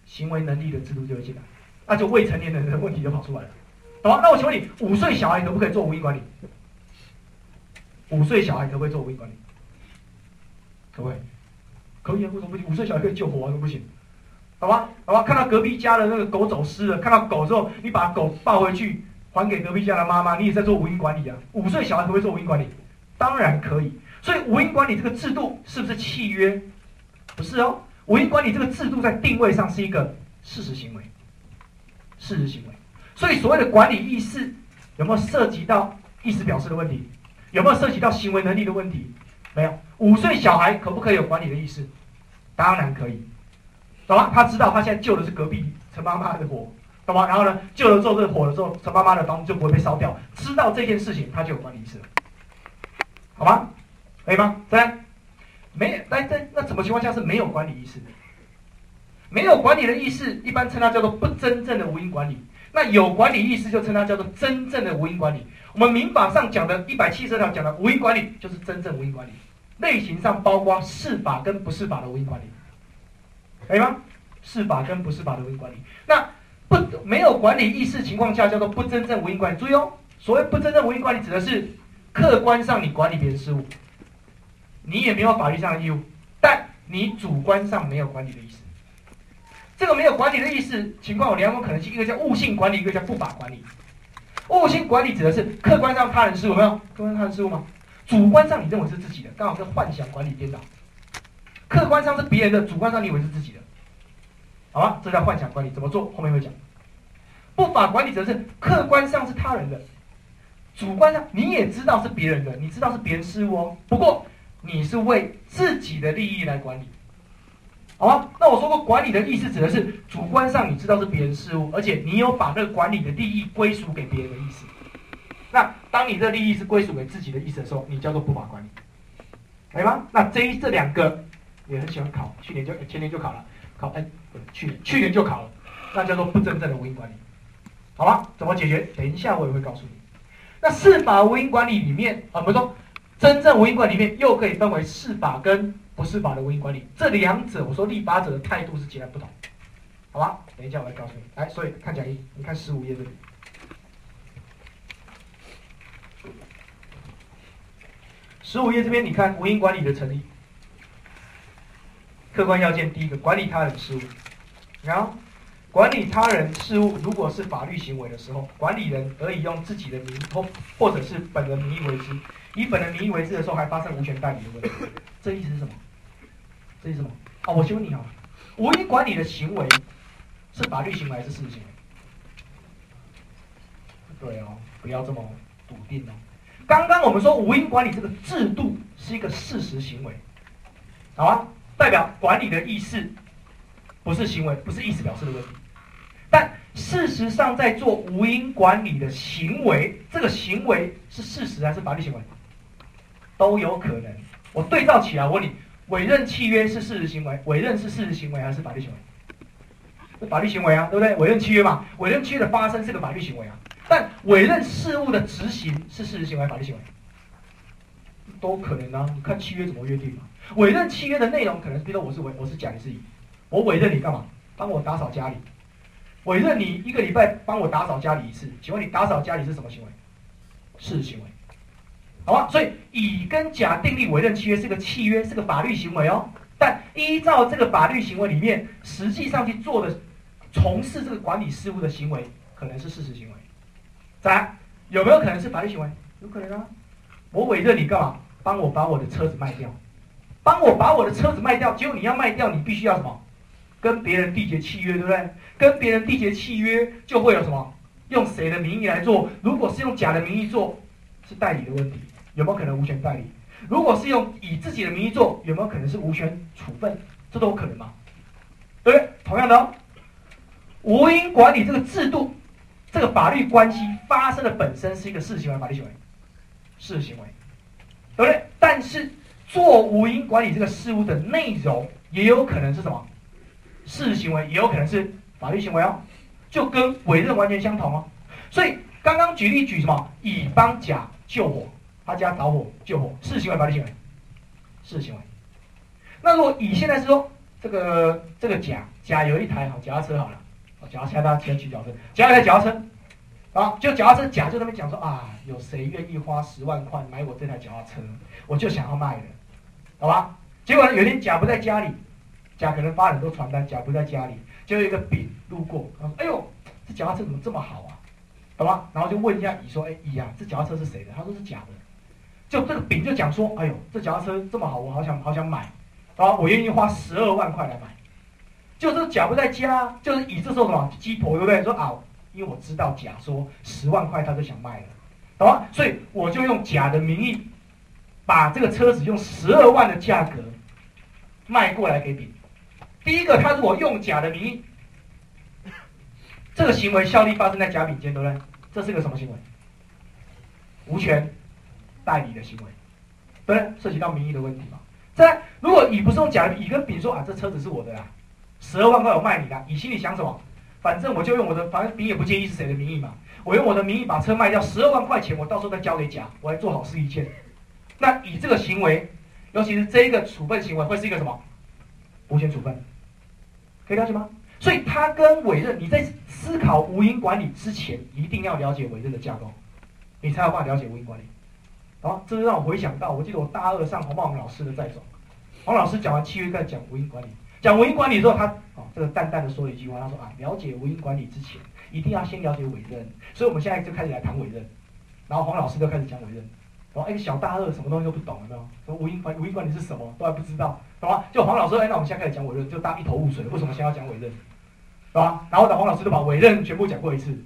行为能力的制度就会进来，那就未成年人的问题就跑出来了，懂吗？那我请问你，五岁小孩你可不可以做无因管理？五岁小孩可不可以做无因管理？可不可以？可以啊，为什么不行？五岁小孩可以救活啊，都不行？好吧？好吧？看到隔壁家的那个狗走失了，看到狗之后，你把狗抱回去还给隔壁家的妈妈，你也在做无因管理啊？五岁小孩可不可以做无因管理？当然可以。所以无因管理这个制度是不是契约？不是哦。无因管理这个制度在定位上是一个事实行为，事实行为。所以所谓的管理意识有没有涉及到意思表示的问题？有没有涉及到行为能力的问题？没有。五岁小孩可不可以有管理的意识？当然可以。懂吗？他知道他现在救的是隔壁陈妈妈的火，懂吗？然后呢，救了之后这个火了之后，陈妈妈的房子就不会被烧掉。知道这件事情，他就有管理意识了，好吗？可以吗？三，没有，但在那什么情况下是没有管理意识的？没有管理的意识，一般称它叫做不真正的无因管理。那有管理意识，就称它叫做真正的无因管理。我们民法上讲的一百七十条讲的无因管理，就是真正无因管理。类型上包括是法跟不是法的无因管理。可以吗？是法跟不是法的无因管理，那不没有管理意识情况下叫做不真正无因管理。注意哦，所谓不真正无因管理，指的是客观上你管理别人事务，你也没有法律上的义务，但你主观上没有管理的意思。这个没有管理的意思情况有两种可能性，一个叫物性管理，一个叫不法管理。物性管理指的是客观上他人事物没有？客观上他人事物吗？主观上你认为是自己的，刚好跟幻想管理颠倒。客观上是别人的，主观上你以为是自己的，好吧？这叫幻想管理，怎么做？后面会讲。不法管理则是客观上是他人的，主观上你也知道是别人的，你知道是别人事物哦。不过你是为自己的利益来管理，好吧？那我说过，管理的意思指的是主观上你知道是别人事物，而且你有把这个管理的利益归属给别人的意思。那当你这利益是归属给自己的意思的时候，你叫做不法管理，可以吗？那这这两个。也很喜欢考，去年就前年就考了，考哎，去年去年就考了，那叫做不真正的无因管理，好吧？怎么解决？等一下我也会告诉你。那司法无因管理里面啊，我们说真正无因管理里面又可以分为司法跟不是法的无因管理，这两者我说立法者的态度是截然不同，好吧？等一下我来告诉你。来，所以看讲义，你看十五页这里，十五页这边你看无因管理的成立。客观要件第一个，管理他人事务。然后，管理他人事务，如果是法律行为的时候，管理人可以用自己的名或或者是本人名义为之。以本人名义为之的时候，还发生无权代理的问题。这意思是什么？这意思什么？哦，我先问你啊，无因管理的行为是法律行为还是事实行为？对哦，不要这么笃定哦。刚刚我们说无因管理这个制度是一个事实行为，好啊。代表管理的意思，不是行为，不是意思表示的问题。但事实上，在做无因管理的行为，这个行为是事实还是法律行为，都有可能。我对照起来，我问你：委任契约是事实行为，委任是事实行为还是法律行为？法律行为啊，对不对？委任契约嘛，委任契约的发生是个法律行为啊。但委任事务的执行是事实行为，法律行为，都可能啊。你看契约怎么约定嘛？委任契约的内容可能，比如说我是委，我是甲，你是乙，我委任你干嘛？帮我打扫家里。委任你一个礼拜帮我打扫家里一次，请问你打扫家里是什么行为？事实行为，好吧？所以乙跟甲订立委任契约是个契约，是个法律行为哦。但依照这个法律行为里面，实际上去做的、从事这个管理事务的行为，可能是事实行为。三，有没有可能是法律行为？有可能啊。我委任你干嘛？帮我把我的车子卖掉。帮我把我的车子卖掉，结果你要卖掉，你必须要什么？跟别人缔结契约，对不对？跟别人缔结契约就会有什么？用谁的名义来做？如果是用甲的名义做，是代理的问题，有没有可能无权代理？如果是用以自己的名义做，有没有可能是无权处分？这都有可能吗？对不对？同样的哦，无因管理这个制度，这个法律关系发生的本身是一个事实行为，法律行为，事实行为，对不对？但是。做无因管理这个事务的内容，也有可能是什么事实行为，也有可能是法律行为哦，就跟委任完全相同哦。所以刚刚举例举什么，乙帮甲救火，他家着火救火，是行为，法律行为，是行为。那如果乙现在是说这个这个甲甲有一台好脚踏车好了，脚踏车大家先骑脚车，甲有台脚车，啊，就脚踏车甲就那边讲说啊，有谁愿意花十万块买我这台脚踏车，我就想要卖了。好吧，结果呢？有一天甲不在家里，甲可能发很多传单，甲不在家里，就有一个丙路过，他说：“哎呦，这脚踏车怎么这么好啊？”好吧？然后就问一下乙说：“哎，乙啊，这脚踏车是谁的？”他说是甲的。就这个丙就讲说：“哎呦，这脚踏车这么好，我好想好想买，啊，我愿意花十二万块来买。”就是甲不在家，就是乙这时候什么鸡婆对不对？说啊，因为我知道甲说十万块他就想卖了，懂吗？所以我就用甲的名义，把这个车子用十二万的价格卖过来给丙。第一个，他如果用甲的名义，这个行为效力发生在甲丙间，对不对？这是个什么行为？无权代理的行为，对不对？涉及到名义的问题嘛。再，如果乙不是用甲，乙跟丙说啊，这车子是我的啊。十二万块我卖你的，乙心里想什么？反正我就用我的，反正丙也不介意是谁的名义嘛。我用我的名义把车卖掉，十二万块钱我到时候再交给甲，我来做好事一件。那乙这个行为，尤其是这一个处分行为，会是一个什么？无权处分，可以了解吗？所以他跟委任，你在思考无因管理之前，一定要了解委任的架构，你才有办法了解无因管理。好，这是让我回想到，我记得我大二上黄茂老师的在手，黄老师讲完契约，在讲无因管理。讲无因管理之后，他啊，这个淡淡的说了一句话，他说啊，了解无因管理之前，一定要先了解委任。所以我们现在就开始来谈委任，然后黄老师就开始讲委任，然后哎，小大二什么东西都不懂，有没有？说无因管无因管理是什么，都还不知道，懂吗？就黄老师，哎，那我们现在开始讲委任，就大家一头雾水，为什么先要讲委任，懂吧？然后等黄老师就把委任全部讲过一次，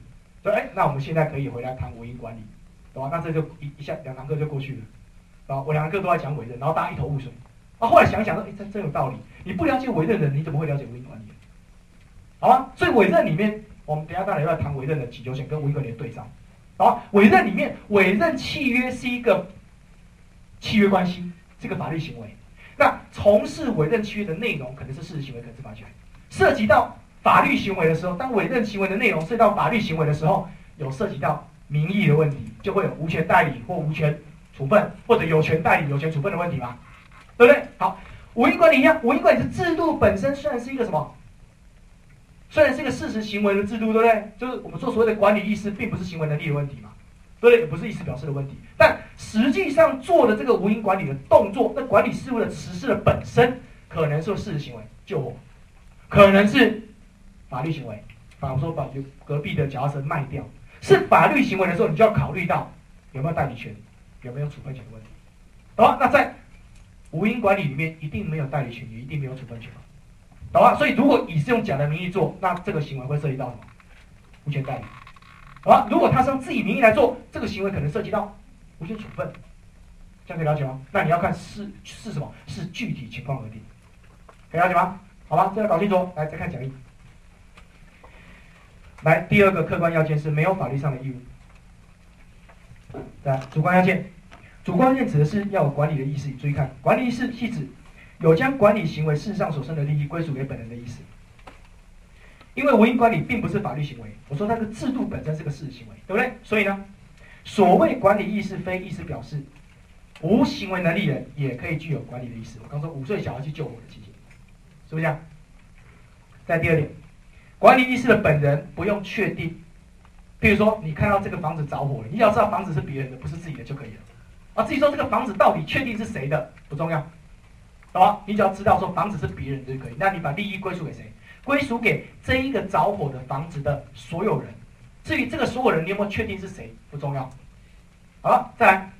说哎，那我们现在可以回来谈无因管理，懂吧？那这就一一下两堂课就过去了，啊，我两堂课都在讲委任，然后大家一头雾水。啊，后来想想说，哎，真真有道理。你不了解委任人，你怎么会了解无因管理？好吧？所以委任里面，我们等下再来要谈委任的请求权跟无因管理的对照。好，委任里面，委任契约是一个契约关系，这个法律行为。那从事委任契约的内容，可能是事实行为，可能是法权。涉及到法律行为的时候，当委任行为的内容涉及到法律行为的时候，有涉及到名义的问题，就会有无权代理或无权处分，或者有权代理有权处分的问题吗？对不对？好，无因管理一样，无因管理是制度本身，虽然是一个什么？虽然是一个事实行为的制度，对不对？就是我们说所谓的管理意识，并不是行为能力的问题嘛，对不对？不是意思表示的问题。但实际上做的这个无因管理的动作，那管理事务的实施的本身，可能是事实行为，救我，可能是法律行为。啊，我说把隔壁的脚踏车卖掉，是法律行为的时候，你就要考虑到有没有代理权，有没有处分权的问题。好，那在。无因管理里面一定没有代理权，也一定没有处分权，懂吧？所以如果乙是用甲的名义做，那这个行为会涉及到什么？无权代理，好吧？如果他是用自己名义来做，这个行为可能涉及到无权处分，这样可以了解吗？那你要看是是什么？是具体情况而定，可以了解吗？好吧，这个搞清楚。来，再看讲义。来，第二个客观要件是没有法律上的义务，对，主观要件。主观要件指的是要有管理的意识，注意看，管理意识是指有将管理行为事实上所生的利益归属给本人的意思。因为无因管理并不是法律行为，我说它的制度本身是个事实行为，对不对？所以呢，所谓管理意识非意识表示，无行为能力人也可以具有管理的意识。我刚说五岁小孩去救火的情形，是不是这样？在第二点，管理意识的本人不用确定，比如说你看到这个房子着火了，你要知道房子是别人的，不是自己的就可以了。啊，至于说这个房子到底确定是谁的不重要，懂吗？你只要知道说房子是别人的就可以。那你把利益归属给谁？归属给这一个着火的房子的所有人。至于这个所有人你有没有确定是谁不重要。好了，再来，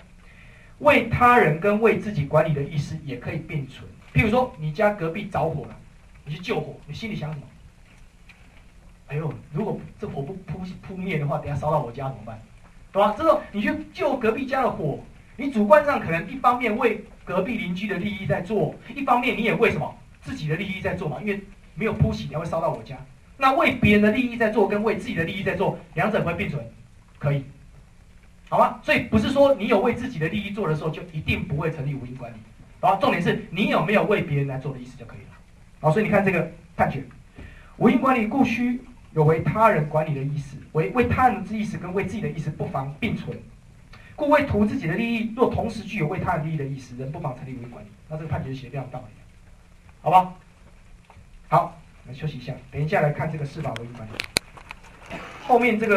为他人跟为自己管理的意思也可以并存。譬如说你家隔壁着火了，你去救火，你心里想什么？哎呦，如果这火不扑扑灭的话，等下烧到我家怎么办？懂吧？这时候你去救隔壁家的火。你主观上可能一方面为隔壁邻居的利益在做，一方面你也为什么自己的利益在做嘛？因为没有铺洗，才会烧到我家。那为别人的利益在做，跟为自己的利益在做，两者会并存，可以，好吗？所以不是说你有为自己的利益做的时候，就一定不会成立无因管理。好，重点是你有没有为别人来做的意思就可以了。好，所以你看这个判决，无因管理故需有为他人管理的意思，为为他人之意思跟为自己的意思不妨并存。故为图自己的利益，若同时具有为他人利益的意思，人不妨成立为管理。那这个判决写的非常道理，好吧？好，我们休息一下，等一下来看这个司法为管理。后面这个。